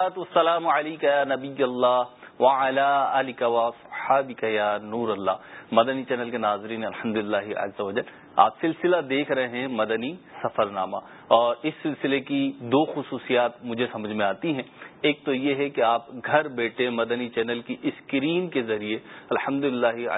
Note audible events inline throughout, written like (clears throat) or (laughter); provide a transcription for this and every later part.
السلام علیکم نبی اللہ یا نور اللہ، مدنی چینل کے ناظرین الحمد للہ آپ سلسلہ دیکھ رہے ہیں مدنی سفر نامہ اور اس سلسلے کی دو خصوصیات مجھے سمجھ میں آتی ہیں۔ ایک تو یہ ہے کہ آپ گھر بیٹھے مدنی چینل کی اسکرین کے ذریعے الحمد للہ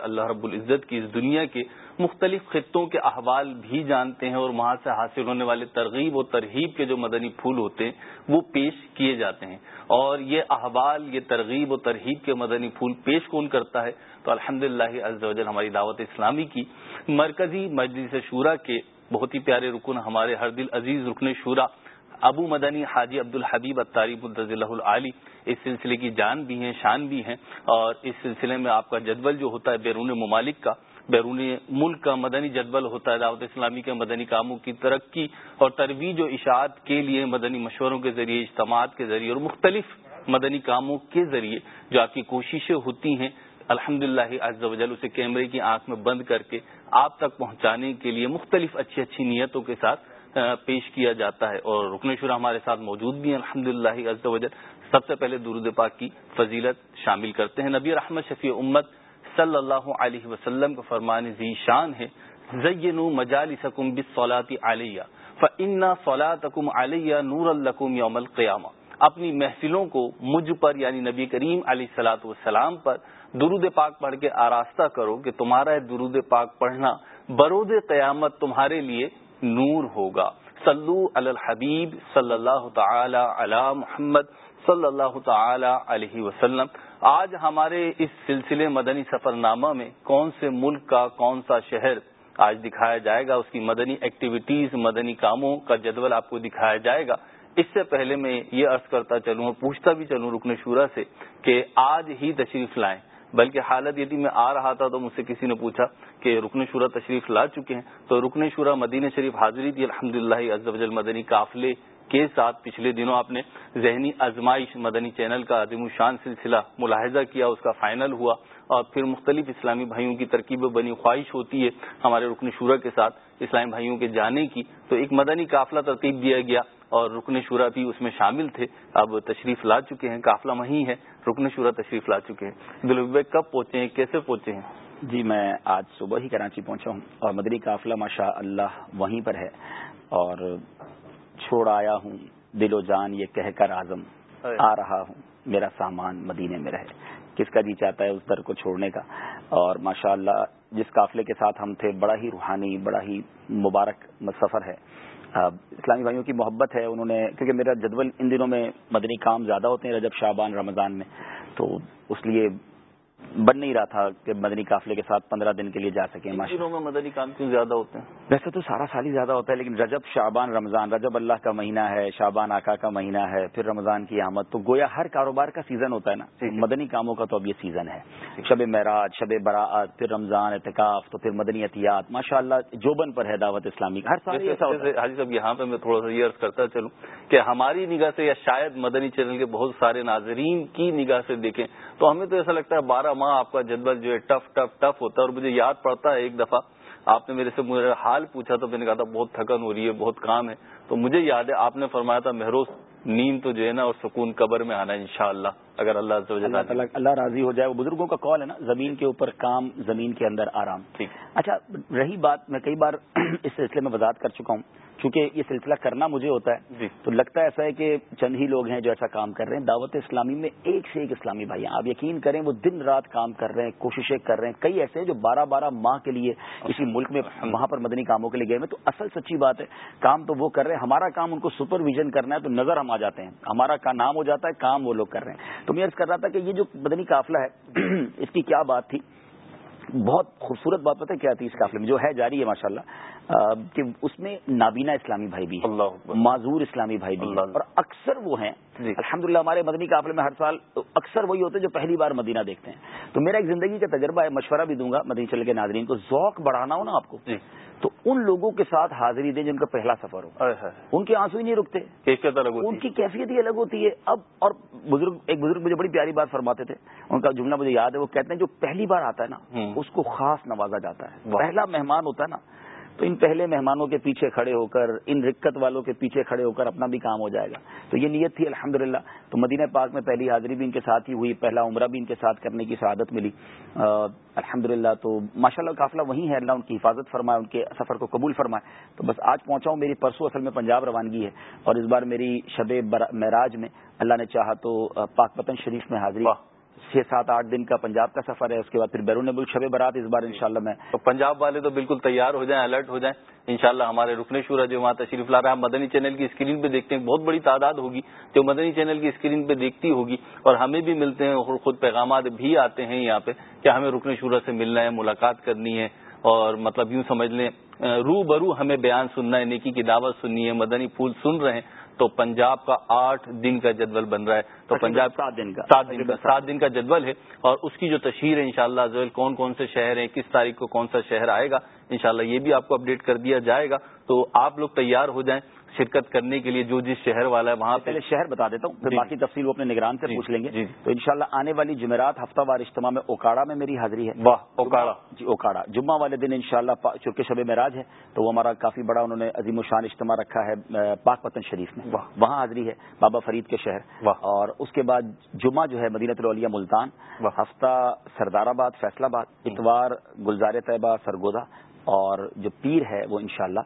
اللہ رب العزت کی اس دنیا کے مختلف خطوں کے احوال بھی جانتے ہیں اور وہاں سے حاصل ہونے والے ترغیب و ترغیب کے جو مدنی پھول ہوتے ہیں، وہ پیش کیے جاتے ہیں۔ اور یہ احوال، یہ ترغیب و ترغیب کے مدنی پھول پیش کون کرتا ہے۔ تو الحمد للہ ہماری دعوت اسلامی کی مرکزی مجلس شورا کے بہت ہی پیارے رکن، ہمارے ہر دل عزیز رکن شورا ابو مدنی حاجی عبد الحبیب الطارب اللہ العلی اس سلسلے کی جان بھی ہیں، شان بھی ہیں۔ اور اس سلسلے میں آپ کا جدول جو ہوتا ہے بیرون ممالک کا، بیرون ملک کا، مدنی جدول ہوتا ہے دعوت اسلامی کے، مدنی کاموں کی ترقی اور ترویج و اشاعت کے لیے مدنی مشوروں کے ذریعے، اجتماعات کے ذریعے اور مختلف مدنی کاموں کے ذریعے جو آپ کی کوششیں ہوتی ہیں الحمد للہ اسے کیمرے کی آنکھ میں بند کر کے آپ تک پہنچانے کے لیے مختلف اچھی اچھی نیتوں کے ساتھ پیش کیا جاتا ہے اور رکن شرح ہمارے ساتھ موجود بھی ہیں۔ الحمد للہ سب سے پہلے درود پاک کی فضیلت شامل کرتے ہیں۔ نبی رحمت شفیع امت صلی اللہ علیہ وسلم کا فرمان ذی شان ہے، زینو مجالسکم بالصلاۃ علیہ فإن صلاتکم علیہ نور الکم یوم القیامہ۔ اپنی محفلوں کو مجھ پر یعنی نبی کریم علیہ السلاۃ والسلام پر درود پاک پڑھ کے آراستہ کرو کہ تمہارا درود پاک پڑھنا برود قیامت تمہارے لیے نور ہوگا۔ صلو علی الحبیب صلی اللہ تعالی علی محمد صلی اللہ تعالی علیہ وسلم۔ آج ہمارے اس سلسلے مدنی سفر نامہ میں کون سے ملک کا، کون سا شہر آج دکھایا جائے گا، اس کی مدنی ایکٹیویٹیز مدنی کاموں کا جدول آپ کو دکھایا جائے گا۔ اس سے پہلے میں یہ عرض کرتا چلوں اور پوچھتا بھی چلوں رکن شورا سے کہ آج ہی تشریف لائیں۔ بلکہ حالت یدی میں آ رہا تھا تو مجھ سے کسی نے پوچھا کہ رکن شورا تشریف لا چکے ہیں۔ تو رکن شورا مدینہ شریف حاضری تھی الحمد للہ مدنی قافلے کے ساتھ پچھلے دنوں آپ نے ذہنی ازمائش مدنی چینل کا عظیم الشان سلسلہ ملاحظہ کیا، اس کا فائنل ہوا اور پھر مختلف اسلامی بھائیوں کی ترکیب بنی خواہش ہوتی ہے ہمارے رکن شورا کے ساتھ اسلامی بھائیوں کے جانے کی۔ تو ایک مدنی قافلہ ترتیب دیا گیا۔ اور رکن شورا بھی اس میں شامل تھے۔ اب تشریف لا چکے ہیں قافلہ وہیں ہے۔ رکن شورا تشریف لا چکے ہیں۔ دلوبے کب پہنچے ہیں؟ کیسے پہنچے ہیں؟ جی میں آج صبح ہی کراچی پہنچا ہوں اور مدنی قافلہ ماشاء اللہ وہیں پر ہے۔ اور چھوڑ آیا ہوں دل و جان یہ کہہ کر آزم آ رہا ہوں۔ میرا سامان مدینے میں رہے۔ کس کا جی چاہتا ہے اس در کو چھوڑنے کا؟ اور ماشاء اللہ جس قافلے کے ساتھ ہم تھے بڑا ہی روحانی بڑا ہی مبارک سفر ہے۔ اسلامی بھائیوں کی محبت ہے، انہوں نے، کیونکہ میرا جدول ان دنوں میں مدنی کام زیادہ ہوتے ہیں، رجب، شعبان، رمضان میں، تو اس لیے بن نہیں رہا تھا کہ مدنی قافلے کے ساتھ پندرہ دن کے لیے جا سکیں دنوں میں مدنی کام کیوں زیادہ ہوتے ہیں؟ ویسے تو سارا سال ہی زیادہ ہوتا ہے لیکن رجب شعبان رمضان رجب اللہ کا مہینہ ہے شعبان آقا کا مہینہ ہے پھر رمضان کی آمد تو گویا ہر کاروبار کا سیزن ہوتا ہے نا۔ مدنی کاموں کا تو اب یہ سیزن ہے۔ شب معراج شب براعت پھر رمضان اعتکاف تو پھر مدنی احتیاط ماشاء اللہ جوبن پر ہے دعوت اسلامی۔ ہر سال حاجی صاحب یہاں پہ میں تھوڑا سا یہ عرض کرتا چلوں کہ ہماری نگاہ سے یا شاید مدنی چینل کے بہت سارے ناظرین کی نگاہ سے دیکھیں تو ہمیں تو ایسا لگتا ہے بارہ ماں، آپ کا جذبہ جو ہے ٹف ٹف ٹف ہوتا ہے اور مجھے یاد پڑتا ہے ایک دفعہ۔ آپ نے میرے سے میرا حال پوچھا تو میں نے کہا تھا بہت تھکن ہو رہی ہے، بہت کام ہے۔ تو مجھے یاد ہے، آپ نے فرمایا تھا مہروز نیند تو جو ہے نا اور سکون قبر میں آنا انشاءاللہ۔ شاء اللہ اگر اللہ اللہ اللہ راضی ہو جائے وہ بزرگوں کا کال ہے نا زمین کے اوپر کام زمین کے اندر آرام۔ ٹھیک۔ اچھا رہی بات میں کئی بار (clears throat) اس سلسلے میں وضاحت کر چکا ہوں۔ چونکہ یہ سلسلہ کرنا مجھے ہوتا ہے جی۔ تو لگتا ہے ایسا ہے کہ چند ہی لوگ ہیں جو ایسا کام کر رہے ہیں۔ دعوت اسلامی میں ایک سے ایک اسلامی بھائی ہیں۔ آپ یقین کریں وہ دن رات کام کر رہے ہیں کوششیں کر رہے ہیں۔ کئی ایسے ہیں جو بارہ بارہ ماہ کے لیے کسی ملک میں وہاں پر مدنی کاموں کے لیے گئے ہیں۔ تو اصل سچی بات ہے کام تو وہ کر رہے ہیں۔ ہمارا کام ان کو سپرویژن کرنا ہے تو نظر ہم آ جاتے ہیں۔ ہمارا نام ہو جاتا ہے کام وہ لوگ کر رہے ہیں۔ تو میں عرض کر رہا تھا کہ یہ جو مدنی قافلہ ہے اس کی کیا بات تھی؟ بہت خوبصورت بات پتہ کیا تھی اس قافلے میں؟ جو ہے جاری ہے ماشاء اللہ کہ اس میں نابینا اسلامی بھائی بھی معذور اسلامی بھائی بھی اور اکثر وہ ہیں جی۔ الحمد للہ ہمارے مدنی قافلے میں ہر سال اکثر وہی ہوتے ہیں جو پہلی بار مدینہ دیکھتے ہیں۔ تو میرا ایک زندگی کا تجربہ ہے مشورہ بھی دوں گا مدنی چل کے ناظرین کو۔ ذوق بڑھانا ہو نا آپ کو جی۔ تو ان لوگوں کے ساتھ حاضری دیں جن کا پہلا سفر ہو۔ ان کے آنسو ہی نہیں رکتے۔ ان کی کیفیت ہی الگ ہوتی ہے۔ اب اور بزرگ ایک بزرگ مجھے بڑی پیاری بات فرماتے تھے۔ ان کا جملہ مجھے یاد ہے وہ کہتے ہیں جو پہلی بار آتا ہے نا اس کو خاص نوازا جاتا ہے۔ پہلا مہمان ہوتا ہے نا تو ان پہلے مہمانوں کے پیچھے کھڑے ہو کر، ان رکت والوں کے پیچھے کھڑے ہو کر اپنا بھی کام ہو جائے گا۔ تو یہ نیت تھی الحمد تو مدینہ پاک میں پہلی حاضری بھی ان کے ساتھ ہی ہوئی، پہلا عمرہ بھی ان کے ساتھ کرنے کی سعادت ملی۔ الحمد تو ماشاء اللہ قافلہ وہی ہے، اللہ ان کی حفاظت فرمائے، ان کے سفر کو قبول فرمائے۔ تو بس آج پہنچا ہوں میری پرسوں اصل میں پنجاب روانگی ہے۔ اور اس بار میری شب معراج میں اللہ نے چاہا تو پاک پتن شریف میں حاضری۔ چھ سات آٹھ دن کا پنجاب کا سفر ہے، اس کے بعد پھر بیرون ملک شب برات اس بار انشاءاللہ میں۔ تو پنجاب والے تو بالکل تیار ہو جائیں الرٹ ہو جائیں۔ انشاءاللہ ہمارے رکن شورا جو وہاں تشریف لا رہا ہے مدنی چینل کی اسکرین پہ دیکھتے ہیں، بہت بڑی تعداد ہوگی۔ جو مدنی چینل کی اسکرین پہ دیکھتی ہوگی اور ہمیں بھی ملتے ہیں، اور خود پیغامات بھی آتے ہیں یہاں پہ کہ ہمیں رکن شورا سے ملنا ہے، ملاقات کرنی ہے۔ اور مطلب یوں سمجھ لیں رو برو ہمیں بیان سننا ہے، نیکی کی دعوت سننی ہے، مدنی پھول سن رہے ہیں۔ تو پنجاب کا آٹھ دن کا جدول بن رہا ہے۔ تو اچھا، پنجاب سات دن کا۔ سات دن کا سات دن کا جدول ہے اور اس کی جو تشہیر ہے انشاءاللہ شاء کون کون سے شہر ہیں کس تاریخ کو کون سا شہر آئے گا انشاءاللہ یہ بھی آپ کو اپڈیٹ کر دیا جائے گا۔ تو آپ لوگ تیار ہو جائیں۔ شرکت کرنے کے لیے جو جس شہر والا ہے وہاں پہلے شہر بتا دیتا ہوں پھر جی۔ باقی تفصیل وہ اپنے نگران سے جی۔ پوچھ لیں گے۔ جی۔ تو انشاءاللہ آنے والی جمعرات ہفتہ وار اجتماع میں اوکاڑا میں میری حاضری ہے۔ واہ اوکاڑا۔ جی اوکاڑا۔ جمعہ والے دن انشاءاللہ چونکہ شب معراج ہے تو وہ ہمارا کافی بڑا انہوں نے عظیم و شان اجتماع رکھا ہے پاک پتن شریف میں۔ وہاں حاضری ہے بابا فرید کے شہر۔ اور اس کے بعد جمعہ جو ہے مدینہ الولیا ملتان۔ ہفتہ سردار آباد فیصلہ آباد۔ اتوار گلزار طیبہ سرگودا۔ اور جو پیر ہے وہ انشاءاللہ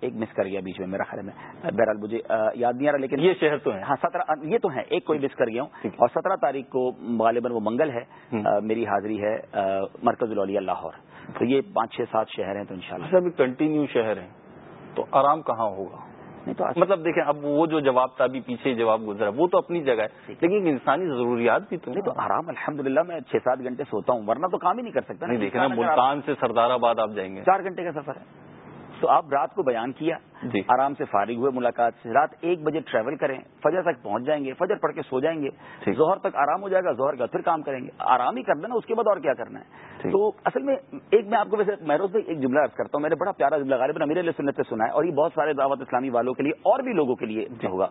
ایک مس کر گیا بیچ میں میرا خیال میں۔ بہرحال مجھے یاد نہیں آ رہا لیکن یہ شہر تو ہے۔ ہاں سترہ یہ تو ہے ایک کوئی مس کر گیا ہوں۔ اور سترہ تاریخ کو غالباً وہ منگل ہے۔ میری حاضری ہے مرکز الولیا لاہور۔ تو یہ پانچ چھ سات شہر ہیں تو ان شاء اللہ کنٹینیو شہر ہیں۔ تو آرام کہاں ہوگا؟ تو مطلب دیکھیں اب وہ جو جواب تھا ابھی پیچھے جواب گزرا وہ تو اپنی جگہ ہے۔ لیکن انسانی ضروریات بھی تو نہیں تو آرام الحمدللہ میں چھ سات گھنٹے سوتا ہوں ورنہ تو کام ہی نہیں کر سکتا نہیں دیکھنا ملتان سے سردار آباد آپ جائیں گے۔ چار گھنٹے کا سفر ہے۔ تو آپ رات کو بیان کیا جی۔ آرام سے فارغ ہوئے ملاقات سے۔ رات ایک بجے ٹریول کریں فجر تک پہنچ جائیں گے فجر پڑھ کے سو جائیں گے۔ ظہر تک آرام ہو جائے گا ظہر کا پھر کام کریں گے۔ آرام ہی کر دینا اس کے بعد اور کیا کرنا ہے؟ تو اصل میں ایک میں آپ کو ویسے محروز بھائی ایک جملہ عرض کرتا ہوں میں نے بڑا پیارا جملہ غالب امیر علیہ سنت سے سنا ہے اور یہ بہت سارے دعوت اسلامی والوں کے لیے اور بھی لوگوں کے لیے ہوگا۔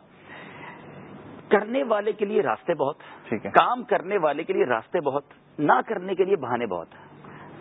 کرنے والے کے لیے راستے بہت کام کرنے والے کے لیے راستے بہت نہ کرنے کے لیے بہانے بہت۔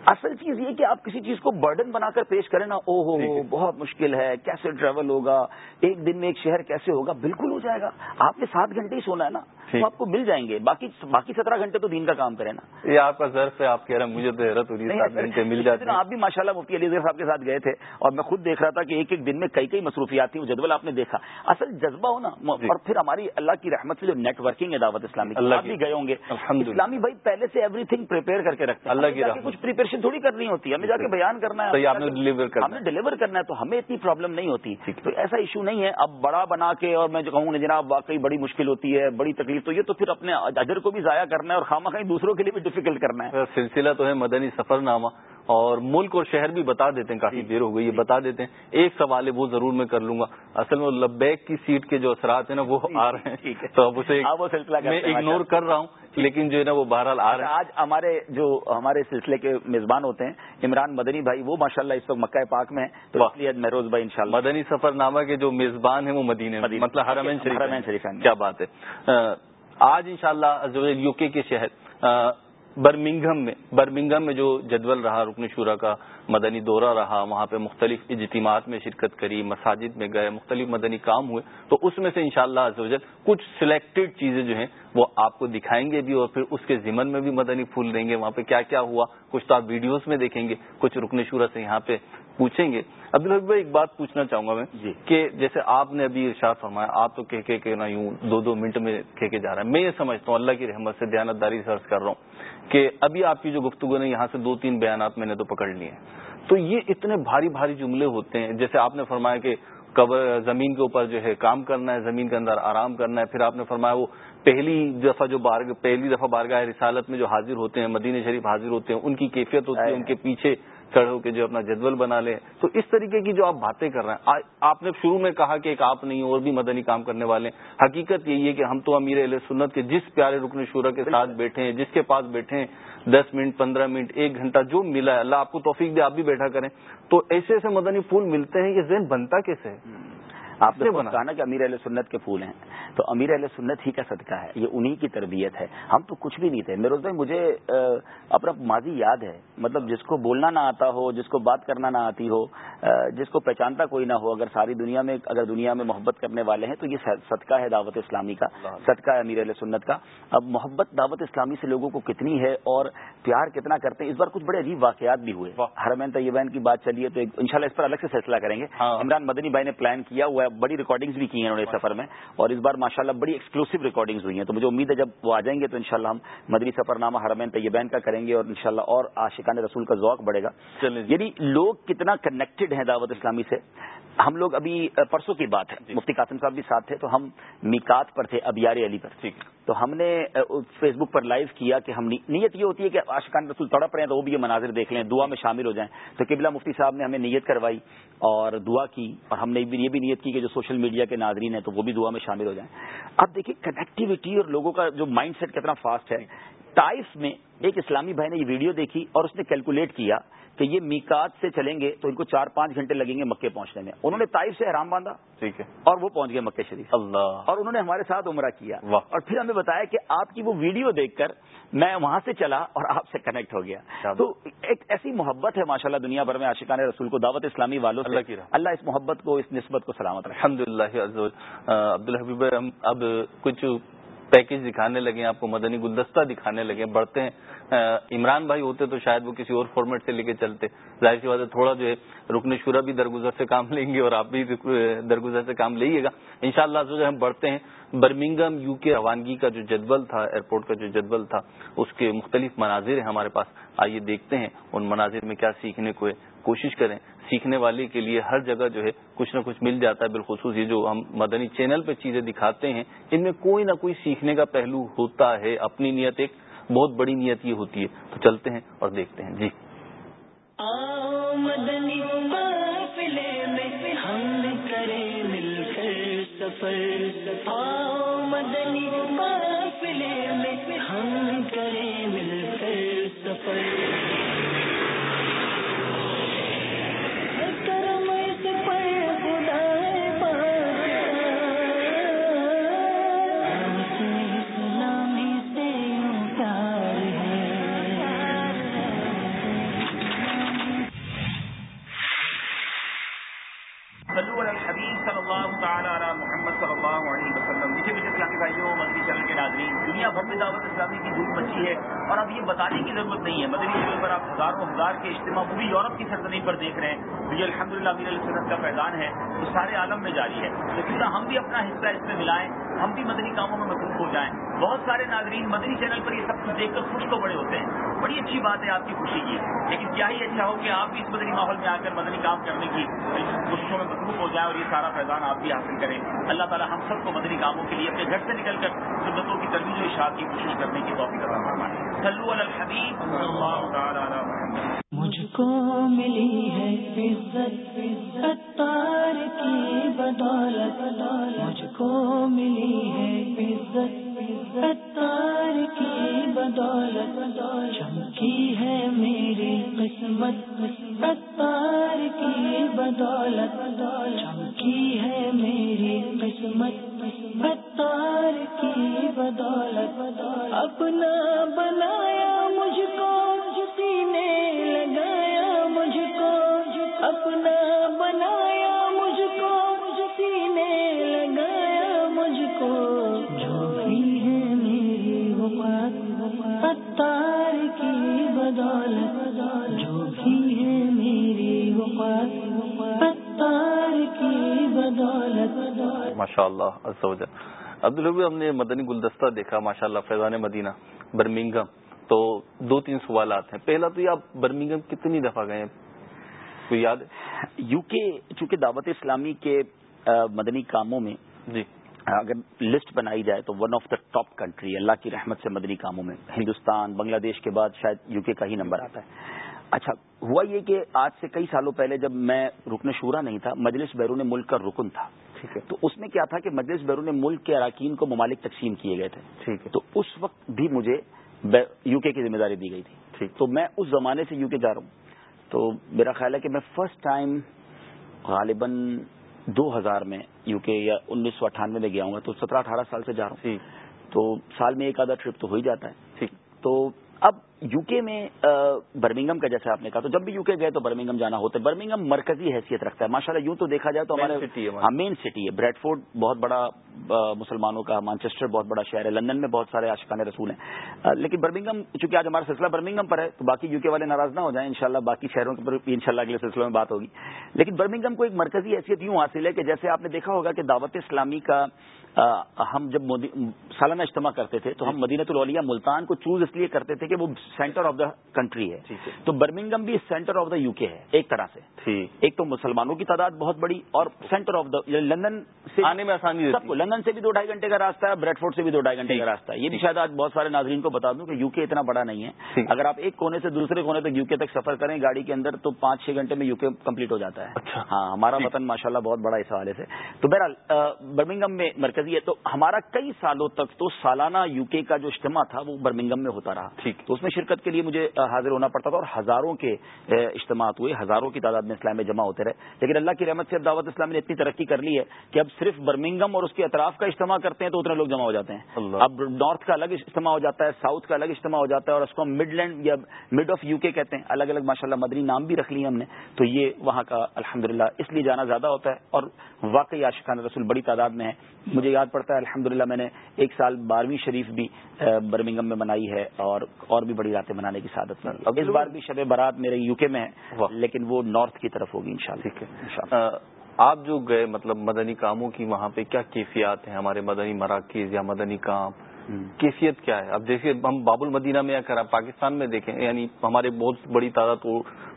اصل چیز یہ کہ آپ کسی چیز کو برڈن بنا کر پیش کریں نا او ہو بہت مشکل ہے کیسے ٹریول ہوگا ایک دن میں ایک شہر کیسے ہوگا بالکل ہو جائے گا۔ آپ نے سات گھنٹے ہی سونا ہے نا۔ تو آپ کو مل جائیں گے. باقی باقی سترہ گھنٹے تو دن کا کام کریں نا یہ آپ کا ضرف ہے آپ کہہ رہے ہیں مجھے تو حیرت ہو رہی ہے گھنٹے مل جاتے ہیں۔ آپ بھی ماشاء اللہ مفتی علی صاحب کے ساتھ گئے تھے اور میں خود دیکھ رہا تھا کہ ایک ایک دن میں کئی کئی مصروفیات تھیں جدول آپ نے دیکھا۔ اصل جذبہ ہو نا جی۔ اور پھر ہماری اللہ کی رحمت سے جو نیٹ ورکنگ ہے دعوت اسلامی اللہ بھی گئے ہوں گے۔ اسلامی بھائی پہلے سے ایوری تھنگ پریپیئر کر کے رکھتے ہیں۔ اللہ کی کچھ پریپریشن تھوڑی کرنی ہوتی ہے ہمیں جا کے بیان کرنا ہے ہمیں ڈلیور کرنا ہے۔ تو ہمیں اتنی پرابلم نہیں ہوتی۔ تو ایسا ایشو نہیں ہے۔ اب بڑا بنا کے اور میں جو کہوں جناب واقعی بڑی مشکل ہوتی ہے بڑی تکلیف تو یہ تو پھر اپنے اجر کو بھی ضائع کرنا ہے اور خامہ کہیں دوسروں کے لیے بھی ڈیفیکلٹ کرنا ہے۔ سلسلہ تو ہے مدنی سفر نامہ اور ملک اور شہر بھی بتا دیتے ہیں کافی جی۔ دیر ہو گئی یہ بتا دیتے ہیں۔ ایک سوال ہے وہ ضرور میں کر لوں گا۔ اصل میں لبیک کی سیٹ کے جو اثرات ہیں نا وہ جی، آ رہے ہیں۔ تو اب اسے میں اگنور کر رہا ہوں لیکن جو ہے نا وہ بہرحال آ رہا ہے آج ہمارے جو ہمارے سلسلے کے میزبان ہوتے ہیں عمران مدنی بھائی وہ ماشاء اللہ اس وقت مکہ پاک میں محروز بھائی ان مدنی سفر نامہ کے جو میزبان ہیں وہ مدینے مطلب حرمین شریف کیا بات ہے۔ آج انشاءاللہ یو کے کے شہر برمنگم میں برمنگم میں جو جدول رہا رکن شورا کا مدنی دورہ رہا وہاں پہ مختلف اجتماعات میں شرکت کری مساجد میں گئے مختلف مدنی کام ہوئے۔ تو اس میں سے انشاءاللہ شاء اللہ کچھ سلیکٹڈ چیزیں جو ہیں وہ آپ کو دکھائیں گے بھی اور پھر اس کے ذمن میں بھی مدنی پھول دیں گے۔ وہاں پہ کیا کیا ہوا؟ کچھ تو آپ ویڈیوز میں دیکھیں گے کچھ رکن شورا سے یہاں پہ پوچھیں گے۔ عبدالحق بھائی ایک بات پوچھنا چاہوں گا میں جی۔ کہ جیسے آپ نے ابھی ارشاد فرمایا آپ تو کہہ کے نا یوں دو دو منٹ میں کہہ کے جا رہا ہے۔ میں یہ سمجھتا ہوں اللہ کی رحمت سے دیانتداری سرچ کر رہا ہوں کہ ابھی آپ کی جو گفتگو نے یہاں سے دو تین بیانات میں نے تو پکڑ لیے ہیں۔ تو یہ اتنے بھاری بھاری جملے ہوتے ہیں جیسے آپ نے فرمایا کہ زمین کے اوپر جو ہے کام کرنا ہے زمین کے اندر آرام کرنا ہے پھر آپ نے فرمایا وہ پہلی دفعہ جو پہلی دفعہ بارگاہ رسالت میں جو حاضر ہوتے ہیں مدینہ شریف حاضر ہوتے ہیں ان کی کیفیت ہوتی ہے ان کے پیچھے کھڑے ہو کے جو اپنا جدول بنا لیں۔ تو اس طریقے کی جو آپ باتیں کر رہے ہیں آپ نے شروع میں کہا کہ ایک آپ نہیں، اور بھی مدنی کام کرنے والے ہیں۔ حقیقت یہی ہے کہ ہم تو امیر علیہ سنت کے جس پیارے رکن شورا کے ساتھ بیٹھے ہیں، جس کے پاس بیٹھے ہیں، دس منٹ، پندرہ منٹ، ایک گھنٹہ جو ملا ہے، اللہ آپ کو توفیق دے، آپ بھی بیٹھا کریں۔ تو ایسے ایسے مدنی پھول ملتے ہیں یہ ذہن بنتا کیسے ہے؟ آپ نے کہا نا کہ امیر علیہ سنت کے پھول ہیں۔ تو امیر علیہ سنت ہی کا صدقہ ہے۔ یہ انہی کی تربیت ہے۔ ہم تو کچھ بھی نہیں تھے۔ میرے بھائی مجھے اپنا ماضی یاد ہے۔ مطلب جس کو بولنا نہ آتا ہو جس کو بات کرنا نہ آتی ہو جس کو پہچانتا کوئی نہ ہو اگر ساری دنیا میں اگر دنیا میں محبت کرنے والے ہیں تو یہ صدقہ ہے دعوت اسلامی کا۔ صدقہ ہے امیر علیہ سنت کا۔ اب محبت دعوت اسلامی سے لوگوں کو کتنی ہے اور پیار کتنا کرتے ہیں اس بار کچھ بڑے عجیب واقعات بھی ہوئے۔ ہرمین طیبین کی بات چلیے تو انشاءاللہ اس پر الگ سے فیصلہ کریں گے۔ ہاں۔ عمران مدنی بھائی نے پلان کیا ہوا ہے بڑی ریکارڈنگز بھی کی ہیں انہوں نے سفر میں۔ اور اس بار ماشاءاللہ بڑی ایکسکلوسو ریکارڈنگز ہوئی ہیں۔ تو مجھے امید ہے جب وہ آ جائیں گے تو انشاءاللہ ہم مدنی سفر نامہ ہرمین طیبین کا کریں گے اور انشاءاللہ اور عاشقان رسول کا ذوق بڑھے گا۔ یعنی لوگ کتنا کنیکٹڈ ہیں دعوت اسلامی سے۔ ہم لوگ ابھی پرسوں کی بات ہے جی۔ مفتی قاسم صاحب بھی ساتھ تھے تو ہم میکات پر تھے ابیار علی پر۔ تو ہم نے فیس بک پر لائیو کیا کہ ہم نیت یہ ہوتی ہے کہ آشقان رسول تڑپ رہے ہیں تو وہ بھی یہ مناظر دیکھ لیں دعا میں شامل ہو جائیں۔ تو قبلہ مفتی صاحب نے ہمیں نیت کروائی اور دعا کی اور ہم نے یہ بھی نیت کی کہ جو سوشل میڈیا کے ناظرین ہیں تو وہ بھی دعا میں شامل ہو جائیں۔ اب دیکھیے کنیکٹیوٹی اور لوگوں کا جو مائنڈ سیٹ کتنا فاسٹ ہے۔ ٹائف میں ایک اسلامی بھائی نے یہ ویڈیو دیکھی اور اس نے کیلکولیٹ کیا کہ یہ میکات سے چلیں گے تو ان کو چار پانچ گھنٹے لگیں گے مکے پہنچنے میں۔ انہوں نے طائف سے حرام باندھا ٹھیک ہے۔ اور وہ پہنچ گئے مکے شریف۔ اللہ۔ اور انہوں نے ہمارے ساتھ عمرہ کیا۔ اور پھر ہمیں بتایا کہ آپ کی وہ ویڈیو دیکھ کر میں وہاں سے چلا اور آپ سے کنیکٹ ہو گیا۔ تو ایک ایسی محبت ہے ماشاءاللہ دنیا بھر میں عاشقان رسول کو دعوت اسلامی والوں سے۔ اللہ اس محبت کو اس نسبت کو سلامت رکھے۔ الحمد للہ عبد الحبیب اب کچھ پیکج دکھانے لگے، آپ کو مدنی گلدستہ دکھانے لگے، بڑھتے ہیں۔ عمران بھائی ہوتے تو شاید وہ کسی اور فارمیٹ سے لے کے چلتے۔ ظاہر سی بات ہے، تھوڑا جو ہے، رکن شورا بھی درگزر سے کام لیں گے اور آپ بھی درگزر سے کام لئیے گا۔ ان شاء اللہ جو ہم بڑھتے ہیں۔ برمنگم یو کے روانگی کا جو جدول تھا ایئرپورٹ کا جو جدول تھا، اس کے مختلف مناظر ہیں ہمارے پاس۔ آئیے دیکھتے ہیں ان مناظر میں کیا سیکھنے کو ہے۔ کوشش کریں، سیکھنے والے کے لیے ہر جگہ جو ہے کچھ نہ کچھ مل جاتا ہے۔ بالخصوص یہ جو ہم مدنی چینل پہ چیزیں دکھاتے ہیں، ان میں کوئی نہ کوئی سیکھنے کا پہلو ہوتا ہے۔ اپنی نیت ایک بہت بڑی نیت یہ ہوتی ہے۔ تو چلتے ہیں اور دیکھتے ہیں۔ جی۔ مدنی ہم کریں مل کر سفر۔ مدنی میں ہم کریں مل کر سفر۔ دنیا بحمد عاوت اسلامی کی جھوٹ مچی ہے اور اب یہ بتانے کی ضرورت نہیں ہے۔ مدنی لیول پر آپ ہزاروں ہزار کے اجتماع پوری بھی یورپ کی سرزمین پر دیکھ رہے ہیں۔ جو الحمد للہ امیر علیہ کا فیضان ہے۔ وہ سارے عالم میں جاری ہے۔ تو کیوں نہ ہم بھی اپنا حصہ اس میں ملائیں۔ ہم بھی مدنی کاموں میں مصروف ہو جائیں۔ بہت سارے ناظرین مدنی چینل پر یہ سب کچھ دیکھ کر خوش تو بڑے ہوتے ہیں۔ بڑی اچھی بات ہے آپ کی خوشی کی۔ لیکن کیا ہی اچھا ہو کہ آپ بھی اس مدنی ماحول میں آ کر مدنی کام کرنے کی کوششوں میں مصروف ہو جائیں اور یہ سارا فیضان آپ بھی حاصل کریں۔ اللہ تعالیٰ ہم سب کو مدنی کاموں کے لیے اپنے گھر سے نکل کر سنتوں کی ترویج و اشاعت کی کوشش کرنے کی توفیق فرمائے۔ مجھ کو ملی ہے عزت ستار کی بدولت۔ مجھ کو ملی ہے عزت ستار کی بدولت۔ چمکی ہے میری قسمت ماشاء اللہ عبد ہم نے مدنی گلدستہ دیکھا ماشاء اللہ فیضان مدینہ برمنگم تو دو تین سوالات ہیں۔ پہلا تو یہ آپ برمنگم کتنی دفعہ گئے کوئی یاد یو کے چونکہ دعوت اسلامی کے مدنی کاموں میں جی۔ اگر لسٹ بنائی جائے تو one of the top country اللہ کی رحمت سے مدنی کاموں میں۔ ہندوستان بنگلہ دیش کے بعد شاید یو کے کا ہی نمبر۔ آتا ہے اچھا ہوا یہ کہ آج سے کئی سالوں پہلے جب میں رکن شورا نہیں تھا مجلس بیرون ملک کا رکن تھا۔ ٹھیک ہے۔ تو اس میں کیا تھا کہ مجلس بیرون ملک کے اراکین کو ممالک تقسیم کیے گئے تھے۔ ٹھیک ہے۔ تو اس وقت بھی مجھے یو کے کی ذمہ داری دی گئی تھی۔ ٹھیک۔ تو میں اس زمانے سے یو کے جا رہا ہوں۔ تو میرا خیال ہے کہ میں فرسٹ ٹائم غالباً دو ہزار میں یو کے یا انیس سو اٹھانوے میں گیا ہوں تو سترہ اٹھارہ سال سے جا رہا ہوں۔ تو سال میں ایک آدھا ٹرپ تو ہو ہی جاتا ہے۔ تو اب یو کے میں برمنگم کا جیسے آپ نے کہا تو جب بھی یو کے گئے تو برمنگم جانا ہوتا ہے۔ برمنگم مرکزی حیثیت رکھتا ہے۔ ماشاء اللہ یوں تو دیکھا جائے تو ہمارے ہاں مین سٹی ہے۔ بریڈ فورڈ بہت بڑا مسلمانوں کا مانچسٹر بہت بڑا شہر ہے۔ لندن میں بہت سارے آشقان رسول ہیں۔ لیکن برمنگم چونکہ آج ہمارا سلسلہ برمنگم پر ہے تو باقی یو کے والے ناراض نہ ہو جائیں۔ انشاءاللہ باقی شہروں کے ان شاء اللہ اگلے سلسلے میں بات ہوگی۔ لیکن برمنگم کو ایک مرکزی حیثیت یوں حاصل ہے کہ جیسے آپ نے دیکھا ہوگا کہ دعوت اسلامی کا ہم جب سالانہ اجتماع کرتے تھے تو ہم مدینت الولیا ملتان کو چوز اس لیے کرتے تھے کہ وہ سینٹر آف دا کنٹری ہے۔ تو برمنگم بھی centre of the UK ہے ایک طرح سے۔ ایک تو مسلمانوں کی تعداد بہت بڑی اور سینٹر آف دا یعنی لندن سے آنے میں آسانی سب کو لندن سے بھی دو ڈھائی گھنٹے کا راستہ ہے بریڈ فورٹ سے بھی دو ڈھائی گھنٹے کا راستہ ہے۔ یہ بھی شاید آج بہت سارے ناظرین کو بتا دوں کہ یو کے اتنا بڑا نہیں ہے۔ اگر آپ ایک کونے سے دوسرے کونے تک یو کے تک سفر کریں گاڑی کے اندر تو پانچ چھ گھنٹے میں یو کے کمپلیٹ ہو جاتا ہے۔ اچھا۔ ہاں ہمارا وطن ماشاء اللہ بہت بڑا اس حوالے سے۔ تو بہرحال برمنگم میں مرکزی ہے۔ تو ہمارا کئی سالوں تک تو سالانہ یو کے کا جو اجتماع تھا وہ برمنگم میں ہوتا رہا۔ ٹھیک۔ تو اس میں شرکت کے لیے مجھے حاضر ہونا پڑتا تھا اور ہزاروں کے اجتماعات ہوئے ہزاروں کی تعداد میں اسلام میں جمع ہوتے رہے۔ لیکن اللہ کی رحمت سے اب دعوت اسلامی نے اتنی ترقی کر لی ہے کہ اب صرف برمنگم اور اس کے اطراف کا اجتماع کرتے ہیں تو اتنے لوگ جمع ہو جاتے ہیں۔ اب نارتھ کا الگ اجتماع ہو جاتا ہے ساؤتھ کا الگ اجتماع ہو جاتا ہے اور اس کو ہم مڈ لینڈ یا مڈ آف یو کے کہتے ہیں۔ الگ الگ ماشاء اللہ مدنی نام بھی رکھ لیے ہم نے۔ تو یہ وہاں کا الحمد اس لیے جانا زیادہ ہوتا ہے اور واقعی عاشقان رسول بڑی تعداد میں ہے مجھے یاد پڑتا ہے الحمد میں نے ایک سال بارہویں شریف بھی برمنگم میں منائی ہے اور اور بھی بڑی راتیں منانے کی سعادت اب اس بار بھی شب برات میرے یو کے میں ہے لیکن وہ نارتھ کی طرف ہوگی انشاءاللہ۔ آپ جو گئے مطلب مدنی کاموں کی وہاں پہ کیا کیفیات ہیں ہمارے مدنی مراکز یا مدنی کام؟ کیفیت کیا ہے؟ اب دیکھیے ہم باب المدینہ میں یا پاکستان میں دیکھیں یعنی ہمارے بہت بڑی تعداد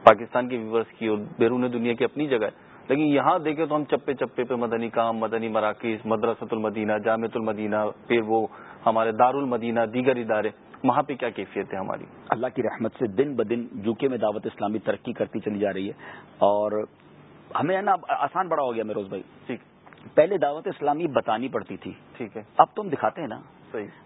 پاکستان کے ویورس کی اور بیرون دنیا کی اپنی جگہ ہے۔ لیکن یہاں دیکھیں تو ہم چپے چپے پہ مدنی کام مدنی مراکز مدرسۃ المدینہ جامع المدینہ پھر وہ ہمارے دار المدینہ دیگر ادارے۔ وہاں پہ کیا کیفیت ہے ہماری؟ اللہ کی رحمت سے دن بدن یوکے میں دعوت اسلامی ترقی کرتی چلی جا رہی ہے اور ہمیں ہے نا آسان بڑا ہو گیا میروز بھائی۔ ٹھیک۔ پہلے دعوت اسلامی بتانی پڑتی تھی۔ ٹھیک ہے۔ اب تم دکھاتے ہیں نا۔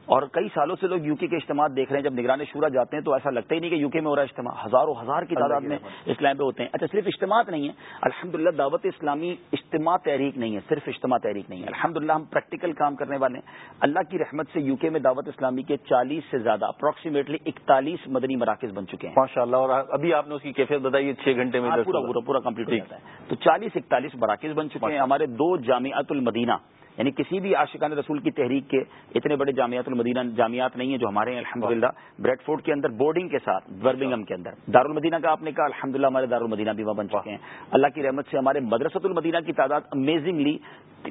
اور کئی سالوں سے لوگ یو کے اجتماع دیکھ رہے ہیں جب نگران شورا جاتے ہیں تو ایسا لگتا ہی نہیں کہ یو کے میں ہو رہا اجتماع ہزاروں ہزار کی تعداد میں اسلام پہ ہوتے ہیں۔ اچھا صرف اجتماع نہیں ہے الحمد دعوت اسلامی اجتماع تحریک نہیں ہے صرف اجتماع تحریک نہیں ہے۔ الحمد ہم پریکٹیکل کام کرنے والے ہیں۔ اللہ کی رحمت سے یو کے میں دعوت اسلامی کے چالیس سے زیادہ اپروکسیمیٹلی اکتالیس مدنی مراکز بن چکے ہیں۔ ماشاء اللہ اور ابھی آپ نے اس کی کیفیت بتائی چھ گھنٹے میں ہاں، پورا پورا کمپلیٹ ہو جاتا ہے۔ تو چالیس اکتالیس مراکز بن چکے ہیں ہمارے دو جامعت المدینہ۔ یعنی کسی بھی عاشقان رسول کی تحریک کے اتنے بڑے جامعات المدینہ جامعات نہیں ہیں جو ہمارے ہیں الحمد للہ بریڈ فورٹ کے اندر بورڈنگ کے ساتھ برمنگم کے اندر. دارالمدینہ کا آپ نے کہا الحمد للہ ہمارے دارالمدینہ بھی وہاں بن چکے ہیں. اللہ کی رحمت سے ہمارے مدرسۃ المدینہ کی تعداد امیزنگلی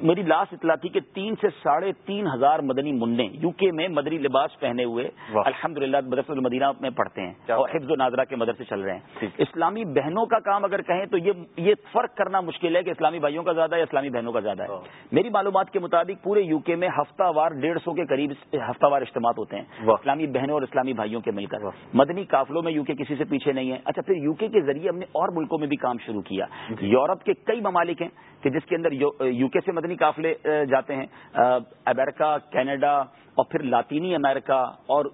میری لاسٹ اطلاع تھی کہ تین سے ساڑھے تین ہزار مدنی منڈے یو کے میں مدنی لباس پہنے ہوئے الحمد للہ مدرسۃ المدینہ میں پڑھتے ہیں اور حفظ و ناظرہ کے مدرسے چل رہے ہیں. اسلامی بہنوں کا کام اگر کہیں تو یہ فرق کرنا مشکل ہے کہ اسلامی بھائیوں کا زیادہ ہے اسلامی بہنوں کا زیادہ ہے. میری معلومات کے مطابق پورے یو کے میں ہفتہ وار ڈیڑھ سو کے قریب ہفتہ وار اجتماع ہوتے ہیں۔ اسلامی بہنوں اور اسلامی بھائیوں کے مل کر۔ مدنی قافلوں میں یو کے کسی سے پیچھے نہیں ہے۔ اچھا پھر یو کے ذریعے ہم نے اور ملکوں میں بھی کام شروع کیا۔ جی۔ یورپ کے کئی ممالک ہیں کہ جس کے اندر یو کے سے مدنی قافلے جاتے ہیں۔ امریکہ کینیڈا اور پھر لاطینی امریکہ اور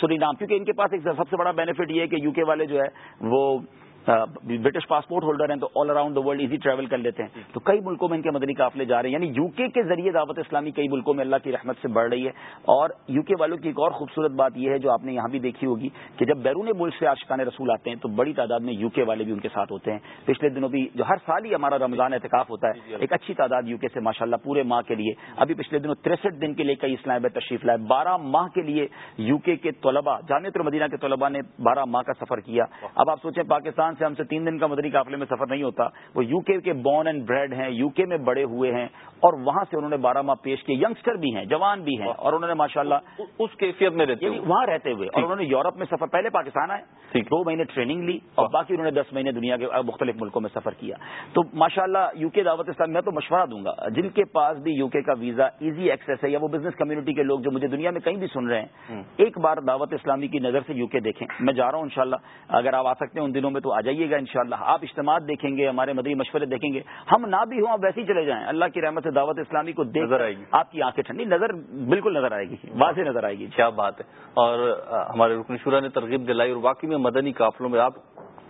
سری نام کیونکہ ان کے پاس ایک سب سے بڑا بینیفٹ یہ ہے کہ یو کے والے جو ہے وہ برٹش پاسپورٹ ہولڈر ہیں تو all around the world easy travel کر لیتے ہیں۔ تو کئی ملکوں میں ان کے مدنی قافلے جا رہے ہیں۔ یعنی یو کے ذریعے دعوت اسلامی کئی ملکوں میں اللہ کی رحمت سے بڑھ رہی ہے۔ اور یو کے والوں کی ایک اور خوبصورت بات یہ ہے جو آپ نے یہاں بھی دیکھی ہوگی کہ جب بیرون ملک سے آشقان رسول آتے ہیں تو بڑی تعداد میں یو کے والے بھی ان کے ساتھ ہوتے ہیں۔ پچھلے دنوں بھی جو ہر سال ہی ہمارا رمضان احتکاف ہوتا ہے ایک اچھی تعداد یو کے سے ماشاء اللہ پورے ماہ کے لیے۔ ابھی پچھلے دنوں تریسٹھ دن کے لیے کئی اسلام تشریف لائے۔ بارہ ماہ کے لیے یو کے طلبا جامع مدینہ کے طلبا نے بارہ ماہ کا سفر کیا۔ اب آپ سوچیں پاکستان سے ہم سے تین دن کا مدنی قافلے میں سفر نہیں ہوتا۔ وہ یو کے کے بورن اینڈ بریڈ ہیں یو کے میں بڑے ہوئے ہیں اور وہاں سے انہوں نے بارہ ماہ پیش کیے۔ ینگسٹر بھی ہیں جوان بھی ہیں اور انہوں نے ماشاء اللہ اس کیفیت میں رہتے یعنی وہاں رہتے ہوئے۔ اور انہوں نے یورپ میں سفر پہلے پاکستان آئے دو مہینے ٹریننگ لی اور باقی انہوں نے دس مہینے دنیا کے مختلف ملکوں میں سفر کیا۔ تو ماشاء اللہ یو کے دعوت اسلام میں تو مشورہ دوں گا جن کے پاس بھی یو کے کا ویزا ایزی ایکسیس ہے یا وہ بزنس کمیونٹی کے لوگ جو مجھے دنیا میں کہیں بھی سن رہے ہیں ایک بار دعوت اسلامی کی نظر سے یو کے دیکھیں۔ میں جا رہا ہوں انشاءاللہ اگر آپ آ سکتے ہیں ان دنوں میں تو آ جائیے گا انشاءاللہ۔ آپ اجتماع دیکھیں گے ہمارے مدری مشورے دیکھیں گے۔ ہم نہ بھی ہوں آپ ویسے ہی چلے جائیں۔ اللہ کی رحمت سے دعوت اسلامی کو دیکھ نظر آئے گی۔ آپ کی آنکھیں ٹھنڈی نظر بالکل نظر آئے گی۔ واضح نظر آئے گی۔ کیا بات ہے۔ اور ہمارے رکن شورا نے ترغیب دلائی اور واقعی میں مدنی قافلوں میں آپ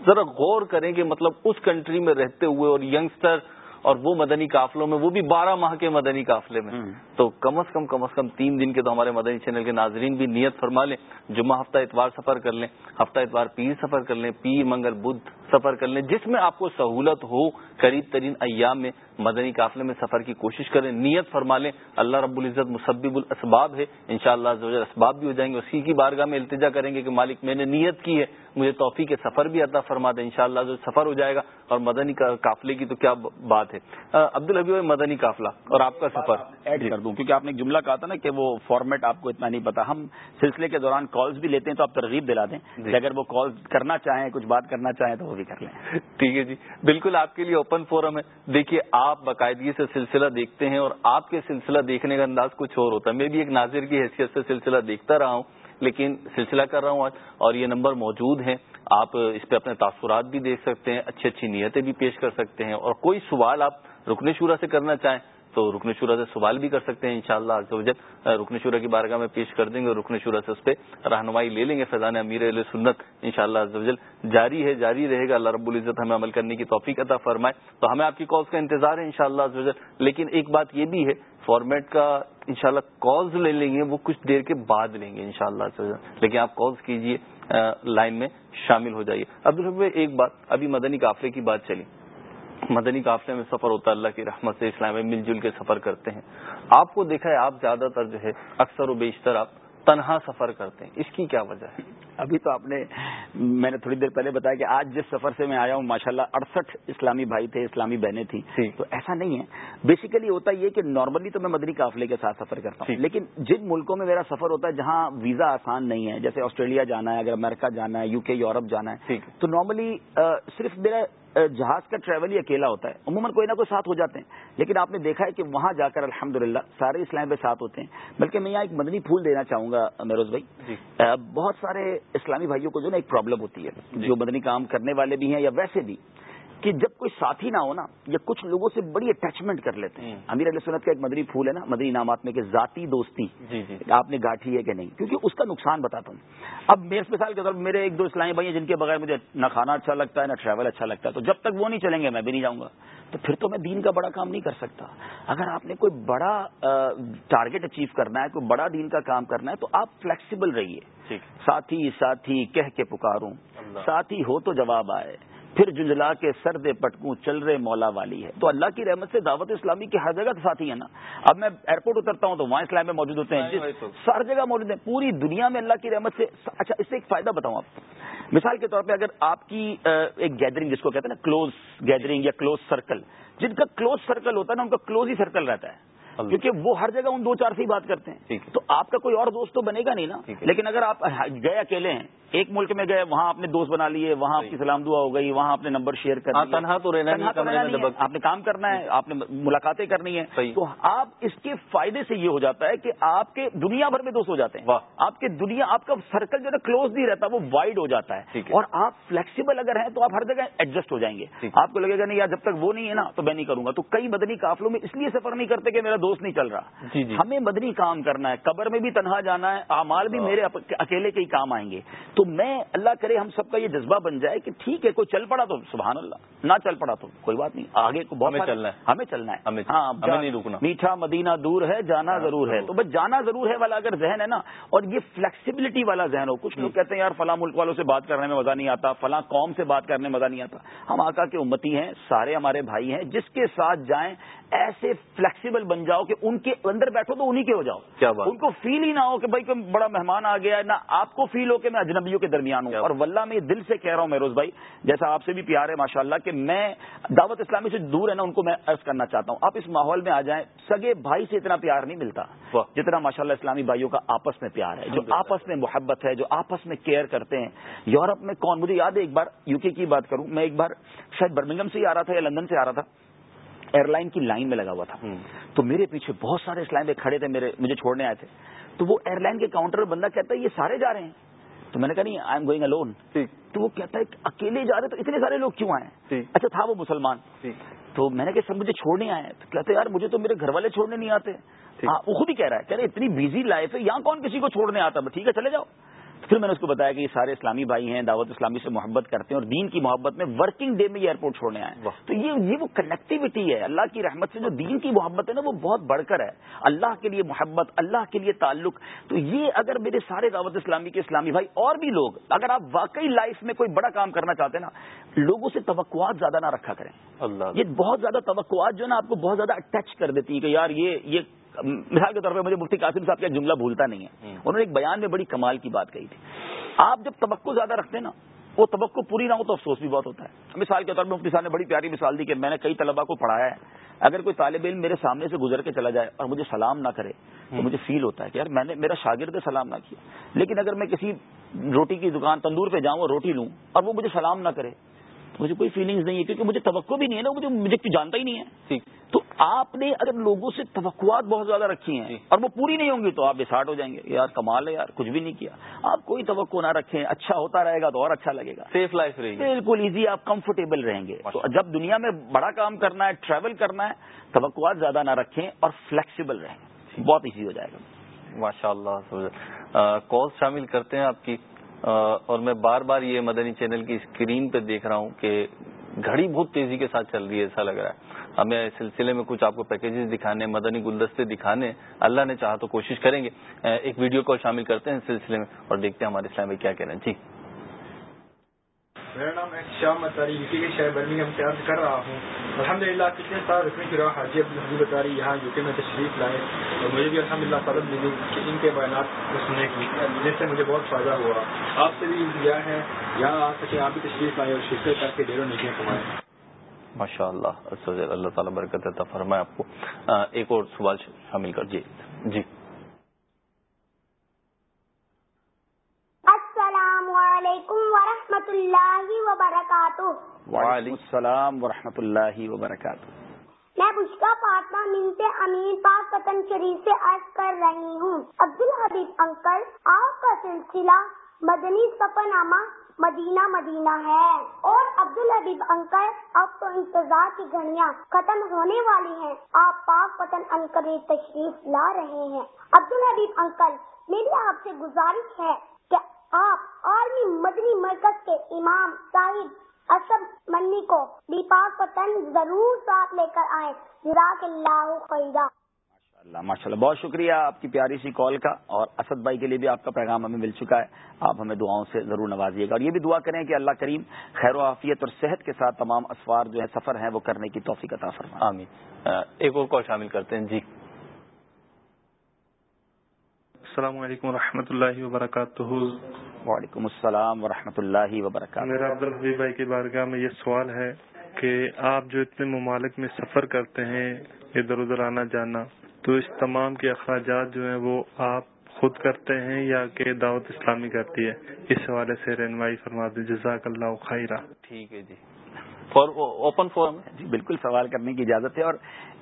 ذرا غور کریں کہ مطلب اس کنٹری میں رہتے ہوئے اور ینگسٹر اور وہ مدنی قافلوں میں وہ بھی بارہ ماہ کے مدنی قافلے میں۔ تو کم از کم کم از کم تین دن کے تو ہمارے مدنی چینل کے ناظرین بھی نیت فرما لیں۔ جمعہ ہفتہ اتوار سفر کر لیں۔ ہفتہ اتوار پیر سفر کر لیں۔ پیر منگل بدھ سفر کر لیں۔ جس میں آپ کو سہولت ہو قریب ترین ایام میں مدنی قافلے میں سفر کی کوشش کریں نیت فرما لیں۔ اللہ رب العزت مسبب الاسباب ہے۔ انشاءاللہ شاء اللہ اسباب بھی ہو جائیں گے۔ اسی کی بارگاہ میں التجا کریں گے کہ مالک میں نے نیت کی ہے مجھے توفیق کے سفر بھی عطا فرما دیں انشاءاللہ جو سفر ہو جائے گا۔ اور مدنی قافلے کی تو کیا بات ہے۔ عبد الحبی مدنی قافلہ اور آپ کا سفر۔ ایڈ کر دوں کیونکہ آپ نے ایک جملہ کہا تھا نا کہ وہ فارمیٹ آپ کو اتنا نہیں پتا۔ ہم سلسلے کے دوران کالز بھی لیتے ہیں تو آپ ترغیب دلا دیں۔ جی۔ اگر وہ کال کرنا چاہیں کچھ بات کرنا چاہیں تو بھی کر لیں۔ ٹھیک ہے جی۔ بالکل آپ کے لیے اوپن فورم ہے۔ دیکھیے، آپ باقاعدگی سے سلسلہ دیکھتے ہیں اور آپ کے سلسلہ دیکھنے کا انداز کچھ اور ہوتا ہے۔ میں بھی ایک ناظر کی حیثیت سے سلسلہ دیکھتا رہا ہوں، لیکن سلسلہ کر رہا ہوں آج۔ اور یہ نمبر موجود ہیں۔ آپ اس پہ اپنے تاثرات بھی دیکھ سکتے ہیں، اچھی اچھی نیتیں بھی پیش کر سکتے ہیں۔ اور کوئی سوال آپ رکن شورا سے کرنا چاہیں تو رکن شورا سے سوال بھی کر سکتے ہیں انشاءاللہ شاء اللہ رکن شورا کی بارگاہ میں پیش کر دیں گے اور رکن شورا سے اس پہ رہنمائی لے لیں گے۔ فیضان امیر علیہ سنت ان شاء اللہ جاری ہے، جاری رہے گا۔ اللہ رب العزت ہمیں عمل کرنے کی توفیق عطا فرمائے۔ تو ہمیں آپ کی کالس کا انتظار ہے ان شاء اللہ لیکن ایک بات یہ بھی ہے، فارمیٹ کا انشاءاللہ کالز لے لیں گے، وہ کچھ دیر کے بعد لیں گے انشاءاللہ شاء لیکن آپ کالز کیجیے لائن میں شامل ہو جائیے۔ عبد ایک بات، ابھی مدنی قافلے کی بات چلی۔ مدنی قافلے میں سفر ہوتا ہے، اللہ کی رحمت سے اسلام میں مل جل کے سفر کرتے ہیں۔ آپ کو دیکھا ہے، آپ زیادہ تر جو ہے، اکثر و بیشتر آپ تنہا سفر کرتے ہیں۔ اس کی کیا وجہ ہے؟ ابھی تو آپ نے میں نے تھوڑی دیر پہلے بتایا کہ آج جس سفر سے میں آیا ہوں ماشاءاللہ اڑسٹھ اسلامی بھائی تھے اسلامی بہنیں تھیں۔ جی۔ تو ایسا نہیں ہے۔ بیسیکلی ہوتا یہ کہ نارملی تو میں مدنی قافلے کے ساتھ سفر کرتا ہوں۔ جی۔ لیکن جن ملکوں میں میرا سفر ہوتا ہے جہاں ویزا آسان نہیں ہے جیسے آسٹریلیا جانا ہے اگر امریکہ جانا ہے یو کے یورپ جانا ہے تو نارملی صرف میرا جہاز کا ٹریول ہی اکیلا ہوتا ہے۔ عموماً کوئی نہ کوئی ساتھ ہو جاتے ہیں۔ لیکن آپ نے دیکھا ہے کہ وہاں جا کر الحمد سارے اسلام پہ ساتھ ہوتے ہیں۔ بلکہ میں یہاں ایک مدنی پھول دینا چاہوں گا میروز بھائی۔ جی۔ بہت سارے اسلامی بھائیوں کو جو نا ایک پرابلم ہوتی ہے جی۔ جو مدنی کام کرنے والے بھی ہیں یا ویسے بھی کہ جب کوئی ساتھی نہ ہو نا یا کچھ لوگوں سے بڑی اٹیچمنٹ کر لیتے ہیں۔ امیر علیہ سنت کا ایک مدنی پھول ہے نا مدنی انعامات میں کہ ذاتی دوستی۔ جی جی۔ آپ نے گاٹھی ہے کہ نہیں؟ کیونکہ اس کا نقصان بتاتا ہوں۔ اب میرے مثال کے طور پر میرے ایک دو اسلامی بھائی ہیں جن کے بغیر مجھے نہ کھانا اچھا لگتا ہے نہ ٹریول اچھا لگتا ہے۔ تو جب تک وہ نہیں چلیں گے میں بھی نہیں جاؤں گا۔ تو پھر تو میں دین کا بڑا کام نہیں کر سکتا۔ اگر آپ نے کوئی بڑا ٹارگیٹ اچیو کرنا ہے کوئی بڑا دین کا کام کرنا ہے تو آپ فلیکسیبل رہیے۔ ساتھی ساتھی کہہ کے پکاروں۔ ساتھی ہو تو جواب آئے۔ پھر جنجلا کے سرد پٹکوں چل رہے مولا والی ہے۔ تو اللہ کی رحمت سے دعوت اسلامی کی ہر جگہ ساتھی ہے نا۔ اب میں ایئرپورٹ اترتا ہوں تو وہاں اسلام میں موجود ہوتے ہیں۔ جس سر جگہ موجود ہیں۔ پوری دنیا میں اللہ کی رحمت سے اچھا اس سے ایک فائدہ بتاؤں آپ۔ مثال کے طور پہ اگر آپ کی ایک گیدرنگ جس کو کہتے ہیں نا کلوز گیدرنگ یا کلوز سرکل جن کا کلوز سرکل ہوتا ہے نا ان کا کلوز ہی سرکل رہتا ہے۔ کیونکہ وہ ہر جگہ ان دو چار سے ہی بات کرتے ہیں. تو آپ کا کوئی اور دوست تو بنے گا نہیں نا؟ لیکن اگر آپ گئے اکیلے ہیں ایک ملک میں گئے وہاں آپ نے دوست بنا لیے وہاں آپ کی سلام دعا ہو گئی وہاں آپ نے نمبر شیئر کر تنہا تو رہنا آپ نے کام کرنا ہے آپ نے ملاقاتیں کرنی ہے تو آپ اس کے فائدے سے یہ ہو جاتا ہے کہ آپ کے دنیا بھر میں دوست ہو جاتے ہیں. آپ کے دنیا آپ کا سرکل جو ہے کلوز نہیں رہتا وہ وائڈ ہو جاتا ہے. اور آپ فلیکسیبل اگر ہیں تو آپ ہر جگہ ایڈجسٹ ہو جائیں گے. آپ کو لگے گا نہیں یار جب تک وہ نہیں ہے نا تو میں نہیں کروں گا. تو کئی مدنی قافلوں میں اس لیے سفر نہیں کرتے کہ میرا دوست نہیں چل رہا۔ جی، جی۔ ہمیں مدنی کام کرنا ہے قبر میں بھی تنہا جانا ہے اعمال بھی میرے اکیلے کے ہی کام آئیں گے۔ تو میں اللہ کرے ہم سب کا یہ جذبہ بن جائے کہ ٹھیک ہے کوئی چل پڑا تو سبحان اللہ۔ نہ چل پڑا تو کوئی بات نہیں آگے کو بہت چلنا ہے۔ ہمیں چلنا ہے۔ ہاں رکنا۔ میٹھا مدینہ دور ہے جانا ہاں، ضرور ہے۔ تو بس جانا ضرور ہے والا اگر ذہن ہے نا اور یہ فلیکسیبلٹی والا ذہن ہو۔ کچھ لوگ کہتے ہیں یار فلاں ملک والوں سے بات کرنے میں مزہ نہیں آتا فلاں قوم سے بات کرنے میں مزہ نہیں آتا۔ ہم آقا کے امتی ہیں سارے ہمارے بھائی ہیں جس کے ساتھ جائیں ایسے فلیکسیبل بن جاؤ کہ ان کے اندر بیٹھو تو انہی کے ہو جاؤ۔ کیا بات؟ ان کو فیل ہی نہ ہو کہ بھائی کوئی بڑا مہمان آ گیا ہے نہ آپ کو فیل ہو کہ میں اجنبیوں کے درمیان ہوں۔ اور ولہ میں دل سے کہہ رہا ہوں میروز بھائی جیسا آپ سے بھی پیار ہے ماشاء اللہ کہ میں دعوت اسلامی سے دور ہے نا ان کو میں عرض کرنا چاہتا ہوں۔ آپ اس ماحول میں آ جائیں سگے بھائی سے اتنا پیار نہیں ملتا جتنا ماشاء اللہ اسلامی بھائیوں کا آپس میں پیار ہے جو آپس میں محبت ہے جو آپس میں کیئر کرتے ہیں۔ یورپ میں کون؟ مجھے یاد ہے ایک بار یو کے کی بات کروں میں ایک بار شاید برمنگم سے ہی آ رہا تھا یا لندن سے آ رہا تھا۔ ایئر لائن کی لائن میں لگا ہوا تھا۔ تو میرے پیچھے بہت سارے اسلام میں کھڑے تھے میرے مجھے چھوڑنے آئے تھے۔ تو وہ ایئر لائن کے کاؤنٹر بندہ کہتا ہے یہ سارے جا رہے ہیں۔ تو میں نے کہا نہیں I am going alone تو وہ کہتا ہے کہ اکیلے جا رہے تو اتنے سارے لوگ کیوں آئے اچھا تھا وہ مسلمان۔ تو میں نے کہا سر مجھے چھوڑنے آئے تو کہتے یار مجھے تو میرے گھر والے چھوڑنے نہیں آتے۔ ہاں وہ خود ہی کہہ رہا ہے کہہ رہے اتنی بزی لائف ہے یہاں کون کسی کو چھوڑنے آتا؟ ٹھیک ہے چلے جاؤ۔ پھر میں نے اس کو بتایا کہ یہ سارے اسلامی بھائی ہیں دعوت اسلامی سے محبت کرتے ہیں اور دین کی محبت میں ورکنگ ڈے میں یہ ایئرپورٹ چھوڑنے آئے تو یہ یہ وہ کنیکٹیوٹی ہے۔ اللہ کی رحمت سے جو دین کی محبت ہے نا وہ بہت بڑھ کر ہے۔ اللہ کے لیے محبت اللہ کے لیے تعلق۔ تو یہ اگر میرے سارے دعوت اسلامی کے اسلامی بھائی اور بھی لوگ اگر آپ واقعی لائف میں کوئی بڑا کام کرنا چاہتے ہیں نا لوگوں سے توقعات زیادہ نہ رکھا کریں۔ اللہ۔ یہ بہت زیادہ توقعات جو ہے نا آپ کو بہت زیادہ اٹیچ کر دیتی ہیں کہ یار یہ یہ مثال کے طور پہ مجھے مفتی قاسم صاحب کا جملہ بھولتا نہیں ہے۔ انہوں نے ایک بیان میں بڑی کمال کی بات کہی تھی۔ آپ جب توقع زیادہ رکھتے ہیں نا وہ توقع پوری نہ ہو تو افسوس بھی بہت ہوتا ہے۔ مثال کے طور پہ مفتی صاحب نے بڑی پیاری مثال دی کہ میں نے کئی طلبا کو پڑھایا ہے۔ اگر کوئی طالب علم میرے سامنے سے گزر کے چلا جائے اور مجھے سلام نہ کرے تو مجھے فیل ہوتا ہے کہ یار میں نے میرا شاگرد سلام نہ کیا۔ لیکن اگر میں کسی روٹی کی دکان تندور پہ جاؤں اور روٹی لوں اور وہ مجھے سلام نہ کرے مجھے کوئی فیلنگز نہیں ہے کیونکہ مجھے توقع بھی نہیں ہے نا مجھے مجھے جانتا ہی نہیں ہے۔ تو آپ نے اگر لوگوں سے توقعات بہت زیادہ رکھی ہیں اور وہ پوری نہیں ہوں گی تو آپ ڈسارٹ ہو جائیں گے۔ یار کمال ہے یار کچھ بھی نہیں کیا۔ آپ کوئی توقع نہ رکھیں اچھا ہوتا رہے گا تو اور اچھا لگے گا۔ سیف لائف رہے گی۔ بالکل ایزی آپ کمفرٹیبل رہیں گے۔ تو جب دنیا میں بڑا کام کرنا ہے ٹریول کرنا ہے توقعات زیادہ نہ رکھیں اور فلیکسیبل رہیں۔ بہت ایزی ہو جائے گا۔ ماشاء اللہ کال شامل کرتے ہیں آپ کی۔ اور میں بار بار یہ مدنی چینل کی اسکرین پہ دیکھ رہا ہوں کہ گھڑی بہت تیزی کے ساتھ چل رہی ہے ایسا لگ رہا ہے۔ ہمیں اس سلسلے میں کچھ آپ کو پیکیجز دکھانے، مدنی گلدستے دکھانے، اللہ نے چاہا تو کوشش کریں گے ایک ویڈیو کال شامل کرتے ہیں اس سلسلے میں اور دیکھتے ہیں ہمارے اسلام میں کیا کہہ رہے ہیں۔ جی۔ میرا نام شام اتاری یو کے شہر برمنگم سے عرض کر رہا ہوں۔ الحمد للہ کتنے سال رکھنے کی راہ حاجی عبد اتاری یہاں یو کے میں تشریف لائے اور مجھے بھی الحمد للہ فضل ملی کہ ان کے بیانات کو سننے کی جس سے مجھے بہت فائدہ ہوا۔ آپ سے بھی انتظار ہے یہاں آ سکے آپ بھی تشریف لائے اور شرکت کر کے ڈیروں نیکیاں کمائیں ماشاء اللہ اللہ تعالیٰ برکت فرمائے آپ کو۔ ایک اور سوال شامل کر۔ جی جی۔ علیکم ورحمۃ اللہ وبرکاتہ۔ وعلیکم السلام ورحمۃ اللہ وبرکاتہ۔ میں بشکا فاطمہ منت امین پاک پتن شریف سے عرض کر رہی ہوں۔ عبد الحبیب انکل آپ کا سلسلہ مدنی سفر نامہ مدینہ مدینہ ہے۔ اور عبد الحبیب انکل اب تو انتظار کی گھڑیاں ختم ہونے والی ہیں۔ آپ پاک پتن انکر تشریف لا رہے ہیں۔ عبد الحبیب انکل میری آپ سے گزارش ہے آپ آرمی مدنی مرکز کے امام صاحب اسد منی کو دیپاک پتن ضرور ساتھ لے کر آئے جزاک اللہ خیرہ۔ اللہ ماشاء اللہ بہت شکریہ آپ کی پیاری سی کال کا اور اسد بھائی کے لیے بھی آپ کا پیغام ہمیں مل چکا ہے۔ آپ ہمیں دعاؤں سے ضرور نوازیے گا۔ اور یہ بھی دعا کریں کہ اللہ کریم خیر و عافیت اور صحت کے ساتھ تمام اسوار جو ہے سفر ہیں وہ کرنے کی توفیق عطا فرمائے۔ آمین۔ ایک اور کال شامل کرتے ہیں۔ جی۔ السلام علیکم و اللہ وبرکاتہ۔ وعلیکم السلام ورحمۃ اللہ وبرکاتہ۔ میرا عبد الحبیب بھائی کے بارگاہ میں یہ سوال ہے کہ آپ جو اتنے ممالک میں سفر کرتے ہیں ادھر ادھر آنا جانا تو اس تمام کے اخراجات جو ہیں وہ آپ خود کرتے ہیں یا کہ دعوت اسلامی کرتی ہے؟ اس حوالے سے رہنمائی فرما دیں۔ جزاک اللہ خیرہ ٹھیک ہے جی۔ اوپن فورم جی بالکل سوال کرنے کی اجازت ہے اور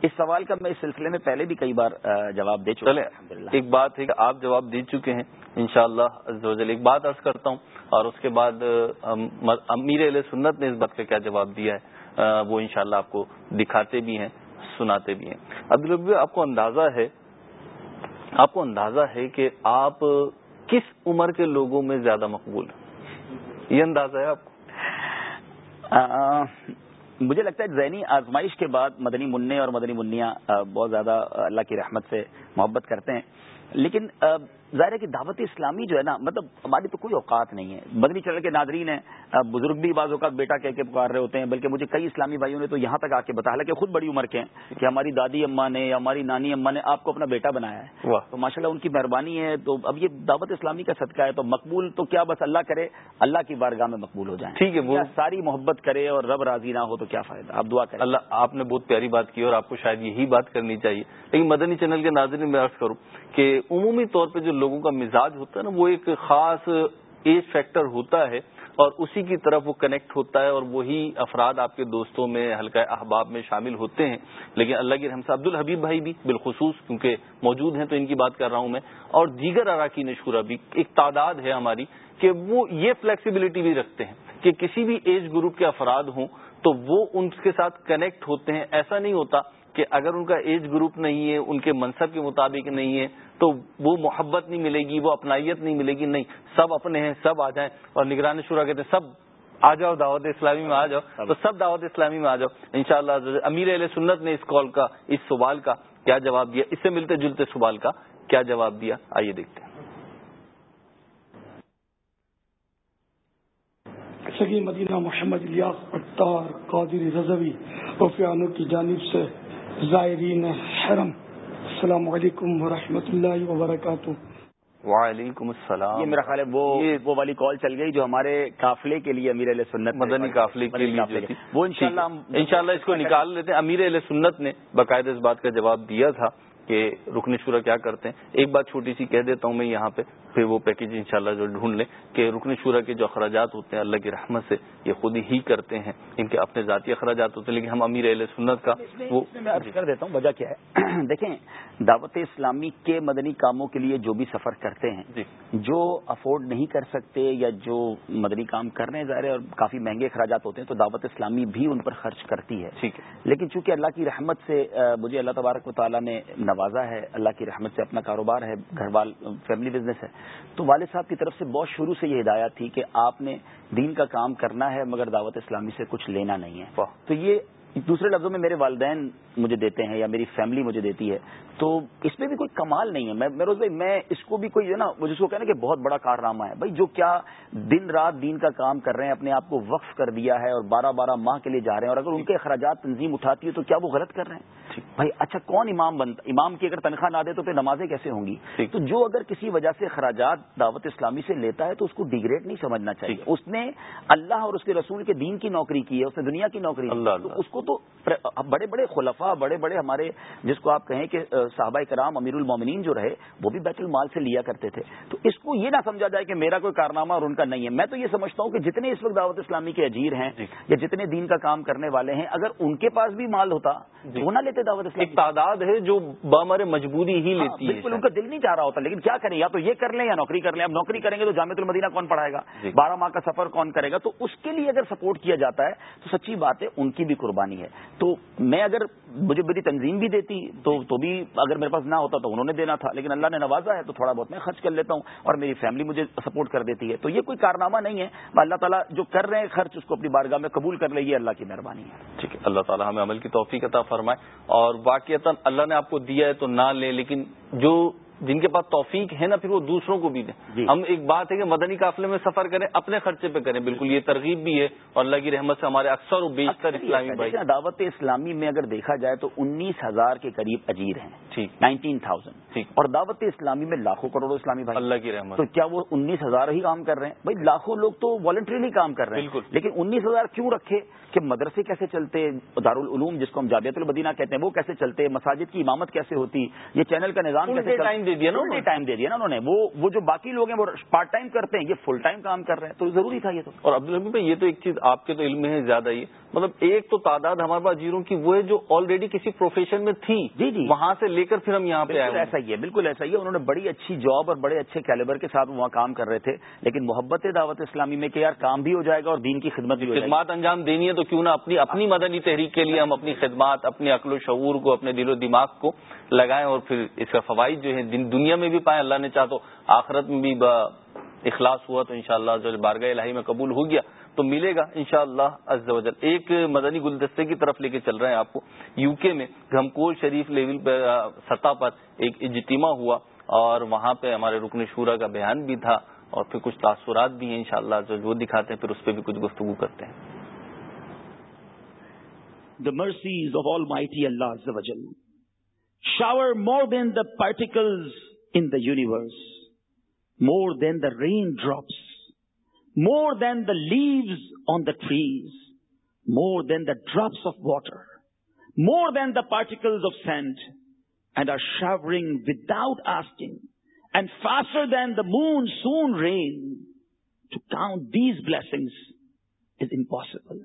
اس سوال کا میں اس سلسلے میں پہلے بھی کئی بار جواب دے چکا ایک بات ہے کہ آپ جواب دے چکے ہیں انشاءاللہ شاء اللہ ایک بات عرض کرتا ہوں اور اس کے بعد امیر علیہ سنت نے اس بات کا کیا جواب دیا ہے۔ وہ انشاءاللہ آپ کو دکھاتے بھی ہیں۔ سناتے بھی ہیں۔ عبد آپ کو اندازہ ہے، آپ کو اندازہ ہے کہ آپ کس عمر کے لوگوں میں زیادہ مقبول ہیں؟ یہ اندازہ ہے آپ کو۔ مجھے لگتا ہے ذہنی آزمائش کے بعد مدنی منع اور مدنی منیا بہت زیادہ اللہ کی رحمت سے محبت کرتے ہیں۔ لیکن ظاہر ہے کہ دعوت اسلامی جو ہے نا مطلب ہماری تو کوئی اوقات نہیں ہے۔ بدنی چل کے ناظرین ہیں۔ بزرگ بھی بعض اوقات بیٹا کہہ کے پکار رہے ہوتے ہیں بلکہ مجھے کئی اسلامی بھائیوں نے تو یہاں تک آ کے بتایا کہ خود بڑی عمر کے ہیں کہ ہماری دادی اما نے یا ہماری نانی اما نے آپ کو اپنا بیٹا بنایا ہے۔ تو ماشاء اللہ ان کی مہربانی ہے۔ تو اب یہ دعوت اسلامی کا صدقہ ہے تو مقبول تو کیا بس اللہ کرے اللہ کی بارگاہ میں مقبول ہو جائیں۔ ٹھیک ہے ساری محبت کرے اور رب راضی نہ ہو تو کیا فائدہ؟ آپ دعا کریں۔ اللہ آپ نے بہت پیاری بات کی اور آپ کو شاید یہی بات کرنی چاہیے۔ لیکن مدنی چینل کے ناظرین میں عرض کروں کہ عمومی طور پہ جو لوگوں کا مزاج ہوتا ہے نا، وہ ایک خاص ایج فیکٹر ہوتا ہے اور اسی کی طرف وہ کنیکٹ ہوتا ہے اور وہی افراد آپ کے دوستوں میں ہلکا احباب میں شامل ہوتے ہیں۔ لیکن اللہ کی رحم سے عبد الحبیب بھائی بھی بالخصوص کیونکہ موجود ہیں تو ان کی بات کر رہا ہوں میں۔ اور دیگر اراکین شورا بھی، ایک تعداد ہے ہماری کہ وہ یہ فلیکسیبلٹی بھی رکھتے ہیں کہ کسی بھی ایج گروپ کے افراد ہوں تو وہ ان کے ساتھ کنیکٹ ہوتے ہیں۔ ایسا نہیں ہوتا کہ اگر ان کا ایج گروپ نہیں ہے، ان کے منصب کے مطابق نہیں ہے، تو وہ محبت نہیں ملے گی، وہ اپنائیت نہیں ملے گی، نہیں، سب اپنے ہیں، سب آ جائیں۔ اور نگرانی شورا کہتے ہیں، سب آ جاؤ، دعوت اسلامی میں آ جاؤ۔ تو سب دعوت اسلامی میں آ جاؤ۔ انشاءاللہ امیر علیہ سنت نے اس کال کا، اس سوال کا کیا جواب دیا۔ اس سے ملتے جلتے سوال کا کیا جواب دیا۔ آئیے دیکھتے ہیں۔ سگی مدینہ محمد الیاس اختار قادری رضوی رفیانوں کی جانب سے زائرین حرم۔ السلام علیکم ورحمۃ اللہ وبرکاتہ۔ وعلیکم السلام۔ یہ میرا خیال ہے وہ وہ والی کال چل گئی جو ہمارے قافلے کے لیے امیر علیہ سنت مدنی قافلے کے لیے وہ انشاءاللہ انشاءاللہ اس کو نکال لیتے ہیں۔ امیر علیہ سنت نے باقاعدہ اس بات کا جواب دیا تھا کہ رکن شورا کیا کرتے ہیں۔ ایک بات چھوٹی سی کہہ دیتا ہوں میں یہاں پہ۔ پھر وہ پیکج انشاءاللہ جو ڈھونڈ لیں کہ رکن شورا کے جو اخراجات ہوتے ہیں اللہ کی رحمت سے یہ خود ہی کرتے ہیں ان کے اپنے ذاتی اخراجات ہوتے ہیں لیکن ہم امیر اہل سنت کا وہ میں کر دیتا ہوں وجہ کیا ہے؟ (clears throat) دیکھیں دعوت اسلامی کے مدنی کاموں کے لیے جو بھی سفر کرتے ہیں جی۔ جو افورڈ نہیں کر سکتے یا جو مدنی کام کر رہے ہیں ظاہر اور کافی مہنگے اخراجات ہوتے ہیں تو دعوت اسلامی بھی ان پر خرچ کرتی ہے۔ ٹھیک ہے۔ لیکن چونکہ اللہ کی رحمت سے مجھے اللہ تبارک و تعالیٰ نے نوازا ہے اللہ کی رحمت سے اپنا کاروبار ہے گھر وال فیملی بزنس ہے تو والد صاحب کی طرف سے بہت شروع سے یہ ہدایت تھی کہ آپ نے دین کا کام کرنا ہے مگر دعوت اسلامی سے کچھ لینا نہیں ہے۔ تو یہ دوسرے لفظوں میں میرے والدین مجھے دیتے ہیں یا میری فیملی مجھے دیتی ہے تو اس میں بھی کوئی کمال نہیں ہے۔ میں روز بھائی میں اس کو بھی کوئی ہے نا مجھے اس کو کہنا کہ بہت بڑا کارنامہ ہے۔ بھائی جو کیا دن رات دین کا کام کر رہے ہیں اپنے آپ کو وقف کر دیا ہے اور بارہ بارہ ماہ کے لیے جا رہے ہیں اور اگر ان کے اخراجات تنظیم اٹھاتی ہے تو کیا وہ غلط کر رہے ہیں؟ بھائی اچھا کون امام بنتا امام کی اگر تنخواہ نہ دے تو پھر نمازیں کیسے ہوں گی؟ تو جو اگر کسی وجہ سے اخراجات دعوت اسلامی سے لیتا ہے تو اس کو ڈیگریڈ نہیں سمجھنا چاہیے۔ اس نے اللہ اور اس کے رسول کے دین کی نوکری کی ہے اس نے دنیا کی نوکری اس کو تو بڑے بڑے خلفاء بڑے بڑے ہمارے جس کو آپ کہیں کہ صحابہ کرام امیر المومنین جو رہے وہ بھی بیت المال سے لیا کرتے تھے۔ تو اس کو یہ نہ سمجھا جائے کہ میرا کوئی کارنامہ اور ان کا نہیں ہے۔ میں تو یہ سمجھتا ہوں کہ جتنے اس وقت دعوت اسلامی کے عجیر ہیں جی۔ یا جتنے دین کا کام کرنے والے ہیں اگر ان کے پاس بھی مال ہوتا جی۔ وہ نہ لیتے دعوت اسلامی۔ تعداد ہے جو بامر مجبوری ہی ہاں، لیتی ہے بالکل ان کا دل نہیں چاہ رہا ہوتا لیکن کیا کریں یا تو یہ کر لیں یا نوکری کر لیں۔ اب نوکری کریں گے تو جامع المدینہ کون پڑھائے گا؟ جی۔ بارہ ماہ کا سفر کون کرے گا؟ تو اس کے لیے اگر سپورٹ کیا جاتا ہے تو سچی بات ہے ان کی بھی قربانی ہے۔ تو میں اگر مجھے میری تنظیم بھی دیتی، تو تو بھی اگر میرے پاس نہ ہوتا تو انہوں نے دینا تھا، لیکن اللہ نے نوازا ہے تو تھوڑا بہت میں خرچ کر لیتا ہوں اور میری فیملی مجھے سپورٹ کر دیتی ہے۔ تو یہ کوئی کارنامہ نہیں ہے۔ اللہ تعالیٰ جو کر رہے ہیں خرچ، اس کو اپنی بارگاہ میں قبول کر لے، یہ اللہ کی مہربانی ہے۔ ٹھیک ہے، اللہ تعالیٰ ہمیں عمل کی توفیق عطا فرمائے۔ اور واقعات اللہ نے آپ کو دیا ہے تو نہ لیں لیکن جو جن کے پاس توفیق ہے نا پھر وہ دوسروں کو بھی دیں۔ جی۔ ہم ایک بات ہے کہ مدنی قافلے میں سفر کریں اپنے خرچے پہ کریں۔ بالکل یہ ترغیب بھی ہے اور اللہ کی رحمت سے ہمارے اکثر و بیشتر اسلامی بھائی۔ دعوت اسلامی میں اگر دیکھا جائے تو انیس ہزار کے قریب اجیر ہیں۔ ٹھیک نائنٹین تھاؤزینڈ اور دعوت اسلامی میں لاکھوں کروڑوں اسلامی بھائی۔ اللہ کی رحمت۔ تو کیا وہ انیس ہزار ہی کام کر رہے ہیں؟ بھائی لاکھوں لوگ تو والنٹریلی کام کر رہے ہیں۔ بالکل۔ لیکن انیس ہزار کیوں رکھے؟ کہ مدرسے کیسے چلتے؟ دارالعلوم جس کو ہم جابیت المدینہ کہتے ہیں وہ کیسے چلتے؟ مساجد کی امامت کیسے ہوتی؟ یہ چینل کا نظام کیسے دے دیا نا ٹائم دے دیا نا انہوں نے۔ وہ وہ جو باقی لوگ ہیں وہ پارٹ ٹائم کرتے ہیں۔ یہ فل ٹائم کام کر رہے ہیں۔ تو ضروری تھا یہ تو۔ اور عبد بھائی یہ تو ایک چیز آپ کے تو علم میں ہے زیادہ ہی۔ مطلب ایک تو تعداد ہمارے پاس جیروں کی وہ ہے جو آلریڈی کسی پروفیشن میں تھی۔ جی جی۔ وہاں سے لے کر پھر ہم یہاں پہ آئے ایسا ہی ہے بالکل ایسا ہی ہے۔ انہوں نے بڑی اچھی جاب اور بڑے اچھے کیلیبر کے ساتھ وہاں کام کر رہے تھے لیکن محبت دعوت اسلامی میں کہ یار کام بھی ہو جائے گا اور دین کی خدمت بھی خدمات انجام دینی ہے تو کیوں نہ اپنی اپنی مدنی تحریک کے لیے ہم اپنی خدمات اپنے عقل و شعور کو اپنے دل و دماغ کو لگائیں اور پھر اس کا فوائد جو ہے دنیا میں بھی پائیں۔ اللہ نے چاہ تو آخرت میں بھی اخلاص ہوا تو انشاءاللہ جو بارگاہ الہی میں قبول ہو گیا۔ تو ملے گا انشاءاللہ شاء اللہ ایک مدنی گلدستے کی طرف لے کے چل رہے ہیں آپ کو یو کے میں گھمکول شریف لیول پہ سطح پر ایک اجتماع ہوا اور وہاں پہ ہمارے رکن شورا کا بیان بھی تھا اور پھر کچھ تاثرات بھی ہیں انشاءاللہ جو وہ دکھاتے ہیں پھر اس پہ بھی کچھ گفتگو کرتے ہیں the mercies of Almighty Allah Azza wa Jal. Shower more than the particles in the universe, more than the raindrops, more than the leaves on the trees, more than the drops of water, more than the particles of sand, and are showering without asking, and faster than the moon soon rain. To count these blessings is impossible.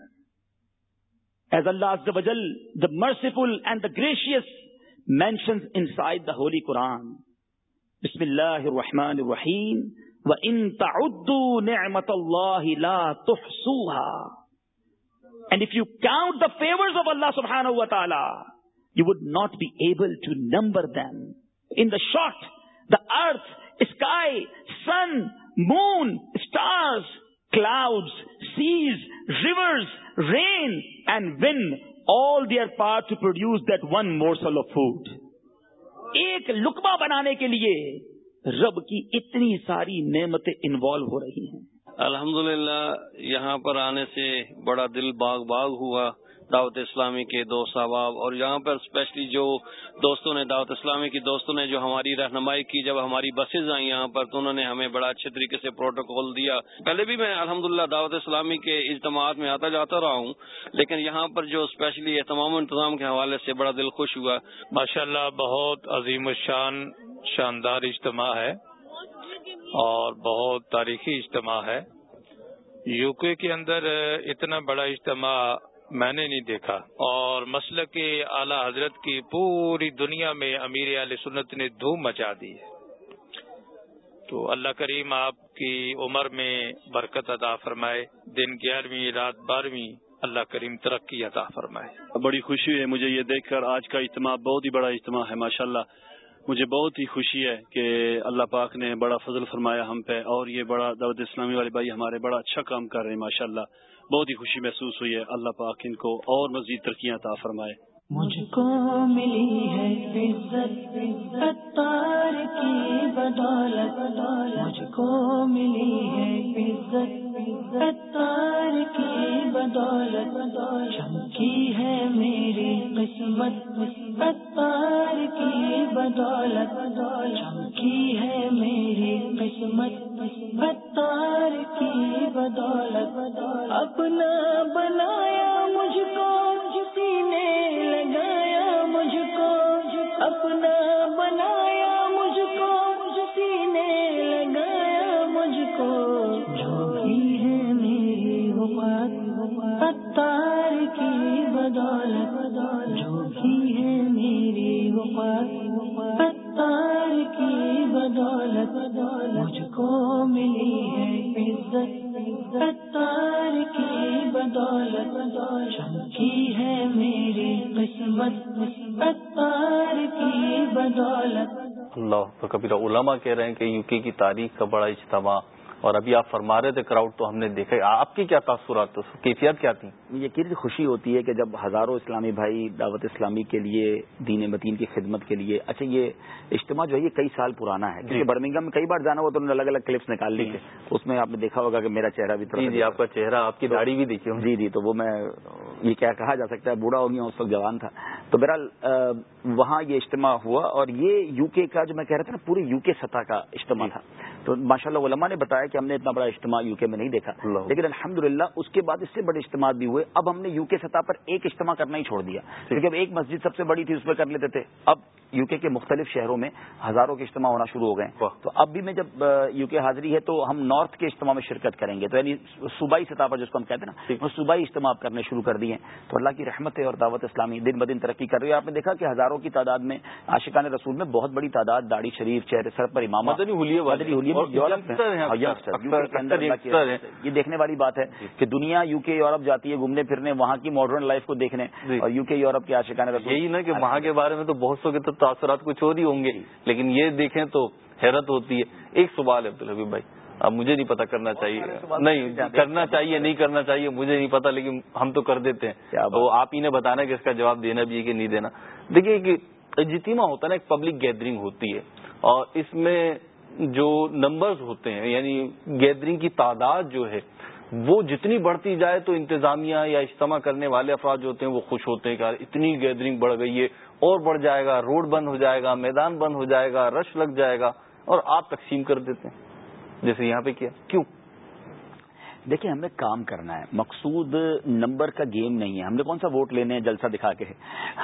As Allah Azza wa Jal, the merciful and the gracious, mentions inside the Holy Quran. Bismillahir Rahmanir Rahim. وَإِن تَعُدُّوا نِعْمَةَ اللَّهِ لَا تُحْصُوهَا And if you count the favors of Allah subhanahu wa ta'ala, you would not be able to number them. In the short, the earth, sky, sun, moon, stars, clouds, seas, rivers, rain, and wind, all their part to produce that one morsel of food. ایک لکما بنانے کے لیے رب کی اتنی ساری نعمتیں انوالو ہو رہی ہیں۔ الحمدللہ یہاں پر آنے سے بڑا دل باغ باغ ہوا دعوت اسلامی کے دوست احباب اور یہاں پر اسپیشلی جو دوستوں نے دعوت اسلامی کی دوستوں نے جو ہماری رہنمائی کی جب ہماری بسز آئیں یہاں پر تو انہوں نے ہمیں بڑا اچھے طریقے سے پروٹوکول دیا۔ پہلے بھی میں الحمدللہ دعوت اسلامی کے اجتماعات میں آتا جاتا رہا ہوں لیکن یہاں پر جو اسپیشلی تمام انتظام کے حوالے سے بڑا دل خوش ہوا۔ ماشاء اللہ بہت عظیم الشان شاندار اجتماع ہے اور بہت تاریخی اجتماع ہے۔ یو کے کے اندر اتنا بڑا اجتماع میں نے نہیں دیکھا اور مسئلہ کے اعلی حضرت کی پوری دنیا میں امیر علیہ سنت نے دھوم مچا دی ہے۔ تو اللہ کریم آپ کی عمر میں برکت عطا فرمائے، دن گیارہویں، رات بارہویں اللہ کریم ترقی عطا فرمائے۔ بڑی خوشی ہے مجھے یہ دیکھ کر آج کا اجتماع بہت ہی بڑا اجتماع ہے ماشاء اللہ مجھے بہت ہی خوشی ہے کہ اللہ پاک نے بڑا فضل فرمایا ہم پہ اور یہ بڑا دعوت اسلامی والے بھائی ہمارے بڑا اچھا کام کر رہے ہیں ماشاء اللہ بہت ہی خوشی محسوس ہوئی ہے۔ اللہ پاک ان کو اور مزید ترقیاں عطا فرمائے۔ مجھ کو ملی ہے عزت، ستار کی بدولت۔ مجھ کو ملی ہے عزت، ستار کی بدولت۔ چمکی ہے میری قسمت، ستار کی بدولت چمکی ہے میری قسمت ستار کی بدولت اپنا اللہ کبیرہ علماء کہہ رہے ہیں کہ یو کے کی تاریخ کا بڑا اجتماع اور ابھی آپ فرما رہے تھے کراؤڈ تو ہم نے دیکھا آپ کی کیا تاثرات کیفیت کیا تھی؟ یقین خوشی ہوتی ہے کہ جب ہزاروں اسلامی بھائی دعوت اسلامی کے لیے دین متین کی خدمت کے لیے اچھا یہ اجتماع جو ہے یہ کئی سال پرانا ہے۔ کیونکہ برمنگم میں کئی بار جانا ہوا تو انہوں نے الگ الگ کلپس نکال لی اس میں آپ نے دیکھا ہوگا کہ میرا چہرہ بھی تھوڑا جی آپ کا چہرہ آپ کی داڑھی بھی دیکھی جی جی تو وہ میں یہ کیا کہا جا سکتا ہے بوڑھا ہو گیا اس وقت جوان تھا۔ تو بہرحال وہاں یہ اجتماع ہوا اور یہ یو کے کا جو میں کہہ رہا تھا نا پورے یو کے سطح کا اجتماع تھا۔ تو ماشاء اللہ علماء نے بتایا کہ ہم نے اتنا بڑا اجتماع یو کے میں نہیں دیکھا۔ لیکن الحمد اس کے بعد اس سے بڑے اجتماع بھی ہوئے۔ اب ہم نے یو کے سطح پر ایک اجتماع کرنا ہی چھوڑ دیا۔ کیونکہ اب ایک مسجد سب سے بڑی تھی اس پہ کر لیتے تھے۔ اب یو کے مختلف شہروں میں ہزاروں کے اجتماع ہونا شروع ہو گئے۔ تو اب بھی میں جب یو کے حاضری ہے تو ہم نارتھ کے اجتماع میں شرکت کریں گے۔ تو یعنی صوبائی سطح پر جس کو ہم کہتے ہیں نا وہ صوبائی اجتماع کرنے شروع کر دیے۔ تو اللہ کی رحمت ہے اور دعوت اسلامی دن بدن ترقی کر رہی ہے۔ آپ نے دیکھا کہ ہزاروں کی تعداد میں عاشقان رسول میں بہت بڑی تعداد داڑھی شریف چہرے سر پر امام یہ دیکھنے والی بات ہے جی۔ کہ دنیا یو کے یورپ جاتی ہے گھومنے پھرنے وہاں کی ماڈرن لائف کو دیکھنے جی۔ اور یو کے یورپ کے رسول یہی نا کہ وہاں کے بارے میں تو بہت سو کے تو تاثرات کچھ اور ہی ہوں گے. جی۔ لیکن یہ دیکھیں تو حیرت ہوتی ہے. ایک سوال ہے عبدالحبیب بھائی اب مجھے نہیں پتا کرنا چاہیے. نہیں کرنا چاہیے نہیں کرنا چاہیے مجھے نہیں پتا لیکن ہم تو کر دیتے ہیں. وہ آپ ہی نے بتانا کہ اس کا جواب دینا بھی ہے کہ نہیں دینا. دیکھیے کہ اجتماع ہوتا ہے نا ایک پبلک گیدرنگ ہوتی ہے. اور اس میں جو نمبرز ہوتے ہیں یعنی گیدرنگ کی تعداد جو ہے، وہ جتنی بڑھتی جائے تو انتظامیہ یا اجتماع کرنے والے افراد جو ہوتے ہیں وہ خوش ہوتے ہیں کہ اتنی گیدرنگ بڑھ گئی ہے، اور بڑھ جائے گا روڈ بند ہو جائے گا، میدان بند ہو جائے گا رش لگ جائے گا، اور آپ تقسیم کر دیتے ہیں، جیسے یہاں پہ کیا، کیوں؟ دیکھیں ہمیں کام کرنا ہے۔ مقصود نمبر کا گیم نہیں ہے۔ ہم نے کون سا ووٹ لینے ہیں جلسہ دکھا کے؟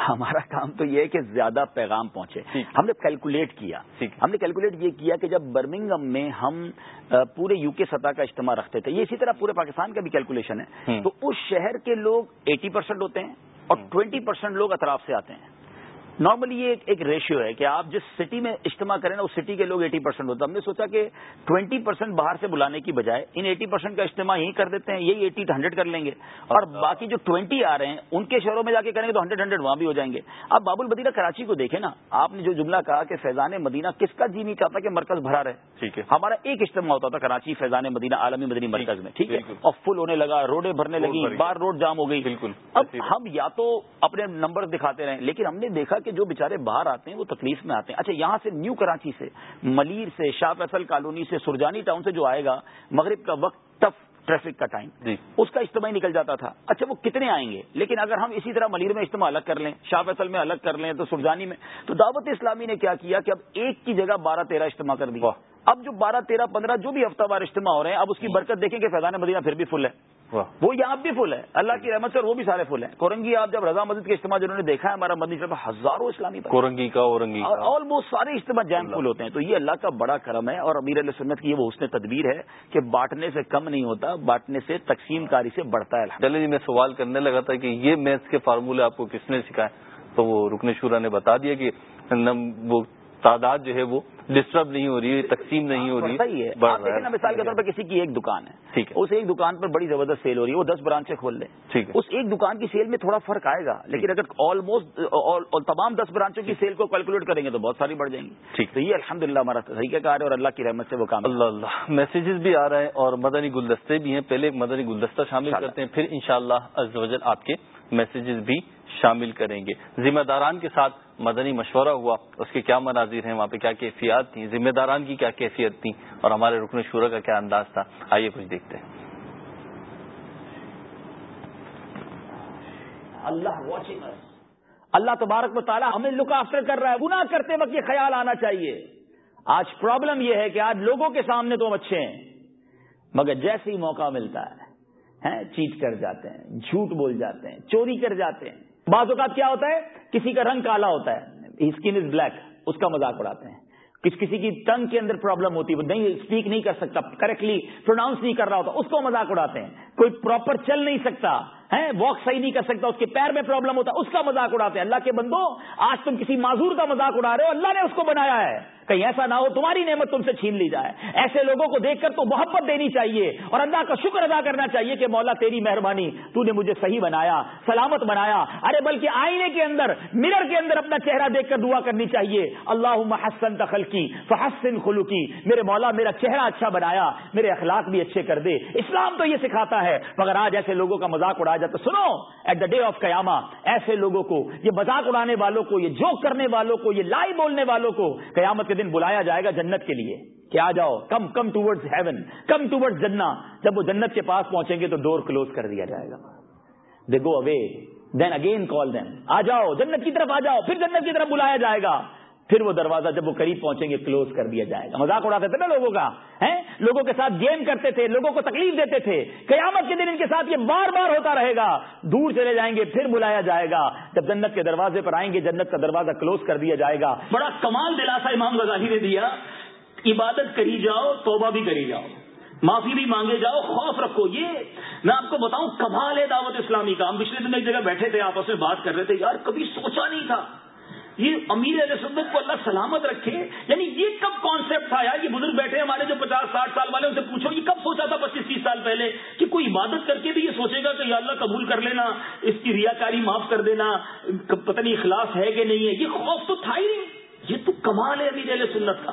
ہمارا کام تو یہ ہے کہ زیادہ پیغام پہنچے۔ ہم نے کیلکولیٹ کیا۔ ہم نے کیلکولیٹ یہ کیا کہ جب برمنگم میں ہم پورے یو کے سطح کا اجتماع رکھتے تھے یہ اسی طرح پورے پاکستان کا بھی کیلکولیشن ہے۔ تو اس شہر کے لوگ ایٹی پرسینٹ ہوتے ہیں اور ٹوینٹی پرسینٹ لوگ اطراف سے آتے ہیں۔ نارملی یہ ایک ریشیو ہے کہ آپ جس سٹی میں اجتماع کریں نا اس سٹی کے لوگ ایٹی پرسینٹ ہوتے ہیں۔ ہم نے سوچا کہ ٹوینٹی پرسینٹ باہر سے بلانے کی بجائے ان ایٹی پرسینٹ کا اجتماع یہیں کر دیتے ہیں یہی ایٹی ہنڈریڈ کر لیں گے۔ اور۔ باقی جو ٹوینٹی آ رہے ہیں ان کے شہروں میں جا کے کریں گے تو ہنڈریڈ ہنڈریڈ وہاں بھی ہو جائیں گے۔ اب باب المدینہ کراچی کو دیکھیں نا آپ نے جو جملہ کہا کہ فیضان مدینہ کس کا جی نہیں چاہتا کہ مرکز بھرا رہے۔ ٹھیک ہے۔ ہمارا ایک اجتماع ہوتا تھا کراچی فیضان مدینہ عالمی مدنی مرکز میں ٹھیک ہے؟ اور فل ہونے لگا روڈیں بھرنے لگی بار روڈ جام ہو گئی۔ بالکل۔ اب ہم یا تو اپنے نمبر دکھاتے رہے لیکن ہم نے دیکھا کہ جو بےچارے باہر آتے ہیں وہ تکلیف میں آتے ہیں۔ اچھا یہاں سے نیو کراچی سے ملیر سے شاہ فیصل کالونی سے سرجانی ٹاؤن سے جو آئے گا مغرب کا وقت ٹف ٹریفک کا ٹائم۔ جی۔ اس کا اجتماع نکل جاتا تھا۔ اچھا وہ کتنے آئیں گے؟ لیکن اگر ہم اسی طرح ملیر میں اجتماع الگ کر لیں شاہ فیصل میں الگ کر لیں تو سرجانی میں۔ تو دعوت اسلامی نے کیا کیا کہ اب ایک کی جگہ بارہ تیرہ اجتماع کر دیا اب جو بارہ تیرہ پندرہ جو بھی ہفتہ وار اجتماع ہو رہے ہیں اب اس کی برکت دیکھیں کہ فیضان مدینہ پھر بھی فل ہے۔ وہ یہاں بھی فل ہے اللہ کی رحمت سے وہ بھی سارے فل ہیں. کورنگی آپ جب رضا مسجد کے اجتماع جنہوں نے دیکھا ہے ہمارا مدنی صاحب ہزاروں اسلامی کورنگی کا اورنگی اور آلموسٹ سارے اجتماع جیم فل ہوتے ہیں. تو یہ اللہ کا بڑا کرم ہے اور امیر علیہ سنت کی وہ حسن تدبیر ہے کہ بانٹنے سے کم نہیں ہوتا بانٹنے سے تقسیم کاری سے بڑھتا ہے چلے جی میں سوال کرنے لگا تھا کہ یہ میتھس کے فارمولے آپ کو کس نے سکھائے؟ تو وہ رکن شورا نے بتا دیا کہ وہ تعداد جو ہے وہ ڈسٹرب نہیں ہو رہی ہے تقسیم نہیں ہو رہی صحیح ہے. مثال کے طور پر کسی کی ایک دکان ہے. ٹھیک ہے. اس ایک دکان پر بڑی زبردست سیل ہو رہی ہے. وہ دس برانچیں کھول لیں ٹھیک ہے. اس ایک دکان کی سیل میں تھوڑا فرق آئے گا. لیکن اگر آلموسٹ تمام دس برانچوں کی سیل کو کیلکولیٹ کریں گے تو بہت ساری بڑھ جائیں گی. ٹھیک. تو یہ الحمد للہ ہمارا طریقہ کار ہے اور اللہ کی رحمت سے وہ کام اللہ اللہ. میسیجز بھی آ رہے ہیں اور مدنی گلدستے بھی ہیں. پہلے مدنی گلدستہ شامل کرتے ہیں. پھر انشاءاللہ شاء اللہ آپ کے میسیجز بھی شامل کریں گے. ذمہ داران کے ساتھ مدنی مشورہ ہوا، اس کے کیا مناظر ہیں، وہاں پہ کیا کیفیات تھیں، ذمہ داران کی کیا کیفیت تھی اور ہمارے رکن شورا کا کیا انداز تھا؟ آئیے کچھ دیکھتے ہیں۔ اللہ اللہ تبارک و تعالیٰ ہمیں لک آفٹر کر رہا ہے، گناہ کرتے وقت یہ خیال آنا چاہیے۔ آج پرابلم یہ ہے کہ آج لوگوں کے سامنے تو ہم اچھے ہیں، مگر جیسے ہی موقع ملتا ہے چیٹ کر جاتے ہیں، جھوٹ بول جاتے ہیں، چوری کر جاتے ہیں۔ بعض اوقات کیا ہوتا ہے؟ کسی کا رنگ کالا ہوتا ہے اسکن از بلیک اس کا مذاق اڑاتے ہیں۔ کس کسی کی ٹنگ کے اندر پرابلم ہوتی ہے، وہ نہیں اسپیک نہیں کر سکتا کریکٹلی پروناؤنس نہیں کر رہا ہوتا، اس کو مذاق اڑاتے ہیں۔ کوئی پراپر چل نہیں سکتا ہے واک صحیح نہیں کر سکتا، اس کے پیر میں پرابلم ہوتا ہے اس کا مذاق اڑاتے ہیں۔ اللہ کے بندو، آج تم کسی معذور کا مذاق اڑا رہے ہو، اللہ نے اس کو بنایا ہے۔ کہیں ایسا نہ ہو، تمہاری نعمت تم سے چھین لی جائے۔ ایسے لوگوں کو دیکھ کر تو محبت دینی چاہیے اور اللہ کا شکر ادا کرنا چاہیے کہ مولا تیری مہربانی، تو نے مجھے صحیح بنایا، سلامت بنایا۔ ارے بلکہ آئینے کے اندر مرر کے اندر اپنا چہرہ دیکھ کر دعا کرنی چاہیے۔ اللہ محسن دخل کی فحسن خلو کی میرے مولا، میرا چہرہ اچھا بنایا، میرے اخلاق بھی اچھے کر دے۔ اسلام تو یہ سکھاتا ہے، مگر آج ایسے لوگوں کا مذاق اڑایا جاتا سنو ایٹ دا ڈے آف قیامہ، ایسے لوگوں کو، یہ مذاق اڑانے والوں کو، یہ جوک کرنے والوں کو، یہ لائی بولنے والوں کو، قیامت کے دن بلایا جائے گا جنت کے لیے کہ آ جاؤ come come towards heaven come towards جنا جب وہ جنت کے پاس پہنچیں گے تو ڈور کلوز کر دیا جائے گا۔ دے گو اوے دین اگین کال دین آ جاؤ، جنت کی طرف آ جاؤ، پھر جنت کی طرف بلایا جائے گا۔ پھر وہ دروازہ جب وہ قریب پہنچیں گے کلوز کر دیا جائے گا۔ مذاق اڑاتے تھے نا لوگوں کا ہے لوگوں کے ساتھ گیم کرتے تھے، لوگوں کو تکلیف دیتے تھے۔ قیامت کے دن ان کے ساتھ یہ بار بار ہوتا رہے گا۔ دور چلے جائیں گے، پھر بلایا جائے گا۔ جب جنت کے دروازے پر آئیں گے، جنت کا دروازہ کلوز کر دیا جائے گا۔ بڑا کمال دلاسا امام غزالی نے دیا، عبادت کری جاؤ، توبہ بھی کری جاؤ۔ معافی بھی مانگے جاؤ، خوف رکھو۔ یہ میں آپ کو بتاؤں، کمال ہے دعوت اسلامی کا۔ ہم پچھلے دن ایک جگہ بیٹھے تھے، آپس میں بات کر رہے تھے، یار کبھی سوچا نہیں تھا۔ یہ امیر علیہ سنت کو اللہ سلامت رکھے۔ یعنی یہ کب کانسیپٹ تھا یار یہ بزرگ بیٹھے ہمارے جو پچاس ساٹھ سال والے، ان سے پوچھو، یہ کب سوچا تھا پچیس تیس سال پہلے کہ کوئی عبادت کر کے بھی یہ سوچے گا کہ یا اللہ قبول کر لینا، اس کی ریاکاری معاف کر دینا پتہ نہیں اخلاص ہے کہ نہیں ہے۔ یہ خوف تو تھا ہی نہیں۔ یہ تو کمال ہے امیر علیہ سنت کا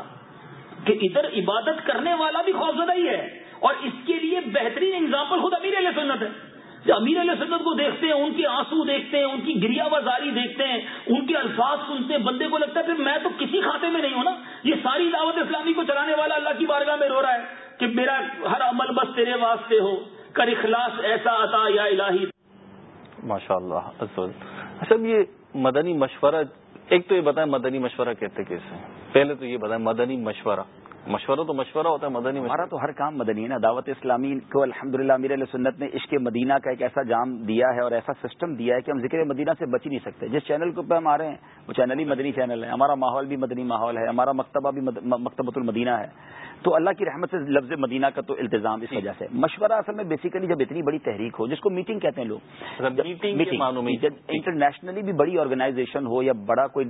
کہ ادھر عبادت کرنے والا بھی خوفزدہ ہی ہے اور اس کے لیے بہترین اگزامپل خود امیر علیہ سنت ہے۔ امیر علیہ سنت کو دیکھتے ہیں، ان کے آنسو دیکھتے ہیں، ان کی گریا بازاری دیکھتے ہیں، ان کے الفاظ سنتے ہیں، بندے کو لگتا ہے، پھر میں تو کسی کھاتے میں نہیں ہوں نا۔ یہ ساری دعوت اسلامی کو چلانے والا اللہ کی بارگاہ میں رو رہا ہے کہ میرا ہر عمل بس تیرے واسطے ہو، کر اخلاص ایسا عطا یا الہی۔ ماشاء اللہ اچھا یہ مدنی مشورہ، ایک تو یہ بتائیں مدنی مشورہ کہتے کیسے؟ پہلے تو یہ بتائیں مدنی مشورہ۔ مشورہ تو مشورہ ہوتا ہے، مدنی ہمارا تو ہر کام مدنی ہے نا، دعوت اسلامی کو الحمد للہ امیر علیہ سنت نے عشق مدینہ کا ایک ایسا جام دیا ہے اور ایسا سسٹم دیا ہے کہ ہم ذکر مدینہ سے بچ ہی نہیں سکتے۔ جس چینل کے اوپر ہم آ رہے ہیں، وہ چینل ہی مدنی چینل ہے۔ ہمارا ماحول بھی مدنی ماحول ہے، ہمارا مکتبہ بھی مکتبۃ المدینہ ہے۔ تو اللہ کی رحمت سے لفظ مدینہ کا تو التظام اس وجہ سے۔ مشورہ اصل میں بیسیکلی جب اتنی بڑی تحریک ہو جس کو میٹنگ کہتے ہیں لوگ انٹرنیشنلی بھی بڑی آرگنائزیشن ہو یا بڑا کوئی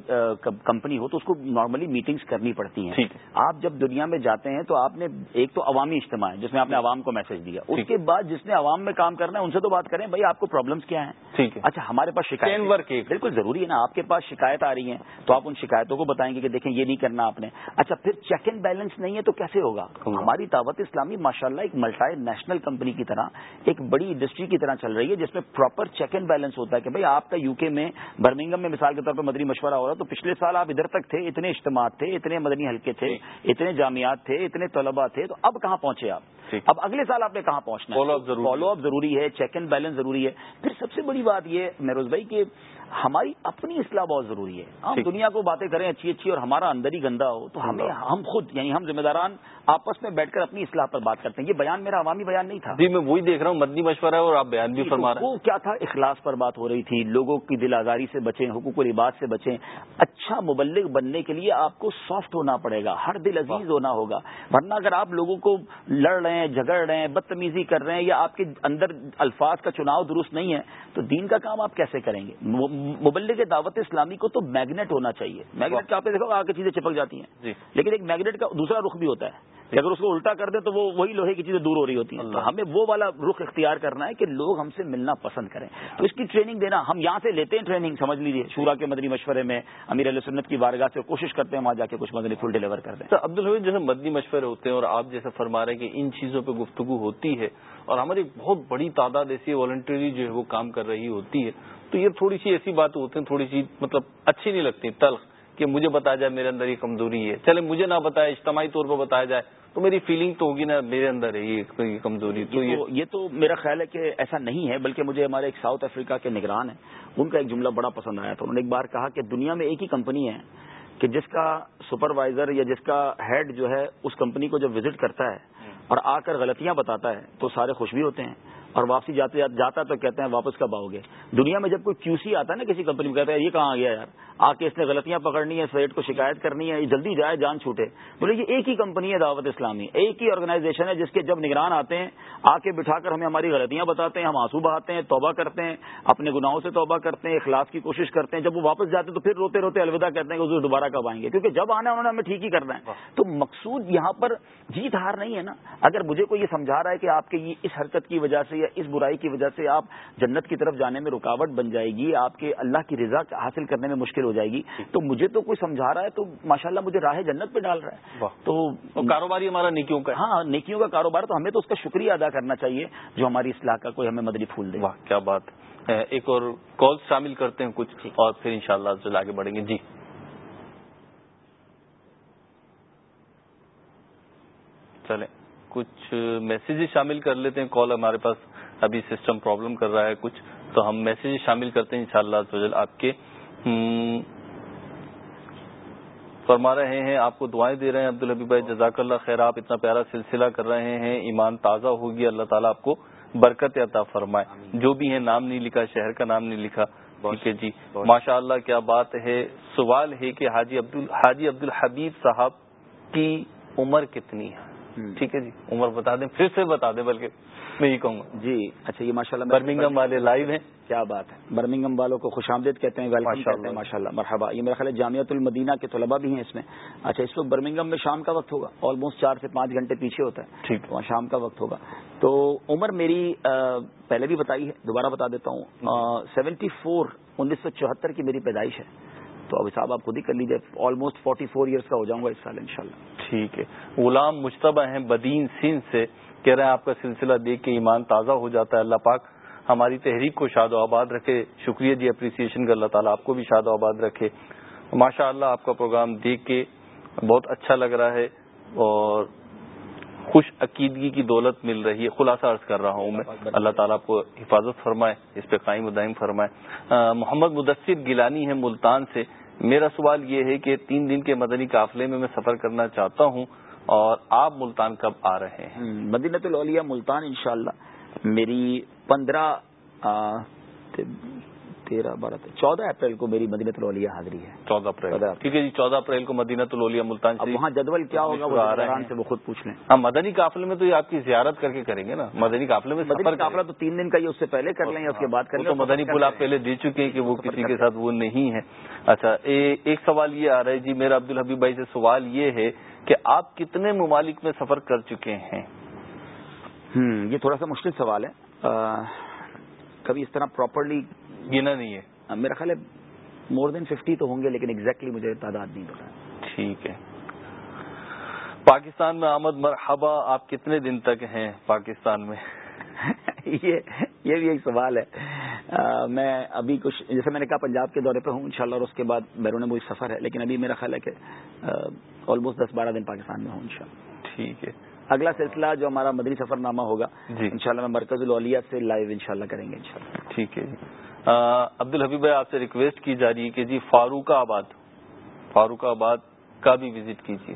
کمپنی ہو تو اس کو نارملی میٹنگز کرنی پڑتی ہیں۔ آپ جب دنیا میں جاتے ہیں تو آپ نے ایک تو عوامی اجتماع ہے جس میں آپ نے عوام کو میسج دیا۔ اس کے بعد جس نے عوام میں کام کرنا ہے ان سے تو بات کریں بھائی آپ کو پرابلمس کیا ہیں؟ اچھا ہمارے پاس شکایت بالکل ضروری ہے نا آپ کے پاس شکایت آ رہی ہیں تو آپ ان شکایتوں کو بتائیں گے کہ دیکھیں یہ نہیں کرنا آپ نے۔ اچھا پھر چیک اینڈ بیلنس نہیں ہے تو کیسے ہوگا۔ ہماری دعوت اسلامی ماشاء اللہ ایک ملٹائی نیشنل کمپنی کی طرح ایک بڑی انڈسٹری کی طرح چل رہی ہے جس میں پراپر چیک اینڈ بیلنس ہوتا ہے کہ بھائی آپ کا یو کے میں برمنگم میں مثال کے طور پر مدنی مشورہ ہو رہا تو پچھلے سال آپ ادھر تک تھے اتنے اجتماعات تھے اتنے مدنی حلقے تھے اتنے جامعات تھے اتنے طلبا تھے تو اب کہاں پہنچے آپ؟ اب اگلے سال آپ نے کہاں پہنچنا فالو اپ ضروری ہے۔ چیک اینڈ بیلنس ضروری ہے۔ پھر سب سے بڑی بات یہ مہروز بھائی کہ ہماری اپنی اصلاح بہت ضروری ہے۔ ہم دنیا کو باتیں کریں اچھی اچھی اور ہمارا اندر ہی گندا ہو تو ہمیں ہم خود یعنی ہم ذمہ داران آپس میں بیٹھ کر اپنی اصلاح پر بات کرتے ہیں۔ یہ بیان میرا عوامی بیان نہیں تھا۔ جی میں وہی دیکھ رہا ہوں مدنی مشورہ اور آپ بیان بھی جی، فرما رہے ہیں۔ وہ کیا تھا؟ اخلاص پر بات ہو رہی تھی لوگوں کی دل آزاری سے بچیں حقوق و لباس سے بچیں۔ اچھا مبلغ بننے کے لیے آپ کو سافٹ ہونا پڑے گا ہر دل عزیز ہونا ہوگا۔ ورنہ اگر آپ لوگوں کو لڑ رہے ہیں جھگڑ رہے ہیں بدتمیزی کر رہے ہیں یا آپ کے اندر الفاظ کا چناؤ درست نہیں ہے تو دین کا کام آپ کیسے کریں گے؟ مبلغ دعوت اسلامی کو تو میگنیٹ ہونا چاہیے۔ میگنیٹ کا آپ نے دیکھو آگے چیزیں چپک جاتی ہیں۔ جی۔ لیکن ایک میگنیٹ کا دوسرا رخ بھی ہوتا ہے۔ کہ اگر اس کو الٹا کر دیں تو وہ وہی لوہے کی چیزیں دور ہو رہی ہوتی ہیں۔ تو ہمیں وہ والا رخ اختیار کرنا ہے کہ لوگ ہم سے ملنا پسند کریں۔ تو اس کی ٹریننگ دینا۔ ہم یہاں سے لیتے ہیں ٹریننگ سمجھ لیجیے شورا کے مدنی مشورے میں امیر علیہ سنت کی بارگاہ سے کوشش کرتے ہیں وہاں جا کے کچھ مدنی فل ڈلیور کر دیں۔ عبد الحمید جیسے مدنی مشورے ہوتے ہیں اور آپ جیسے فرما رہے ہیں کہ ان چیزوں پہ گفتگو ہوتی ہے اور ہماری بہت بڑی تعداد ایسی والنٹری جو ہے وہ کام کر رہی ہوتی ہے تو یہ تھوڑی سی ایسی باتیں ہوتی ہیں تھوڑی سی مطلب اچھی نہیں لگتی تلخ۔ کہ مجھے بتایا جائے میرے اندر یہ کمزوری ہے۔ چلے مجھے نہ بتایا اجتماعی طور پر بتایا جائے تو میری فیلنگ تو ہوگی نا میرے اندر ہے یہ کمزوری تو یہ تو میرا خیال ہے کہ ایسا نہیں ہے بلکہ مجھے ہمارے ایک ساؤتھ افریقہ کے نگران ہیں ان کا ایک جملہ بڑا پسند آیا تھا۔ انہوں نے ایک بار کہا کہ دنیا میں ایک ہی کمپنی ہے کہ جس کا سپروائزر یا جس کا ہیڈ جو ہے اس کمپنی کو جب وزٹ کرتا ہے اور آ کر غلطیاں بتاتا ہے تو سارے خوش بھی ہوتے ہیں۔ اور واپسی جاتے جاتا تو کہتے ہیں واپس کب آؤ گے؟ دنیا میں جب کوئی کیو سی آتا ہے نا کسی کمپنی میں کہتا ہے یہ کہاں آ گیا یار؟ آ کے اس نے غلطیاں پکڑنی ہے سیٹ کو شکایت کرنی ہے یہ جلدی جائے، جان چھوٹے۔ بولے یہ ایک ہی کمپنی ہے دعوت اسلامی، ایک ہی آرگنائزیشن ہے جس کے جب نگران آتے ہیں، آ کے بٹھا کر ہمیں ہماری غلطیاں بتاتے ہیں، ہم آنسو بہاتے ہیں، توبہ کرتے ہیں، اپنے گناہوں سے توبہ کرتے ہیں، اخلاص کی کوشش کرتے ہیں۔ جب وہ واپس جاتے ہیں تو پھر روتے روتے الوداع کرتے ہیں کہ دوبارہ کب آئیں گے؟ کیونکہ جب آنا ہے انہوں نے ہمیں ٹھیک ہی کرنا ہے۔ تو مقصود یہاں پر جیت ہار نہیں ہے نا۔ اگر مجھے کوئی یہ سمجھا رہا ہے کہ آپ کے یہ اس حرکت کی وجہ سے یا اس برائی کی وجہ سے آپ جنت کی طرف جانے میں رکاوٹ بن جائے گی آپ کے اللہ کی رضا حاصل کرنے میں مشکل ہو جائے گی۔ تو مجھے تو کوئی سمجھا رہا ہے تو ماشاء اللہ مجھے راہ جنت پہ ڈال رہا ہے۔ تو کاروباری ہمارا نیکیوں کا ہاں نیکیوں کا کاروبار تو ہمیں تو اس کا شکریہ ادا کرنا چاہیے جو ہماری اصلاح کا کوئی ہمیں مدنی پھول دے۔ واہ کیا بات۔ ایک اور کال شامل کرتے ہیں کچھ اور پھر انشاءاللہ شاء اللہ آگے بڑھیں گے۔ جی۔ چلیں۔ کچھ میسیجز شامل کر لیتے ہیں. کال ہمارے پاس ابھی سسٹم پرابلم کر رہا ہے کچھ. تو ہم میسیج شامل کرتے ہیں انشاءاللہ شاء اللہ آپ کے فرما رہے ہیں آپ کو دعائیں دے رہے ہیں عبدالحبی بھائی. جزاک اللہ خیر. آپ اتنا پیارا سلسلہ کر رہے ہیں. ایمان تازہ ہوگی. اللہ تعالیٰ آپ کو برکت عطا فرمائے. جو بھی ہے نام نہیں لکھا شہر کا نام نہیں لکھا. ٹھیک ہے جی. ماشاء اللہ کیا بات ہے. سوال ہے کہ حاجی عبد حاجی عبد الحبیب صاحب کی عمر کتنی ہے؟ ٹھیک ہے جی عمر بتا دیں پھر سے بتا دیں بلکہ میں یہ کہوں گا۔ جی اچھا یہ ماشاء اللہ برمنگم والے لائیو ہیں۔ کیا بات ہے۔ برمنگم والوں کو خوش آمدید کہتے ہیں ماشاء اللہ مرحبا۔ یہ میرا خیال ہے جامعت المدینہ کے طلبا بھی ہیں اس میں۔ اچھا اس وقت برمنگم میں شام کا وقت ہوگا آلموسٹ چار سے پانچ گھنٹے پیچھے ہوتا ہے۔ ٹھیک۔ وہاں شام کا وقت ہوگا۔ تو عمر میری پہلے بھی بتائی ہے دوبارہ بتا دیتا ہوں۔ سیونٹی فور انیس سو چوہتر کی میری پیدائش ہے۔ تو اب حساب آپ خود ہی کر لیجیے آلموسٹ فورٹی فور ایئرس کا ہو جاؤں گا اس سال انشاءاللہ۔ ٹھیک ہے۔ غلام مشتبہ ہیں بدین سندھ سے، کہہ رہے ہیں آپ کا سلسلہ دیکھ کے ایمان تازہ ہو جاتا ہے، اللہ پاک ہماری تحریک کو شاد و آباد رکھے۔ شکریہ جی اپریسیشن کا اللہ تعالیٰ آپ کو بھی شاد و آباد رکھے۔ ماشاء اللہ آپ کا پروگرام دیکھ کے بہت اچھا لگ رہا ہے اور خوش عقیدگی کی دولت مل رہی ہے۔ خلاصہ عرض کر رہا ہوں میں۔ اللہ تعالیٰ آپ کو حفاظت فرمائے، اس پہ قائم دائم فرمائے۔ محمد مدثر گیلانی ہے ملتان سے۔ میرا سوال یہ ہے کہ تین دن کے مدنی قافلے میں میں سفر کرنا چاہتا ہوں اور آپ ملتان کب آ رہے ہیں؟ مدینت الولیا ملتان انشاءاللہ میری پندرہ تیرہ بارہ چودہ اپریل کو میری مدینت الولیا حاضری ہے۔ چودہ اپریل۔ ٹھیک ہے جی چودہ اپریل کو مدینت الولیا ملتان اب وہاں جدول کیا ہوگا وہ آرام سے وہ خود پوچھ لیں۔ ہاں مدنی قافلے میں تو یہ آپ کی زیارت کر کے کریں گے نا۔ مدنی قافلے میں مدنی قافلہ تو تین دن کا یہ اس سے پہلے کر لیں یا اس کے بعد کر لیں۔ تو مدنی پل آپ پہلے دے چکے ہیں کہ وہ کسی کے ساتھ وہ نہیں ہے۔ اچھا ایک سوال یہ آ رہا ہے۔ جی میرا عبد الحبیب بھائی سے سوال یہ ہے کہ آپ کتنے ممالک میں سفر کر چکے ہیں؟ یہ تھوڑا سا مشکل سوال ہے۔ کبھی اس طرح پراپرلی گنا نہیں ہے۔ میرا خیال ہے مور دین ففٹی تو ہوں گے لیکن ایگزیکٹلی مجھے تعداد نہیں پتا۔ ٹھیک ہے۔ پاکستان میں آمد مرحبا آپ کتنے دن تک ہیں پاکستان میں؟ (laughs) یہ یہ بھی ایک سوال ہے۔ میں ابھی کچھ جیسے میں نے کہا پنجاب کے دورے پہ ہوں انشاءاللہ اور اس کے بعد بیرون ملک سفر ہے لیکن ابھی میرا خیال ہے کہ آلموسٹ دس بارہ دن پاکستان میں ہوں انشاءاللہ۔ ٹھیک ہے۔ اگلا سلسلہ جو ہمارا مدنی سفر نامہ ہوگا جی۔ انشاءاللہ میں مرکز الولیا سے لائیو انشاءاللہ کریں گے انشاءاللہ۔ ٹھیک ہے۔ عبد الحبیب بھائی آپ سے ریکویسٹ کی جا رہی ہے کہ جی فاروق آباد فاروق آباد کا بھی وزٹ کیجیے۔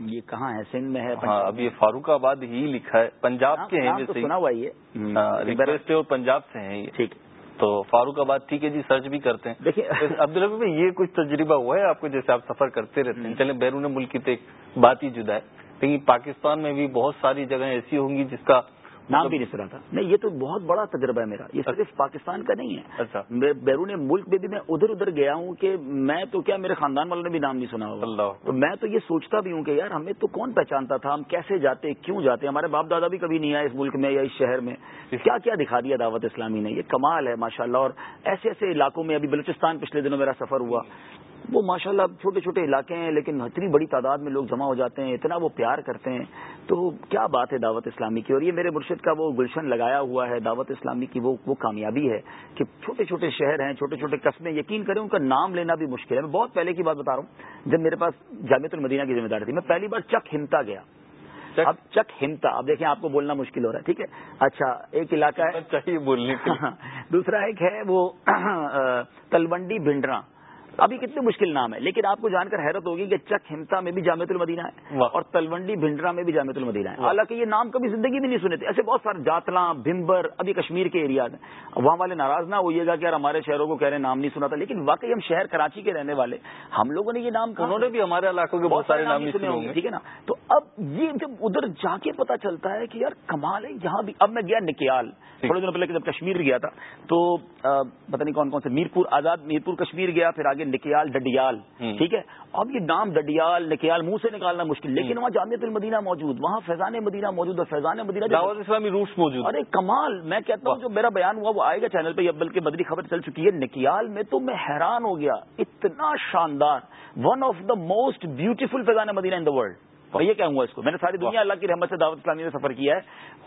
یہ کہاں ہے؟ سندھ میں ہے ہاں اب یہ فاروق آباد ہی لکھا ہے۔ پنجاب کے ہیں جیسے سنا ہوا یہ۔ ریکویسٹ اور پنجاب سے ہیں یہ۔ ٹھیک۔ تو فاروق آباد ٹھیک ہے جی سرچ بھی کرتے ہیں۔ دیکھیے۔ عبد الحبیب بھائی یہ کچھ تجربہ ہوا ہے آپ کو؟ جیسے آپ سفر کرتے رہتے ہیں۔ چلے بیرون ملک کی تو ایک بات ہی جدا ہے۔ لیکن پاکستان میں بھی بہت ساری جگہیں ایسی ہوں گی جس کا نام بھی نہیں سنا تھا۔ نہیں یہ تو بہت بڑا تجربہ ہے میرا۔ یہ صرف پاکستان کا نہیں ہے۔ اچھا۔ بیرون ملک میں بھی میں ادھر ادھر گیا ہوں کہ میں تو کیا میرے خاندان والوں نے بھی نام نہیں سنا ہوگا۔ تو میں تو یہ سوچتا بھی ہوں کہ یار ہمیں تو کون پہچانتا تھا؟ ہم کیسے جاتے کیوں جاتے؟ ہمارے باپ دادا بھی کبھی نہیں آئے اس ملک میں یا اس شہر میں۔ کیا کیا دکھا دیا دعوت اسلامی نے؟ یہ کمال ہے ماشاء اور ایسے ایسے علاقوں میں ابھی بلوچستان پچھلے دنوں میرا سفر ہوا۔ وہ ماشاء اللہ چھوٹے چھوٹے علاقے ہیں لیکن اتنی بڑی تعداد میں لوگ جمع ہو جاتے ہیں اتنا وہ پیار کرتے ہیں۔ تو کیا بات ہے دعوت اسلامی کی؟ اور یہ میرے مرشد کا وہ گلشن لگایا ہوا ہے دعوت اسلامی کی وہ وہ کامیابی ہے کہ چھوٹے چھوٹے شہر ہیں چھوٹے چھوٹے قصبے یقین کریں ان کا نام لینا بھی مشکل ہے۔ میں بہت پہلے کی بات بتا رہا ہوں جب میرے پاس جامعت المدینہ کی ذمہ داری تھی میں پہلی بار چک ہمتا گیا۔ اب چک ہمتا اب دیکھیں آپ کو بولنا مشکل ہو رہا ہے ٹھیک ہے؟ اچھا ایک علاقہ ہے۔ (laughs) دوسرا ایک ہے وہ (clears throat) تلونڈی بھنڈرا۔ ابھی کتنے مشکل نام ہے لیکن آپ کو جان کر حیرت ہوگی کہ چک ہمتا میں بھی جامعت المدینہ ہے اور تلونڈی بھنڈرا میں بھی جامعت المدینہ ہے۔ حالانکہ یہ نام کبھی زندگی میں نہیں سنے تھے۔ ایسے بہت سارے جاتلاں بھمبر ابھی کشمیر کے ایریاز ہیں وہاں والے ناراض نہ ہوئیے گا کہ یار ہمارے شہروں کو کہہ رہے نام نہیں سنا تھا لیکن واقعی ہم شہر کراچی کے رہنے والے ہم لوگوں نے یہ نام انہوں نے بھی ہمارے علاقوں کے بہت سارے نام نہیں سنے ہوں گے۔ ٹھیک ہے نا؟ تو اب یہ جب ادھر جا کے پتا چلتا ہے کہ یار کمال ہے یہاں بھی اب میں گیا نکیال۔ تھوڑے دنوں پہلے جب کشمیر گیا تھا تو پتہ نہیں کون کون سے میرپور آزاد میرپور کشمیر گیا پھر آگے نکیال ڈڈیا ٹھیک ہے؟ اب یہ نام ڈڈیال نکیال منہ سے نکالنا مشکل لیکن وہاں جامعت المدینہ موجود وہاں فیضان مدینہ موجود اور فیضان مدینہ اسلامی روس موجود۔ ارے کمال میں کہتا ہوں جو میرا بیان ہوا وہ آئے گا چینل پہ بلکہ بدری خبر چل چکی ہے۔ نکیال میں تو میں حیران ہو گیا اتنا شاندار one of the most beautiful Faizan Madina in the world یہ کیا ہوا اس کو۔ میں نے ساری دنیا اللہ کی رحمت سے دعوت اسلامی میں سفر کیا ہے۔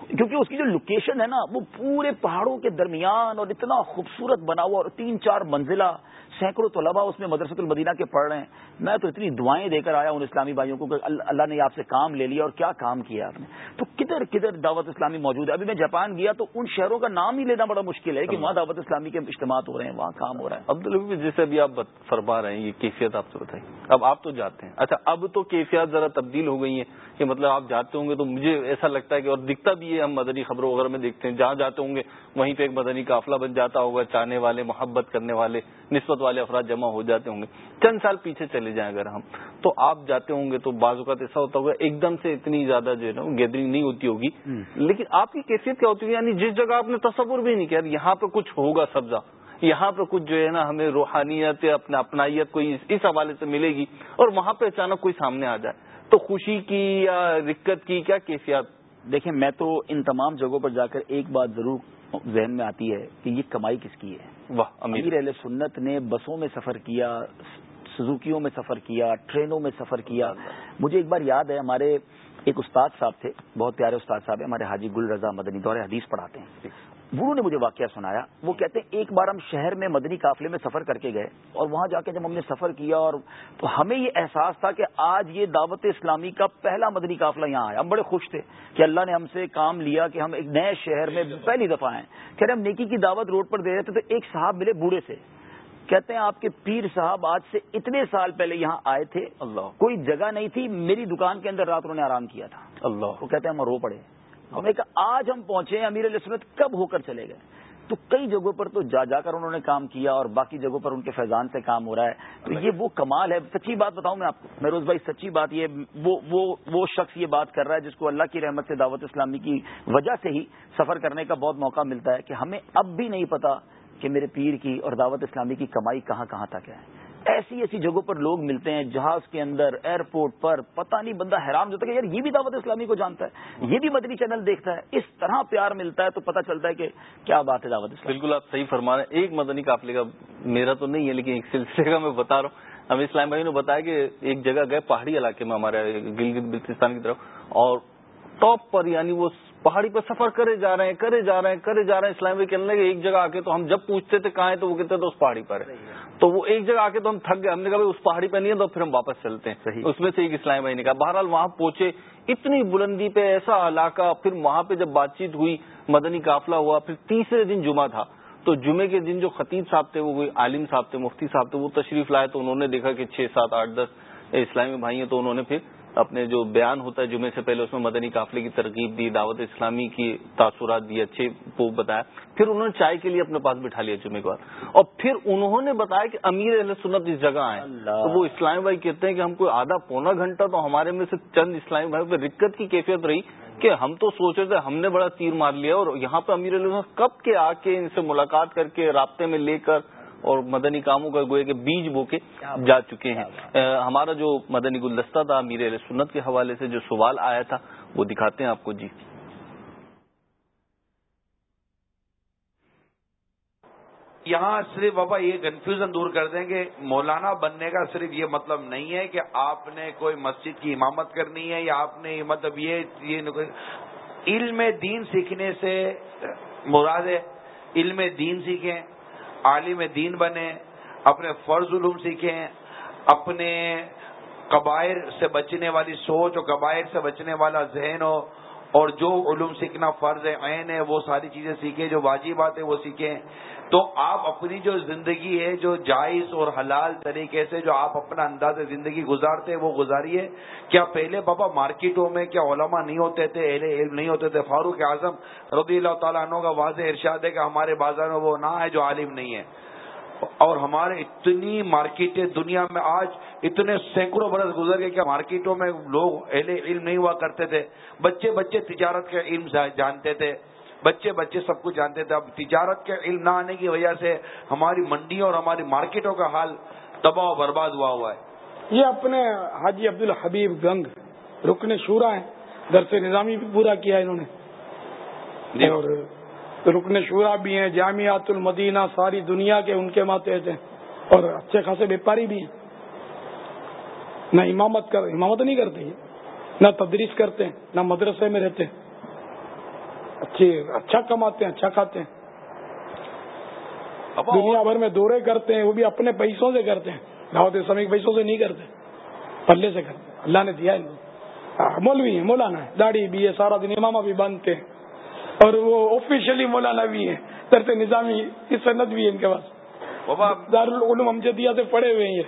کیونکہ اس کی جو لوکیشن ہے نا وہ پورے پہاڑوں کے درمیان اور اتنا خوبصورت بنا ہوا اور تین چار منزلہ۔ سینکڑوں طلبا اس میں مدرسۃ المدینہ کے پڑھ رہے ہیں۔ میں تو اتنی دعائیں دے کر آیا ان اسلامی بھائیوں کو کہ اللہ نے آپ سے کام لے لیا اور کیا کام کیا آپ نے۔ تو کدھر کدھر دعوت اسلامی موجود ہے؟ ابھی میں جاپان گیا تو ان شہروں کا نام ہی لینا بڑا مشکل ہے کہ وہاں دعوت اسلامی کے اجتماعات ہو رہے ہیں، وہاں کام ہو رہا ہے۔ عبد جیسے ابھی آپ فرما رہے ہیں، یہ کیفیت آپ سے بتائیے اب آپ تو جاتے ہیں۔ اچھا اب تو کیفیات ذرا تبدیل ہو گئی ہیں کہ مطلب آپ جاتے ہوں گے تو مجھے ایسا لگتا ہے کہ اور دکھتا بھی ہے، ہم مدنی خبروں وغیرہ میں دیکھتے ہیں۔ جہاں جاتے ہوں گے، وہیں پہ ایک مدنی قافلہ بن جاتا ہوگا، چاہنے والے، محبت کرنے والے، نسبت والے افراد جمع ہو جاتے ہوں گے۔ چند سال پیچھے چلے جائیں اگر ہم۔ تو آپ جاتے ہوں گے تو بعض اوقات ایسا ہوتا ہوگا ایک دم سے اتنی زیادہ جو ہے نا گیدرنگ نہیں ہوتی ہوگی۔ لیکن آپ کی کیفیت کیا ہوتی ہے یعنی جس جگہ آپ نے تصور بھی نہیں کیا یہاں پہ کچھ ہوگا سبزہ۔ یہاں پہ کچھ جو ہے نا ہمیں روحانیت اپنا اپنائیت کوئی اس حوالے سے ملے گی۔ اور وہاں پہ اچانک کوئی سامنے آ جائے۔ تو خوشی کی یا رکت کی کیا کیفیات؟ دیکھیں میں تو ان تمام جگہوں پر جا کر ایک بات ضرور ذہن میں آتی ہے کہ یہ کمائی کس کی ہے؟ واہ امیر۔ اہل سنت نے بسوں میں سفر کیا سزوکیوں میں سفر کیا ٹرینوں میں سفر کیا۔ مجھے ایک بار یاد ہے ہمارے ایک استاد صاحب تھے بہت پیارے استاد صاحب ہیں ہمارے حاجی گل رضا مدنی دور حدیث پڑھاتے ہیں۔ وہ نے مجھے واقعہ سنایا وہ کہتے ہیں ایک بار ہم شہر میں مدنی قافلے میں سفر کر کے گئے اور وہاں جا کے جب ہم نے سفر کیا اور تو ہمیں یہ احساس تھا کہ آج یہ دعوت اسلامی کا پہلا مدنی قافلہ یہاں آیا۔ ہم بڑے خوش تھے کہ اللہ نے ہم سے کام لیا کہ ہم ایک نئے شہر میں پہلی دفعہ آئے کہ ہم نیکی کی دعوت روڈ پر دے رہے تھے تو ایک صاحب ملے بوڑھے سے۔ کہتے ہیں آپ کے پیر صاحب آج سے اتنے سال پہلے یہاں آئے تھے۔ اللہ۔ کوئی جگہ نہیں تھی میری دکان کے اندر رات انہوں نے آرام کیا تھا۔ اللہ۔ وہ کہتے ہیں ہم رو پڑے۔ ہم نے کہا، آج ہم پہنچے ہیں، امیر علیہ سنت کب ہو کر چلے گئے؟ تو کئی جگہوں پر تو جا جا کر انہوں نے کام کیا اور باقی جگہوں پر ان کے فیضان سے کام ہو رہا ہے۔ تو یہ وہ کمال ہے۔ سچی بات بتاؤں میں آپ کو مہروز بھائی، سچی بات یہ وہ وہ وہ شخص یہ بات کر رہا ہے جس کو اللہ کی رحمت سے دعوت اسلامی کی وجہ سے ہی سفر کرنے کا بہت موقع ملتا ہے کہ ہمیں اب بھی نہیں پتا کہ میرے پیر کی اور دعوت اسلامی کی کمائی کہاں کہاں تک ہے۔ ایسی ایسی جگہوں پر لوگ ملتے ہیں، جہاز کے اندر ایئرپورٹ پر، پتہ نہیں بندہ حیران ہوتا ہے کہ یار یہ بھی دعوت اسلامی کو جانتا ہے، یہ بھی مدنی چینل دیکھتا ہے، اس طرح پیار ملتا ہے تو پتہ چلتا ہے کہ کیا بات ہے دعوت اسلامی بالکل آپ صحیح فرما رہے ہیں۔ ایک مدنی قافلے کا میرا تو نہیں ہے، لیکن ایک سلسلے کا میں بتا رہا ہوں۔ ہمیں اسلام بھائی نے بتایا کہ ایک جگہ گئے، پہاڑی علاقے میں ہمارے گلگت بلتستان کی طرف، اور ٹاپ پر یعنی وہ پہاڑی پر سفر کرے جا رہے ہیں کرے جا رہے ہیں کرے جا رہے ہیں۔ اسلام کہنے لگے ایک جگہ آ کے تو ہم جب پوچھتے تھے کہاں ہے تو وہ کہتے تو اس پہاڑی پر ہے۔ تو وہ ایک جگہ آ کے تو ہم تھک گئے۔ ہم نے کہا اس پہاڑی پہ نہیں ہے تو پھر ہم واپس چلتے ہیں۔ صحیح۔ اس میں سے ایک اسلام بھائی نے کہا بہرحال وہاں پہنچے۔ اتنی بلندی پہ ایسا علاقہ پھر وہاں پہ جب بات چیت ہوئی مدنی قافلہ ہوا پھر تیسرے دن جمعہ تھا۔ تو جمعے کے دن جو خطیب صاحب تھے وہ عالم صاحب تھے مفتی صاحب تھے وہ تشریف لائے تو انہوں نے دیکھا کہ چھ سات آٹھ دس اسلامی بھائی ہیں تو انہوں نے پھر اپنے جو بیان ہوتا ہے جمعے سے پہلے اس میں مدنی قافلے کی ترغیب دی دعوت اسلامی کی تاثرات دی اچھے وہ بتایا۔ پھر انہوں نے چائے کے لیے اپنے پاس بٹھا لیا جمعے کو اور پھر انہوں نے بتایا کہ امیر اہل سنت اس جگہ آئے۔ تو وہ اسلامی بھائی کہتے ہیں کہ ہم کوئی آدھا پونا گھنٹہ تو ہمارے میں سے چند اسلامی بھائی پہ رکت کی کیفیت رہی کہ ہم تو سوچ رہے تھے ہم نے بڑا تیر مار لیا اور یہاں پہ امیر علیہ کب کے آ کے ان سے ملاقات کر کے رابطے میں لے کر اور مدنی کاموں کا گوئے کے بیج بو کے جا چکے ہیں۔ ہمارا جو مدنی گلدستہ تھا علیہ سنت کے حوالے سے جو سوال آیا تھا وہ دکھاتے ہیں آپ کو۔ جی۔ یہاں صرف بابا یہ کنفیوژن دور کر دیں کہ مولانا بننے کا صرف یہ مطلب نہیں ہے کہ آپ نے کوئی مسجد کی امامت کرنی ہے یا آپ نے مطلب یہ علم دین سیکھنے سے مراد ہے علم دین سیکھیں۔ عالم دین بنے، اپنے فرض علوم سیکھیں، اپنے قبائر سے بچنے والی سوچ اور قبائر سے بچنے والا ذہن ہو اور جو علوم سیکھنا فرض ہے، عین ہے، وہ ساری چیزیں سیکھیں، جو واجبات ہے، وہ سیکھیں۔ تو آپ اپنی جو زندگی ہے، جو جائز اور حلال طریقے سے جو آپ اپنا انداز زندگی گزارتے ہیں، وہ گزاریے کیا پہلے بابا مارکیٹوں میں کیا علماء نہیں ہوتے تھے، اہل علم نہیں ہوتے تھے؟ فاروق اعظم رضی اللہ تعالیٰ عنہ کا واضح ارشاد ہے کہ ہمارے بازار میں وہ نہ ہے جو عالم نہیں ہے۔ اور ہمارے اتنی مارکیٹیں دنیا میں آج اتنے سینکڑوں برس گزر گئے کہ مارکیٹوں میں لوگ اہل علم نہیں ہوا کرتے تھے۔ بچے بچے تجارت کے علم جانتے تھے۔ بچے بچے سب کچھ جانتے تھے۔ اب تجارت کے علم نہ آنے کی وجہ سے ہماری منڈیوں اور ہماری مارکیٹوں کا حال تباہ و برباد ہوا ہوا ہے۔ یہ اپنے حاجی عبد الحبیب گنگ رکن شورا ہیں۔ درس نظامی بھی پورا کیا انہوں نے۔ اور رکن شورا بھی ہیں جامعات المدینہ ساری دنیا کے ان کے ماتحت ہیں اور اچھے خاصے بیپاری بھی ہیں۔ نہ امامت کر امامت نہیں کرتے نہ تدریس کرتے ہیں نہ مدرسے میں رہتے ہیں۔ اچھی اچھا کماتے ہیں اچھا کھاتے ہیں۔ دنیا بھر میں دورے کرتے ہیں وہ بھی اپنے پیسوں سے کرتے ہیں۔ دعوت اسلامی پیسوں سے نہیں کرتے پلے سے کرتے اللہ نے دیا ان کو۔ مولوی ہیں مولانا ہے داڑھی بھی ہے سارا دن امامہ بھی باندھتے ہیں۔ اور وہ آفیشلی مولانا بھی ہیں درس نظامی کی صنعت بھی ہے ان کے پاس۔ دارالعلوم امجدیہ سے پڑے ہوئے ہیں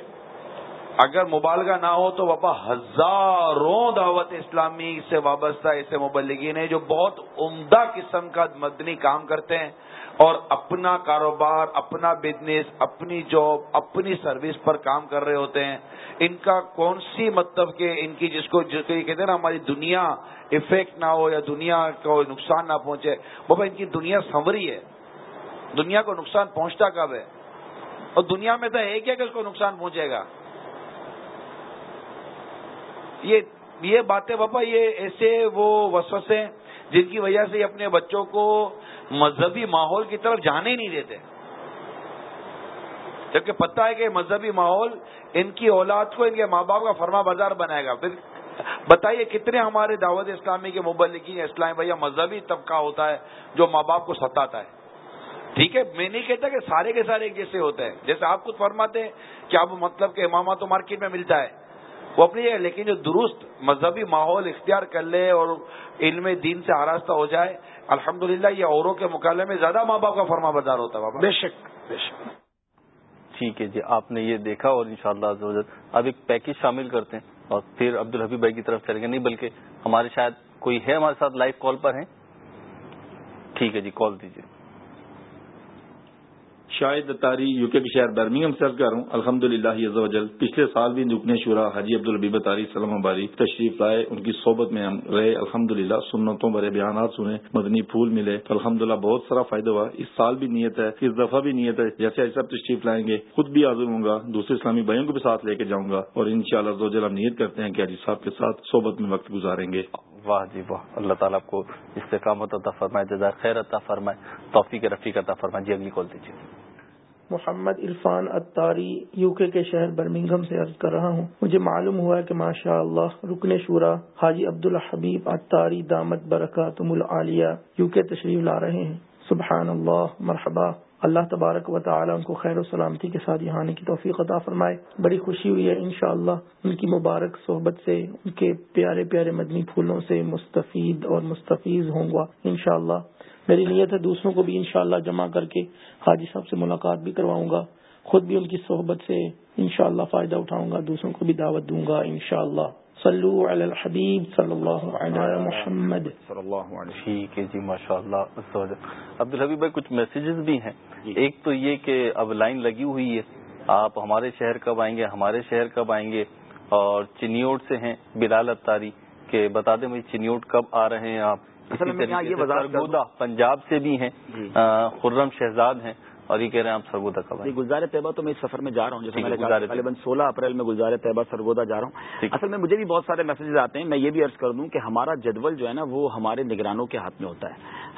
اگر مبالغہ نہ ہو تو وپا ہزاروں دعوت اسلامی سے وابستہ ایسے مبلگین ہیں جو بہت عمدہ قسم کا مدنی کام کرتے ہیں۔ اور اپنا کاروبار، اپنا بزنس اپنی جاب اپنی سروس پر کام کر رہے ہوتے ہیں۔ ان کا کون سی مطلب کہ ان کی جس کو جس کو یہ کہتے ہیں نا ہماری دنیا افیکٹ نہ ہو یا دنیا کو نقصان نہ پہنچے۔ بابا، ان کی دنیا سنوری ہے۔ دنیا کو نقصان پہنچتا کب ہے؟ اور دنیا میں تو ہے کیا کہ اس کو نقصان پہنچے گا؟ یہ یہ باتیں باپا یہ ایسے وہ وسوسے جن کی وجہ سے اپنے بچوں کو مذہبی ماحول کی طرف جانے ہی نہیں دیتے۔ جبکہ پتہ ہے کہ مذہبی ماحول ان کی اولاد کو، ان کے ماں باپ کا فرما بازار بنائے گا۔ پھر بتائیے کتنے ہمارے دعوت اسلامی کے مبلکی اسلام بھیا مذہبی طبقہ ہوتا ہے جو ماں باپ کو ستاتا ہے؟ ٹھیک ہے، میں نہیں کہتا کہ سارے کے سارے ایک جیسے ہوتے ہیں۔ جیسے آپ خود فرماتے ہیں کہ اب مطلب کہ امامہ تو مارکیٹ میں ملتا ہے۔ وہ اپنی ہے لیکن جو درست مذہبی ماحول اختیار کر لے اور علم دین سے آراستہ ہو جائے الحمدللہ یہ اوروں کے مقابلے میں زیادہ ماں باپ کا فرما بازار ہوتا ہے بابا۔ بے شک بے شک۔ ٹھیک ہے جی آپ نے یہ دیکھا اور ان شاء اللہ اب ایک پیکج شامل کرتے ہیں اور پھر عبد الحبیب بھائی کی طرف چلیں گے نہیں بلکہ ہمارے شاید کوئی ہے ہمارے ساتھ لائیو کال پر ہیں؟ ٹھیک ہے جی کال دیجیے شاہد اتاری یو کے شہر برمنگم سے کر رہا ہوں الحمد للہ پچھلے سال بھی رکن شورا حاجی عبد الحبیب اتاری سلم باری تشریف لائے، ان کی صحبت میں ہم رہے۔ الحمد للہ سنتوں بڑے بیانات سنے مدنی پھول ملے۔ الحمد للہ بہت سارا فائدہ ہوا۔ اس سال بھی نیت ہے، اس دفعہ بھی نیت ہے، جیسے ایسا تشریف لائیں گے، خود بھی حاضر ہوں گا، دوسرے اسلامی بھائیوں کو بھی ساتھ لے کے جاؤں گا۔ اور ان شاء اللہ ہم نیت کرتے ہیں کہ حاجی صاحب کے ساتھ صحبت میں وقت گزاریں گے۔ واہ جی واہ، اللہ تعالیٰ آپ کو استقامت عطا فرمائے جزائے خیر عطا فرمائے، توفیق رفیق عطا فرمائے۔ جی اگلی کال دیجیے۔ محمد عرفان اتاری یو کے کے شہر برمنگم سے عرض کر رہا ہوں۔ مجھے معلوم ہوا ہے کہ ماشاء اللہ رکن شورا حاجی عبد الحبیب اتاری دامت برکاتم العالیہ یو کے تشریف لا رہے ہیں۔ سبحان اللہ مرحبا۔ اللہ تبارک و تعالی ان کو خیر و سلامتی کے ساتھ یہاں آنے کی توفیق عطا فرمائے۔ بڑی خوشی ہوئی ہے انشاءاللہ ان کی مبارک صحبت سے، ان کے پیارے پیارے مدنی پھولوں سے مستفید اور مستفیض ہوں گا انشاءاللہ۔ میری نیت ہے دوسروں کو بھی انشاءاللہ جمع کر کے حاجی صاحب سے ملاقات بھی کرواؤں گا خود بھی ان کی صحبت سے انشاءاللہ فائدہ اٹھاؤں گا دوسروں کو بھی دعوت دوں گا انشاءاللہ۔ صلو علی الحبیب صلی اللہ علیہ محمد۔ صلی اللہ علیہ۔ ٹھیک ہے جی ماشاء اللہ عبد الحبیب بھائی کچھ میسیجز بھی ہیں۔ جی۔ ایک تو یہ کہ اب لائن لگی ہوئی ہے۔ آپ ہمارے شہر کب آئیں گے؟ ہمارے شہر کب آئیں گے؟ اور چنیوٹ سے ہیں بلال اتاری کہ بتا دیں بھائی چنیوٹ کب آ رہے ہیں آپ؟ سرگودا پنجاب سے بھی ہیں جی۔ خرم شہزاد ہیں اور یہ کہہ رہے ہیں آپ سرگودا کا گلزار طیبہ تو میں اس سفر میں جا رہا ہوں جیسے غالباً سولہ اپریل میں گلزار طیبہ سرگودا جا رہا ہوں۔ اصل میں مجھے بھی بہت سارے میسجز آتے ہیں میں یہ بھی عرض کر دوں کہ ہمارا جدول جو ہے نا وہ ہمارے نگرانوں کے ہاتھ میں ہوتا ہے۔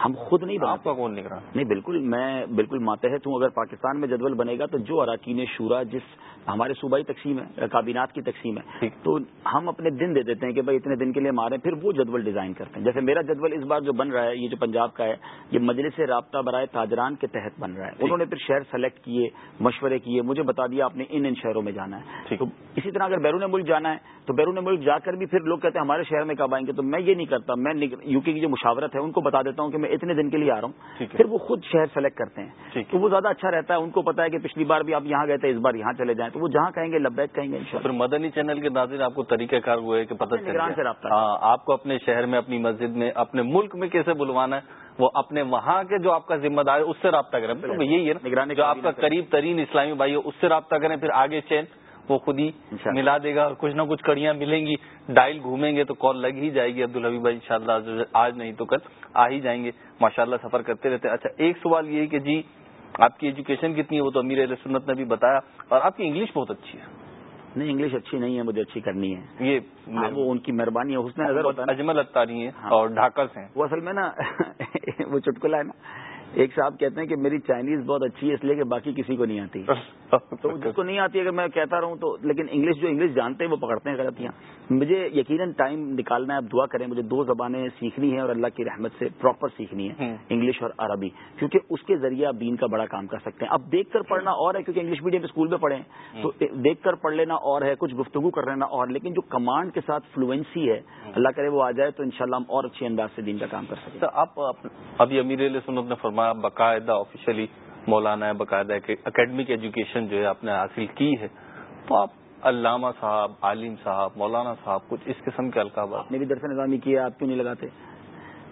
ہم خود نہیں آپ کا کون نگران؟ نہیں بالکل میں بالکل ماتحت ہوں۔ اگر پاکستان میں جدول بنے گا تو جو اراکین شورا جس ہمارے صوبائی تقسیم ہے کابینات کی تقسیم ہے تو ہم اپنے دن دے دیتے ہیں کہ بھائی اتنے دن کے لیے مارے پھر وہ جدول ڈیزائن کرتے ہیں۔ جیسے میرا جدول اس بار جو بن رہا ہے یہ جو پنجاب کا ہے یہ مجلس رابطہ برائے تاجران کے تحت بن رہا ہے۔ انہوں نے پھر شہر سلیکٹ کیے مشورے کیے مجھے بتا دیا آپ نے ان ان شہروں میں جانا ہے۔ تو اسی طرح اگر بیرون ملک جانا ہے تو بیرون ملک جا کر بھی پھر لوگ کہتے ہیں ہمارے شہر میں کب آئیں گے؟ تو میں یہ نہیں کرتا میں یو کے کی جو مشاورت ہے ان کو بتا دیتا ہوں کہ میں اتنے دن کے لیے آ رہا ہوں۔ پھر وہ خود شہر سلیکٹ کرتے ہیں۔ تو وہ زیادہ اچھا رہتا ہے ان کو پتا ہے کہ پچھلی بار بھی آپ یہاں گئے تھے اس بار یہاں چلے جائیں۔ تو وہ جہاں کہیں گے لبیک کہیں گے پھر مدنی چینل کے ناظرین آپ کو طریقہ کار ہوئے کہ پتہ سے ہاں آپ کو اپنے شہر میں اپنی مسجد میں اپنے ملک میں کیسے بلوانا ہے وہ اپنے وہاں کے جو آپ کا ذمہ دار ہے اس سے رابطہ کریں۔ یہی ہے جو آپ کا قریب ترین اسلامی بھائی ہے اس سے رابطہ کریں پھر آگے چین وہ خود ہی ملا دے گا کچھ نہ کچھ کڑیاں ملیں گی ڈائل گھومیں گے تو کال لگ ہی جائے گی۔ عبدالحبی بھائی ان شاء اللہ آج نہیں تو کل آ ہی جائیں گے۔ ماشاء اللہ سفر کرتے رہتے اچھا ایک سوال یہ کہ جی آپ کی ایجوکیشن کتنی ہے؟ وہ تو امیر علیہ سنت نے بھی بتایا اور آپ کی انگلش بہت اچھی ہے۔ نہیں انگلش اچھی نہیں ہے مجھے اچھی کرنی ہے۔ یہ ہاں، وہ ان کی مہربانی ہے اس نے اجمل اتاری ہیں ہاں۔ اور ڈھاکر سے وہ اصل میں نا (laughs) وہ چٹکلا ہے نا۔ ایک صاحب کہتے ہیں کہ میری چائنیز بہت اچھی ہے اس لیے کہ باقی کسی کو نہیں آتی۔ (laughs) تو جس کو نہیں آتی اگر میں کہتا رہوں تو لیکن انگلش جو انگلش جانتے ہیں وہ پکڑتے ہیں غلطیاں۔ مجھے یقیناً ٹائم نکالنا ہے اب دعا کریں مجھے دو زبانیں سیکھنی ہے اور اللہ کی رحمت سے پراپر سیکھنی ہے انگلش اور عربی کیونکہ اس کے ذریعے آپ دین کا بڑا کام کر سکتے ہیں۔ اب دیکھ کر پڑھنا اور ہے کیونکہ انگلش میڈیم اسکول میں پڑھیں تو دیکھ کر پڑھ لینا اور ہے کچھ گفتگو کر لینا اور لیکن جو کمانڈ کے ساتھ فلوئنسی ہے اللہ کرے وہ آ جائے تو انشاءاللہ ہم اور اچھے انداز سے دین کا کام کر سکتے ہیں آپ ابھی امیر علیہ سنت نے فرمایا باقاعدہ آفیشلی مولانا ہے باقاعدہ اکیڈمک ایجوکیشن جو ہے آپ نے حاصل کی ہے۔ تو آپ علامہ صاحب، عالم صاحب، مولانا صاحب، کچھ اس قسم کے القابات۔ نے بھی درس نظامی کیا آپ کیوں نہیں لگاتے؟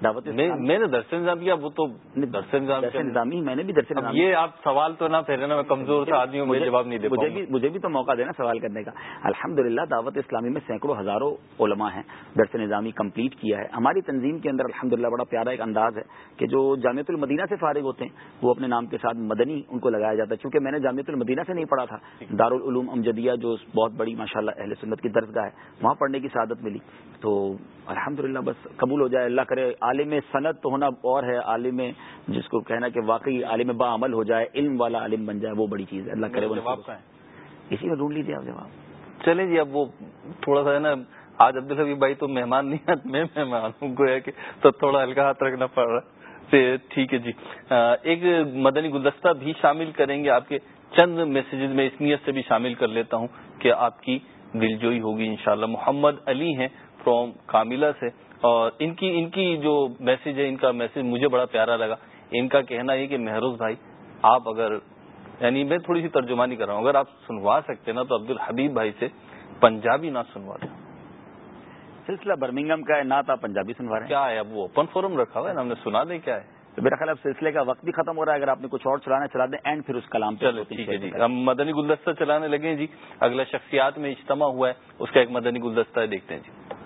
دعوت میں نے درس نظام کیا وہ تو درس نظامی میں نے بھی درس نظام یہ آپ سوال تو نہ پھر میں کمزور سے آدمی ہوں مجھے جواب نہیں دے مجھے بھی تو موقع دینا سوال کرنے کا۔ الحمد دعوت اسلامی میں سینکڑوں ہزاروں علماء ہیں درس نظامی کمپلیٹ کیا ہے۔ ہماری تنظیم کے اندر الحمد بڑا پیارا ایک انداز ہے کہ جو جامعت المدینہ سے فارغ ہوتے ہیں وہ اپنے نام کے ساتھ مدنی ان کو لگایا جاتا ہے۔ چونکہ میں نے جامعت المدینہ سے نہیں پڑھا تھا دارالعلوم امجدیہ جو بہت بڑی ماشاء اہل سنت کی درجگاہ ہے وہاں پڑھنے کی سعادت ملی۔ تو الحمد بس قبول ہو جائے اللہ کرے عالم صنعت تو ہونا اور ہے عالم جس کو کہنا کہ واقعی عالم با عمل ہو جائے علم والا عالم بن جائے وہ بڑی چیز ہے۔ اللہ کرے جواب اسی میں ڈھونڈ لیجیے آپ جواب۔ چلیں جی اب وہ تھوڑا سا ہے نا آج عبد الحبی بھائی تو مہمان نہیں میں مہمان ہوں گویا کہ تو تھوڑا ہلکا ہاتھ رکھنا پڑ رہا ہے۔ ٹھیک ہے جی۔ ایک مدنی گلدستہ بھی شامل کریں گے آپ کے چند میسیجز میں اس نیت سے بھی شامل کر لیتا ہوں کہ آپ کی دلجوئی ہوگی انشاءاللہ۔ محمد علی ہیں فرام کاملا سے۔ اور ان کی ان کی جو میسج ہے ان کا میسج مجھے بڑا پیارا لگا۔ ان کا کہنا یہ کہ مہروز بھائی آپ اگر یعنی میں تھوڑی سی ترجمانی کر رہا ہوں۔ اگر آپ سنوا سکتے نا تو عبد الحبیب بھائی سے پنجابی نہ سنوا دیں۔ سلسلہ برمنگم کا ہے نہ آپ پنجابی سنوا رہے ہیں۔ کیا ہے؟ اب وہ اوپن فورم رکھا ہوا ہے نا ہم نے سنا دیں کیا ہے۔ تو میرا خیال اب سلسلے کا وقت بھی ختم ہو رہا ہے۔ اگر آپ نے کچھ اور چلانا چلا دیں۔ اینڈ پھر اس کلام چلو ٹھیک ہے جی۔ ہم مدنی گلدستہ چلانے لگے جی۔ اگلا شخصیات میں اجتماع ہوا ہے اس کا ایک مدنی گلدستہ دیکھتے ہیں جی۔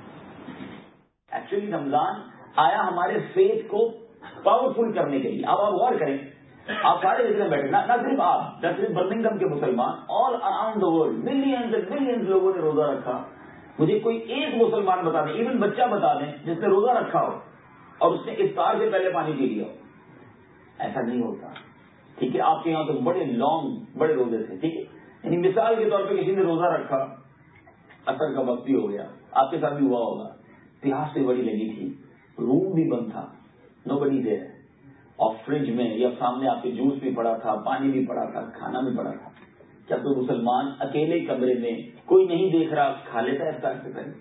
ایکچولی رمضان آیا ہمارے فیتھ کو پاورفل کرنے کے لیے. اب آپ غور کریں. آپ سارے اتنے بیٹھے. نہ صرف آپ، نہ صرف برمنگم کے مسلمان. All around the world millions and millions لوگوں نے روزہ رکھا. مجھے کوئی ایک مسلمان بتا دیں. ایون بچہ بتا دیں جس نے روزہ رکھا ہو اور اس نے افطار سے پہلے پانی پی لیا ہو. ایسا نہیں ہوتا. ٹھیک ہے؟ آپ کے یہاں تو بڑے لانگ بڑے روزے تھے. ٹھیک ہے؟ یعنی مثال کے طور پہ کسی نے روزہ رکھا. اثر کا وقت بھی ہو گیا. آپ کے ساتھ بھی ہوا ہوگا. پیاس سے بڑی لگی تھی۔ روم بھی بند تھا۔ نو بڑی دیر اور فریج میں یا سامنے آپ کے جوس بھی پڑا تھا، پانی بھی پڑا تھا، کھانا بھی پڑا تھا۔ جب تو مسلمان اکیلے کمرے میں کوئی نہیں دیکھ رہا، کھا لیتا ہے افطار سے پہلے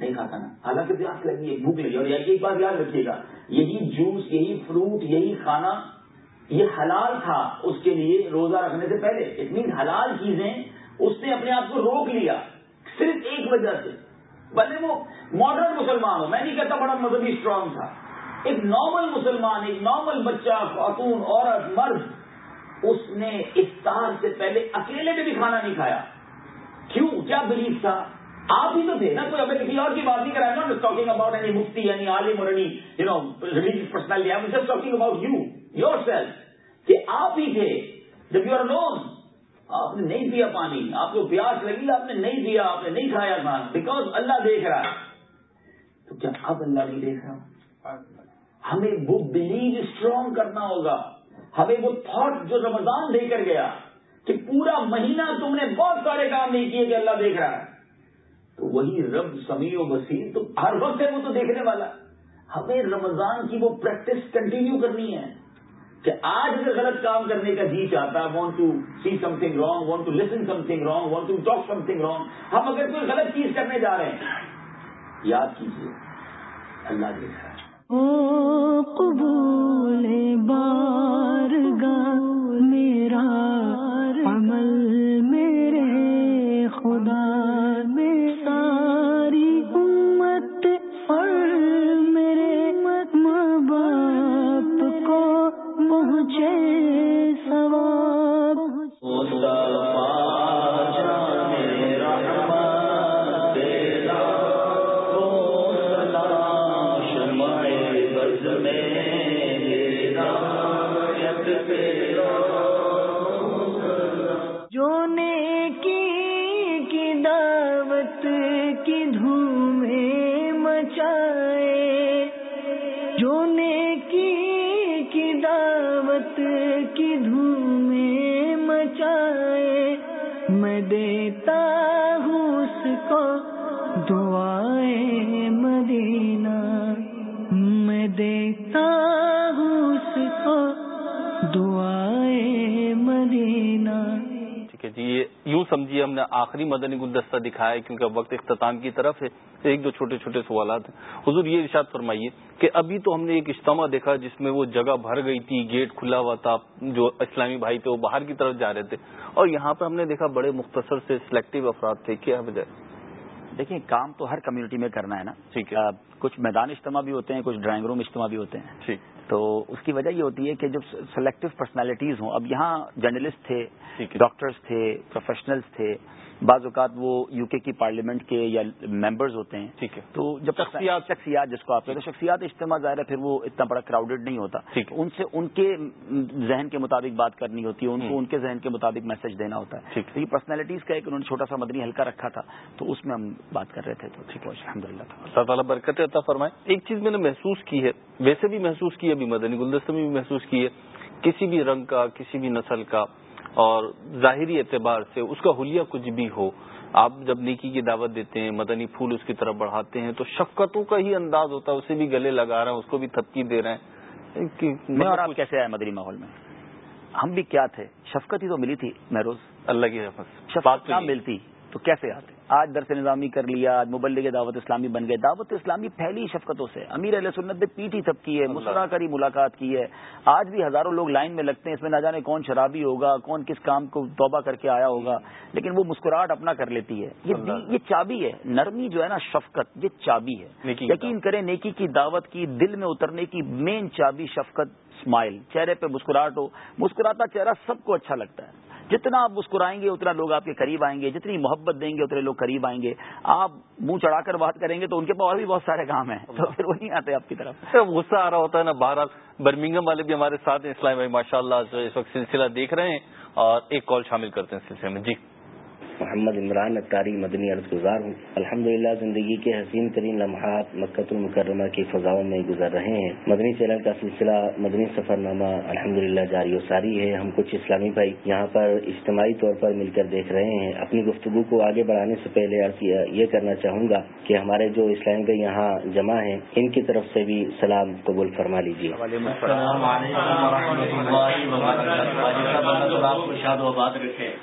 نہیں کھاتا نا۔ حالانکہ پیاس لگی ہے بھوک لگی۔ اور ایک بات یاد رکھیے گا، یہی جوس یہی فروٹ یہی کھانا، یہ حلال تھا اس کے لیے روزہ رکھنے سے پہلے۔ اتنی حلال چیزیں اس نے اپنے آپ کو روک لیا صرف ایک وجہ سے۔ بھلے وہ ماڈرن مسلمان ہو۔ میں نہیں کہتا بڑا مذہبی اسٹرانگ تھا۔ ایک نارمل مسلمان، ایک نارمل بچہ، خاتون، عورت، مرد، اس نے افطار سے پہلے اکیلے میں بھی کھانا نہیں کھایا۔ کیوں؟ کیا بلیف تھا؟ آپ ہی تو تھے نا۔ کوئی ہمیں کسی اور کی بات نہیں کرا نا۔ ٹاکنگ اباؤٹ اینی مفتی یعنی عالم اور you know religious personality I just talking about you yourself کہ آپ ہی تھے۔ جب یو آر لون آپ نے نہیں پیا پانی، آپ کو پیاس لگی، آپ نے نہیں پیا آپ نے نہیں کھایا کھانا بیکاز اللہ دیکھ رہا ہے۔ تو کیا اب اللہ نہیں دیکھ رہا؟ ہمیں وہ بلیو اسٹرانگ کرنا ہوگا۔ ہمیں وہ تھاٹ جو رمضان دے کر گیا کہ پورا مہینہ تم نے بہت سارے کام نہیں کیے کہ اللہ دیکھ رہا ہے۔ تو وہی رب سمیع و وسیم تو ہر وقت ہے وہ تو دیکھنے والا۔ ہمیں رمضان کی وہ پریکٹس کنٹینیو کرنی ہے۔ کہ آج اگر غلط کام کرنے کا جی چاہتا ہے want to see something wrong want to listen something wrong want to talk something wrong ہم اگر کوئی غلط چیز کرنے جا رہے ہیں، یاد کیجیے اللہ کے قبول بار میرا پہنچے یوں سمجھیے ہم نے آخری مدنی گلدستہ دکھایا ہے کیونکہ وقت اختتام کی طرف ہے ایک دو چھوٹے چھوٹے سوالات ہیں۔ حضور یہ ارشاد فرمائیے کہ ابھی تو ہم نے ایک اجتماع دیکھا جس میں وہ جگہ بھر گئی تھی گیٹ کھلا ہوا تھا جو اسلامی بھائی تھے وہ باہر کی طرف جا رہے تھے۔ اور یہاں پہ ہم نے دیکھا بڑے مختصر سے سلیکٹو افراد تھے کیا وجہ؟ دیکھیں کام تو ہر کمیونٹی میں کرنا ہے نا۔ ٹھیک ہے۔ کچھ میدان اجتماع بھی ہوتے ہیں کچھ ڈرائنگ روم اجتماع بھی ہوتے ہیں۔ ٹھیک۔ تو اس کی وجہ یہ ہوتی ہے کہ جب سلیکٹو پرسنالٹیز ہوں اب یہاں جرنلسٹ تھے ڈاکٹرز تھے پروفیشنلز تھے بعض اوقات وہ یو کے کی پارلیمنٹ کے یا ممبرز ہوتے ہیں۔ ٹھیک ہے۔ تو جب شخصیات۔ شخصیات جس کو آپ کہتے ہیں شخصیات اجتماع ظاہر ہے پھر وہ اتنا بڑا کراؤڈڈ نہیں ہوتا۔ ان سے ان کے ذہن کے مطابق بات کرنی ہوتی ہے ان کو ان کے ذہن کے مطابق میسج دینا ہوتا ہے۔ تو یہ پرسنالٹیز کا ایک انہوں نے چھوٹا سا مدنی ہلکا رکھا تھا۔ تو اس میں ہم بات کر رہے تھے۔ تو ٹھیک ہے۔ الحمد للہ اللہ تعالیٰ برکت عطا فرمائے۔ ایک چیز میں نے محسوس کی ہے ویسے بھی محسوس کی ہے ابھی مدنی گلدستہ میں بھی محسوس کی ہے۔ کسی بھی رنگ کا کسی بھی نسل کا اور ظاہری اعتبار سے اس کا حلیہ کچھ بھی ہو آپ جب نیکی کی دعوت دیتے ہیں مدنی پھول اس کی طرف بڑھاتے ہیں تو شفقتوں کا ہی انداز ہوتا ہے اسے بھی گلے لگا رہے ہیں اس کو بھی تھپکی دے رہے ہیں۔ آپ کیسے آئے مدنی ماحول میں؟ ہم بھی کیا تھے؟ شفقت ہی تو ملی تھی مہروز۔ اللہ کی حفظ شفقت ملتی؟ تو کیسے آتے؟ آج درس نظامی کر لیا آج مبلغ دعوت اسلامی بن گئے۔ دعوت اسلامی پھیلی شفقتوں سے۔ امیر علیہ سنت نے پیٹی تھپ کی ہے مسرا کری ملاقات کی ہے۔ آج بھی ہزاروں لوگ لائن میں لگتے ہیں اس میں نہ جانے کون شرابی ہوگا کون کس کام کو توبہ کر کے آیا ہوگا۔ لیکن وہ مسکراہٹ اپنا کر لیتی ہے۔ یہ چابی ہے۔ نرمی جو ہے نا شفقت یہ چابی ہے۔ یقین کریں نیکی کی دعوت کی دل میں اترنے کی مین چابی شفقت۔ اسمائل چہرے پہ مسکراہٹ ہو مسکراتا چہرہ سب کو اچھا لگتا ہے. جتنا آپ مسکرائیں گے، اتنا لوگ آپ کے قریب آئیں گے. جتنی محبت دیں گے، اتنے لوگ قریب آئیں گے. آپ منہ چڑھا کر بات کریں گے تو ان کے پاس اور بھی بہت سارے کام ہیں. تو پھر وہ نہیں آتے آپ کی طرف. غصہ آ رہا ہوتا ہے نا بہرحال. برمنگم والے بھی ہمارے ساتھ ہیں، اسلام بھائی ماشاء اللہ اس وقت سلسلہ دیکھ رہے ہیں اور ایک کال شامل کرتے ہیں سلسلے میں. جی. محمد عمران اطاری مدنی عرض گزار ہوں۔ الحمدللہ، زندگی کے حسین ترین لمحات مکت المکرمہ کی فضاؤں میں گزر رہے ہیں۔ مدنی چینل کا سلسلہ مدنی سفر نامہ الحمد جاری و ساری ہے۔ ہم کچھ اسلامی بھائی یہاں پر اجتماعی طور پر مل کر دیکھ رہے ہیں۔ اپنی گفتگو کو آگے بڑھانے سے پہلے یہ کرنا چاہوں گا کہ ہمارے جو اسلامی بھائی یہاں جمع ہیں، ان کی طرف سے بھی سلام قبول فرما لیجیے۔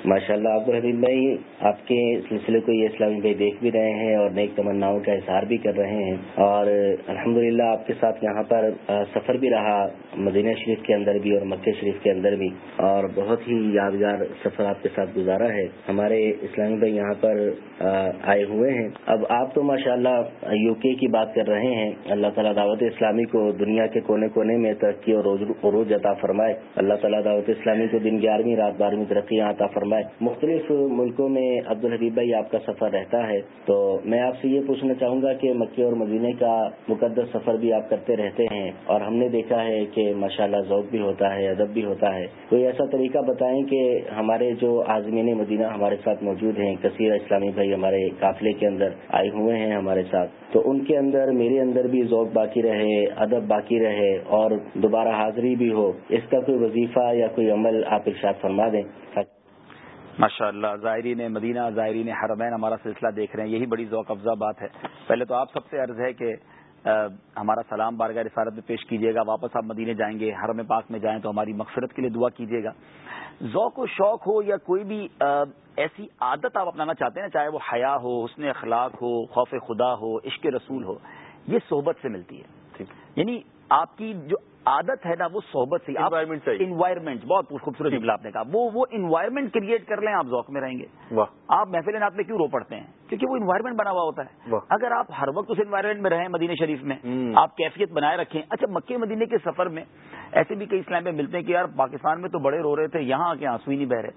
ماشاء اللہ عبد الحبیب بھائی، آپ کے سلسلے کو یہ اسلامی بھائی دیکھ بھی رہے ہیں اور نیک تمناؤں کا اظہار بھی کر رہے ہیں۔ اور الحمدللہ، آپ کے ساتھ یہاں پر سفر بھی رہا مدینہ شریف کے اندر بھی اور مکہ شریف کے اندر بھی۔ اور بہت ہی یادگار سفر آپ کے ساتھ گزارا ہے۔ ہمارے اسلامی بھائی یہاں پر آئے ہوئے ہیں۔ اب آپ تو ماشاء اللہ یو کے کی بات کر رہے ہیں۔ اللہ تعالیٰ دعوت اسلامی کو دنیا کے کونے کونے میں ترقی اور عروج عطا فرمائے۔ اللہ تعالیٰ دعوت اسلامی کو دن گیارہویں رات بارہویں ترقی عطا فرمائے۔ مختلف ملکوں میں عبد الحبیب بھائی آپ کا سفر رہتا ہے، تو میں آپ سے یہ پوچھنا چاہوں گا کہ مکے اور مدینے کا مقدس سفر بھی آپ کرتے رہتے ہیں اور ہم نے دیکھا ہے کہ ماشاء اللہ ذوق بھی ہوتا ہے، ادب بھی ہوتا ہے۔ کوئی ایسا طریقہ بتائیں کہ ہمارے جو آزمین مدینہ ہمارے ساتھ موجود ہیں، کثیر اسلامی بھائی ہمارے قافلے کے اندر آئے ہوئے ہیں ہمارے ساتھ، تو ان کے اندر، میرے اندر بھی ذوق باقی رہے، ادب باقی رہے اور دوبارہ حاضری بھی ہو، اس کا کوئی وظیفہ یا کوئی عمل آپ ارشاد فرما دیں۔ ماشاء اللہ ظاہرین مدینہ ظاہرین حرمین ہمارا سلسلہ دیکھ رہے ہیں۔ یہی بڑی ذوق افزا بات ہے۔ پہلے تو آپ سب سے عرض ہے کہ ہمارا سلام بارگاہ رسالت میں پیش کیجیے گا۔ واپس آپ مدینے جائیں گے حرم پاک میں جائیں تو ہماری مغفرت کے لیے دعا کیجیے گا۔ ذوق و شوق ہو یا کوئی بھی ایسی عادت آپ اپنانا چاہتے ہیں چاہے وہ حیا ہو حسن اخلاق ہو خوف خدا ہو عشق رسول ہو یہ صحبت سے ملتی ہے۔ یعنی آپ کی جو عادت ہے نا وہ صحبت سے انوائرمنٹ بہت خوبصورت جملہ آپ نے کہا۔ وہ وہ انوائرمنٹ کریٹ کر لیں آپ ذوق میں رہیں گے۔ آپ محفل نات میں کیوں رو پڑتے ہیں؟ کیونکہ وہ انوائرمنٹ بنا ہوا ہوتا ہے۔ اگر آپ ہر وقت اس انوائرمنٹ میں رہیں مدینہ شریف میں آپ کیفیت بنائے رکھیں۔ اچھا مکے مدینے کے سفر میں ایسے بھی کئی اسلام میں ملتے ہیں کہ یار پاکستان میں تو بڑے رو رہے تھے یہاں آ کے آنسو ہی نہیں بہ رہے۔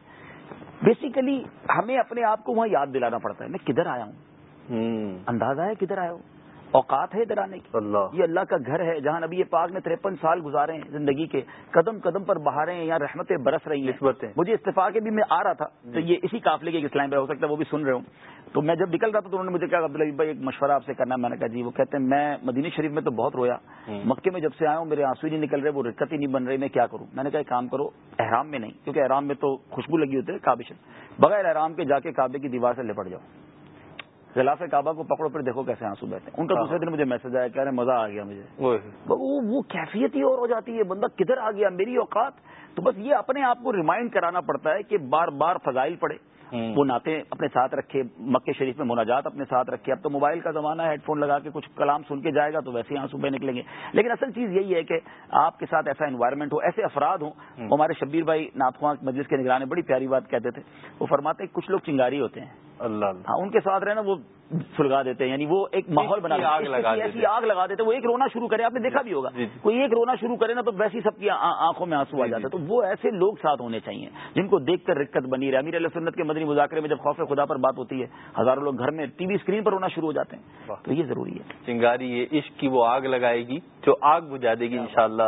بیسیکلی ہمیں اپنے آپ کو وہاں یاد دلانا پڑتا ہے۔ میں کدھر آیا ہوں۔ اندازہ ہے کدھر آیا ہوں؟ اوقات ہے ادھر آنے کی۔ اللہ۔ یہ اللہ کا گھر ہے جہاں نبی پاک نے ترپن سال گزارے ہیں زندگی کے قدم قدم پر بہارے ہیں یا رحمتیں برس رہی ہیں۔ مجھے استفاق بھی میں آ رہا تھا تو یہ اسی قافلے کے اسلام پہ ہو سکتا ہے وہ بھی سن رہے ہوں۔ تو میں جب نکل رہا تھا تو انہوں نے مجھے کہا عبداللہ بھائی ایک مشورہ آپ سے کرنا۔ میں نے کہا جی وہ کہتے ہیں میں مدینہ شریف میں تو بہت رویا۔ مکے میں جب سے آیا ہوں میرے آنسو ہی نہیں نکل رہے وہ رکت ہی نہیں بن رہی میں کیا کروں؟ میں نے کہا کام کرو احرام میں نہیں کیونکہ احرام میں تو خوشبو لگی ہوتی ہے کابش بغیر احرام کے جا کے کعبے کی دیوار سے لپٹ جاؤ۔ غلاف کعبہ کو پکڑو پھر دیکھو کیسے آنسو بہتے ہیں۔ ان کا ہاں۔ دوسرے دن مجھے میسج آیا کہہ رہے مزہ آ گیا مجھے۔ وہ کیفیت ہی اور ہو جاتی ہے بندہ کدھر آ گیا؟ میری اوقات۔ تو بس یہ اپنے آپ کو ریمائنڈ کرانا پڑتا ہے کہ بار بار فضائل پڑے وہ ناطے اپنے ساتھ رکھے مکے شریف میں مناجات اپنے ساتھ رکھے۔ اب تو موبائل کا زمانہ ہے ہیڈ فون لگا کے کچھ کلام سن کے جائے گا تو ویسے ہی آنسو بہ نکلیں گے۔ لیکن اصل چیز یہی ہے کہ آپ کے ساتھ ایسا انوائرمنٹ ہو ایسے افراد ہوں۔ ہمارے شبیر بھائی ناتخواں مجلس کے نگران بڑی پیاری بات کہتے تھے۔ وہ فرماتے کچھ لوگ چنگاری ہوتے ہیں۔ اللہ ہاں ان کے ساتھ رہنا وہ سلگا دیتے ہیں یعنی وہ ایک ماحول بنا آگ لگا ایسی آگ لگا دیتے وہ ایک رونا شروع کرے آپ نے دیکھا بھی ہوگا۔ جی، جی۔ کوئی ایک رونا شروع کرے نا تو ویسی سب کی آنکھوں میں آنسو آ جی، جاتا ہے تو وہ ایسے لوگ ساتھ ہونے چاہیے جن کو دیکھ کر رکت بنی رہے۔ امیر علیہ سنت کے مدنی مذاکرے میں جب خوف خدا پر بات ہوتی ہے ہزاروں لوگ گھر میں ٹی وی اسکرین پر رونا شروع ہو جاتے ہیں۔ تو یہ ضروری ہے۔ چنگاری یہ عشق کی وہ آگ لگائے گی جو آگ بجھا دے گی ان شاء اللہ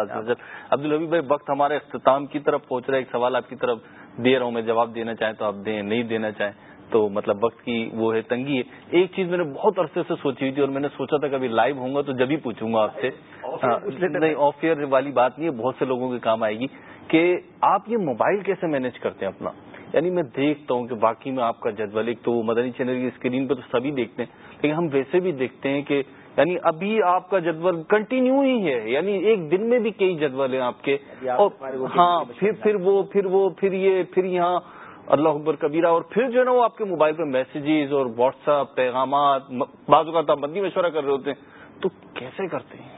عبد الحبی بھائی وقت ہمارے اختتام کی طرف پہنچ رہا ہے۔ ایک سوال آپ کی طرف دے رہا ہوں۔ میں جواب دینا چاہیں تو آپ دیں نہیں دینا چاہیں۔ تو مطلب وقت کی وہ ہے تنگی ہے۔ ایک چیز میں نے بہت عرصے سے سوچی ہوئی تھی اور میں نے سوچا تھا کبھی لائیو ہوں گا تو جب ہی پوچھوں گا آپ سے۔ ہاں، نہیں آف ایئر والی بات نہیں ہے بہت سے لوگوں کے کام آئے گی کہ آپ یہ موبائل کیسے مینج کرتے ہیں اپنا؟ یعنی میں دیکھتا ہوں کہ باقی میں آپ کا جدول ایک تو مدنی چینل کی اسکرین پہ تو سبھی دیکھتے ہیں لیکن ہم ویسے بھی دیکھتے ہیں کہ یعنی ابھی آپ کا جدول کنٹینیو ہی ہے۔ یعنی ایک دن میں بھی کئی جدول ہیں آپ کے۔ اور ہاں پھر پھر وہ پھر وہ پھر یہ پھر یہاں اللہ اکبر کبیرہ اور پھر جو ہے نا وہ آپ کے موبائل پہ میسیجز اور واٹس ایپ پیغامات بعض اوقات آپ بندی مشورہ کر رہے ہوتے ہیں۔ تو کیسے کرتے ہیں؟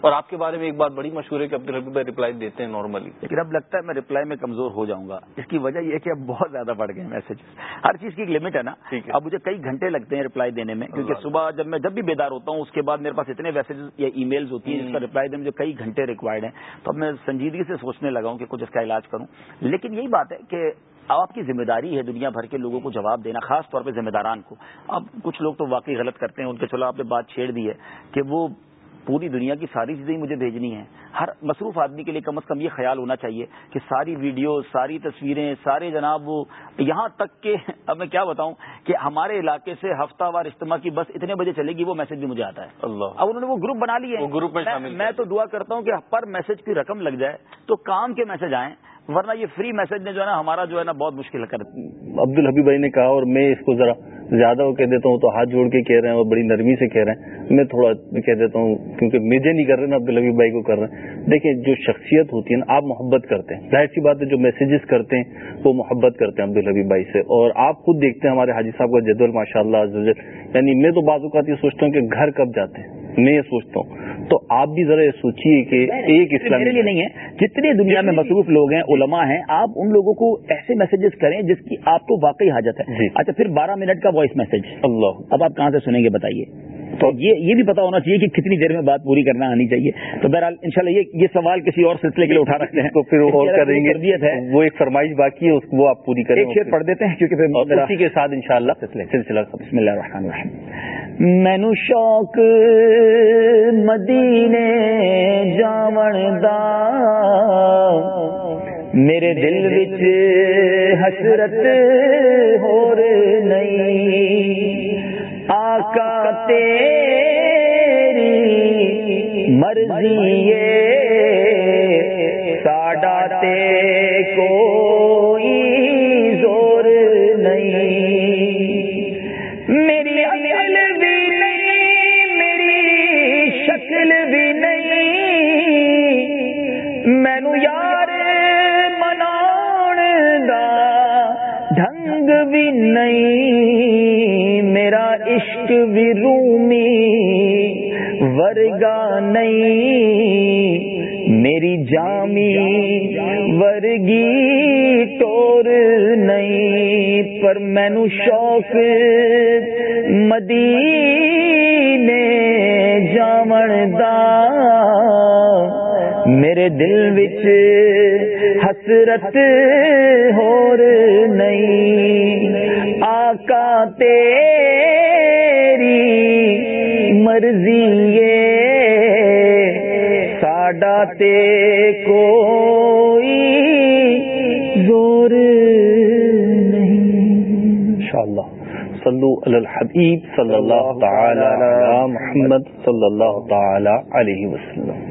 اور آپ کے بارے میں ایک بات بڑی مشہور ہے کہ عبد الحبیب بھائی ریپلائی دیتے ہیں نارملی لیکن اب لگتا ہے میں ریپلائی میں کمزور ہو جاؤں گا۔ اس کی وجہ یہ ہے کہ اب بہت زیادہ بڑھ گئے میسج ہر چیز کی ایک لمٹ ہے نا۔ اب مجھے کئی گھنٹے لگتے ہیں ریپلائی دینے میں کیونکہ صبح جب میں جب بھی بیدار ہوتا ہوں اس کے بعد میرے پاس اتنے میسج یا ای میلز ہوتی ہیں جس کا ریپلائی دینے میں کئی گھنٹے ریکوائرڈ ہیں۔ تو اب میں سنجیدگی سے سوچنے لگا ہوں کہ کچھ اس کا علاج کروں۔ لیکن یہی بات ہے کہ آپ کی ذمہ داری ہے دنیا بھر کے لوگوں کو جواب دینا خاص طور پہ ذمہ داران کو۔ اب کچھ لوگ تو واقعی غلط کرتے ہیں ان کے چلو آپ نے بات چھیڑ دی ہے کہ وہ پوری دنیا کی ساری چیزیں مجھے بھیجنی ہیں۔ ہر مصروف آدمی کے لیے کم از کم یہ خیال ہونا چاہیے کہ ساری ویڈیو ساری تصویریں سارے جناب وہ یہاں تک کہ (laughs) اب میں کیا بتاؤں کہ ہمارے علاقے سے ہفتہ وار اجتماع کی بس اتنے بجے چلے گی وہ میسج بھی مجھے آتا ہے۔ اللہ۔ اب انہوں نے وہ گروپ بنا لیے۔ گروپ میں میں تو دعا کرتا ہوں کہ پر میسج کی رقم لگ جائے تو کام کے میسج آئیں۔ ورنہ یہ فری میسج نے جو ہے نا ہمارا جو ہے نا بہت مشکل کر عبد الحبی بھائی نے کہا اور میں اس کو ذرا زیادہ وہ کہہ دیتا ہوں تو ہاتھ جوڑ کے کہہ رہے ہیں اور بڑی نرمی سے کہہ رہے ہیں۔ میں تھوڑا کہہ دیتا ہوں کیونکہ مجھے نہیں کر رہے نا عبد الحبی بھائی کو کر رہے ہیں دیکھیں، جو شخصیت ہوتی ہے نا، آپ محبت کرتے ہیں۔ ظاہر سی بات ہے، جو میسیجز کرتے ہیں، وہ محبت کرتے ہیں عبد الحبی بھائی سے۔ اور آپ خود دیکھتے ہیں، ہمارے حاجی صاحب کا جدول ماشاء اللہ یعنی میں تو بعض اوقات یہ سوچتا ہوں کہ گھر کب جاتے ہیں؟ میں یہ سوچتا ہوں۔ تو آپ بھی ذرا یہ سوچیے کہ ایک اسلام لیے نہیں ہے۔ جتنے دنیا میں مصروف لوگ ہیں علماء ہیں آپ ان لوگوں کو ایسے میسجز کریں جس کی آپ کو واقعی حاجت ہے۔ اچھا پھر بارہ منٹ کا وائس میسج اللہ۔ اب آپ کہاں سے سنیں گے بتائیے۔ تو یہ یہ بھی پتا ہونا چاہیے کہ کتنی دیر میں بات پوری کرنا آنی چاہیے۔ تو بہرحال ان شاء اللہ یہ سوال کسی اور سلسلے کے لیے اٹھا رکھتے ہیں۔ تو پھر اور کریں گے۔ وہ ایک فرمائش باقی ہے وہ آپ پوری کریں۔ ایک شعر پڑھ دیتے ہیں کیونکہ پھر اسی کے ساتھ ان شاء اللہ سلسلہ بسم اللہ الرحمن الرحیم۔ مینو شوق مدینے جاون دا میرے دل وچ حسرت ہور نہیں۔ آقا تیری مرضی ساڈا تے کوئی زور نہیں۔ میری عقل بھی نہیں، میری شکل بھی نہیں۔ مینو یار منا ڈھنگ بھی نہیں۔ رومی ورگا نہیں میری جامی ورگی ٹور نہیں پر مینو شوق مدینے جامن دار میرے دل وچ حسرت ہور نہیں۔ آقا تیری مرضی ساڈا تے کوئی زور نہیں۔ انشاءاللہ۔ صلو علی الحبیب صلی اللہ تعالی علی محمد صلی اللہ تعالی علیہ وسلم۔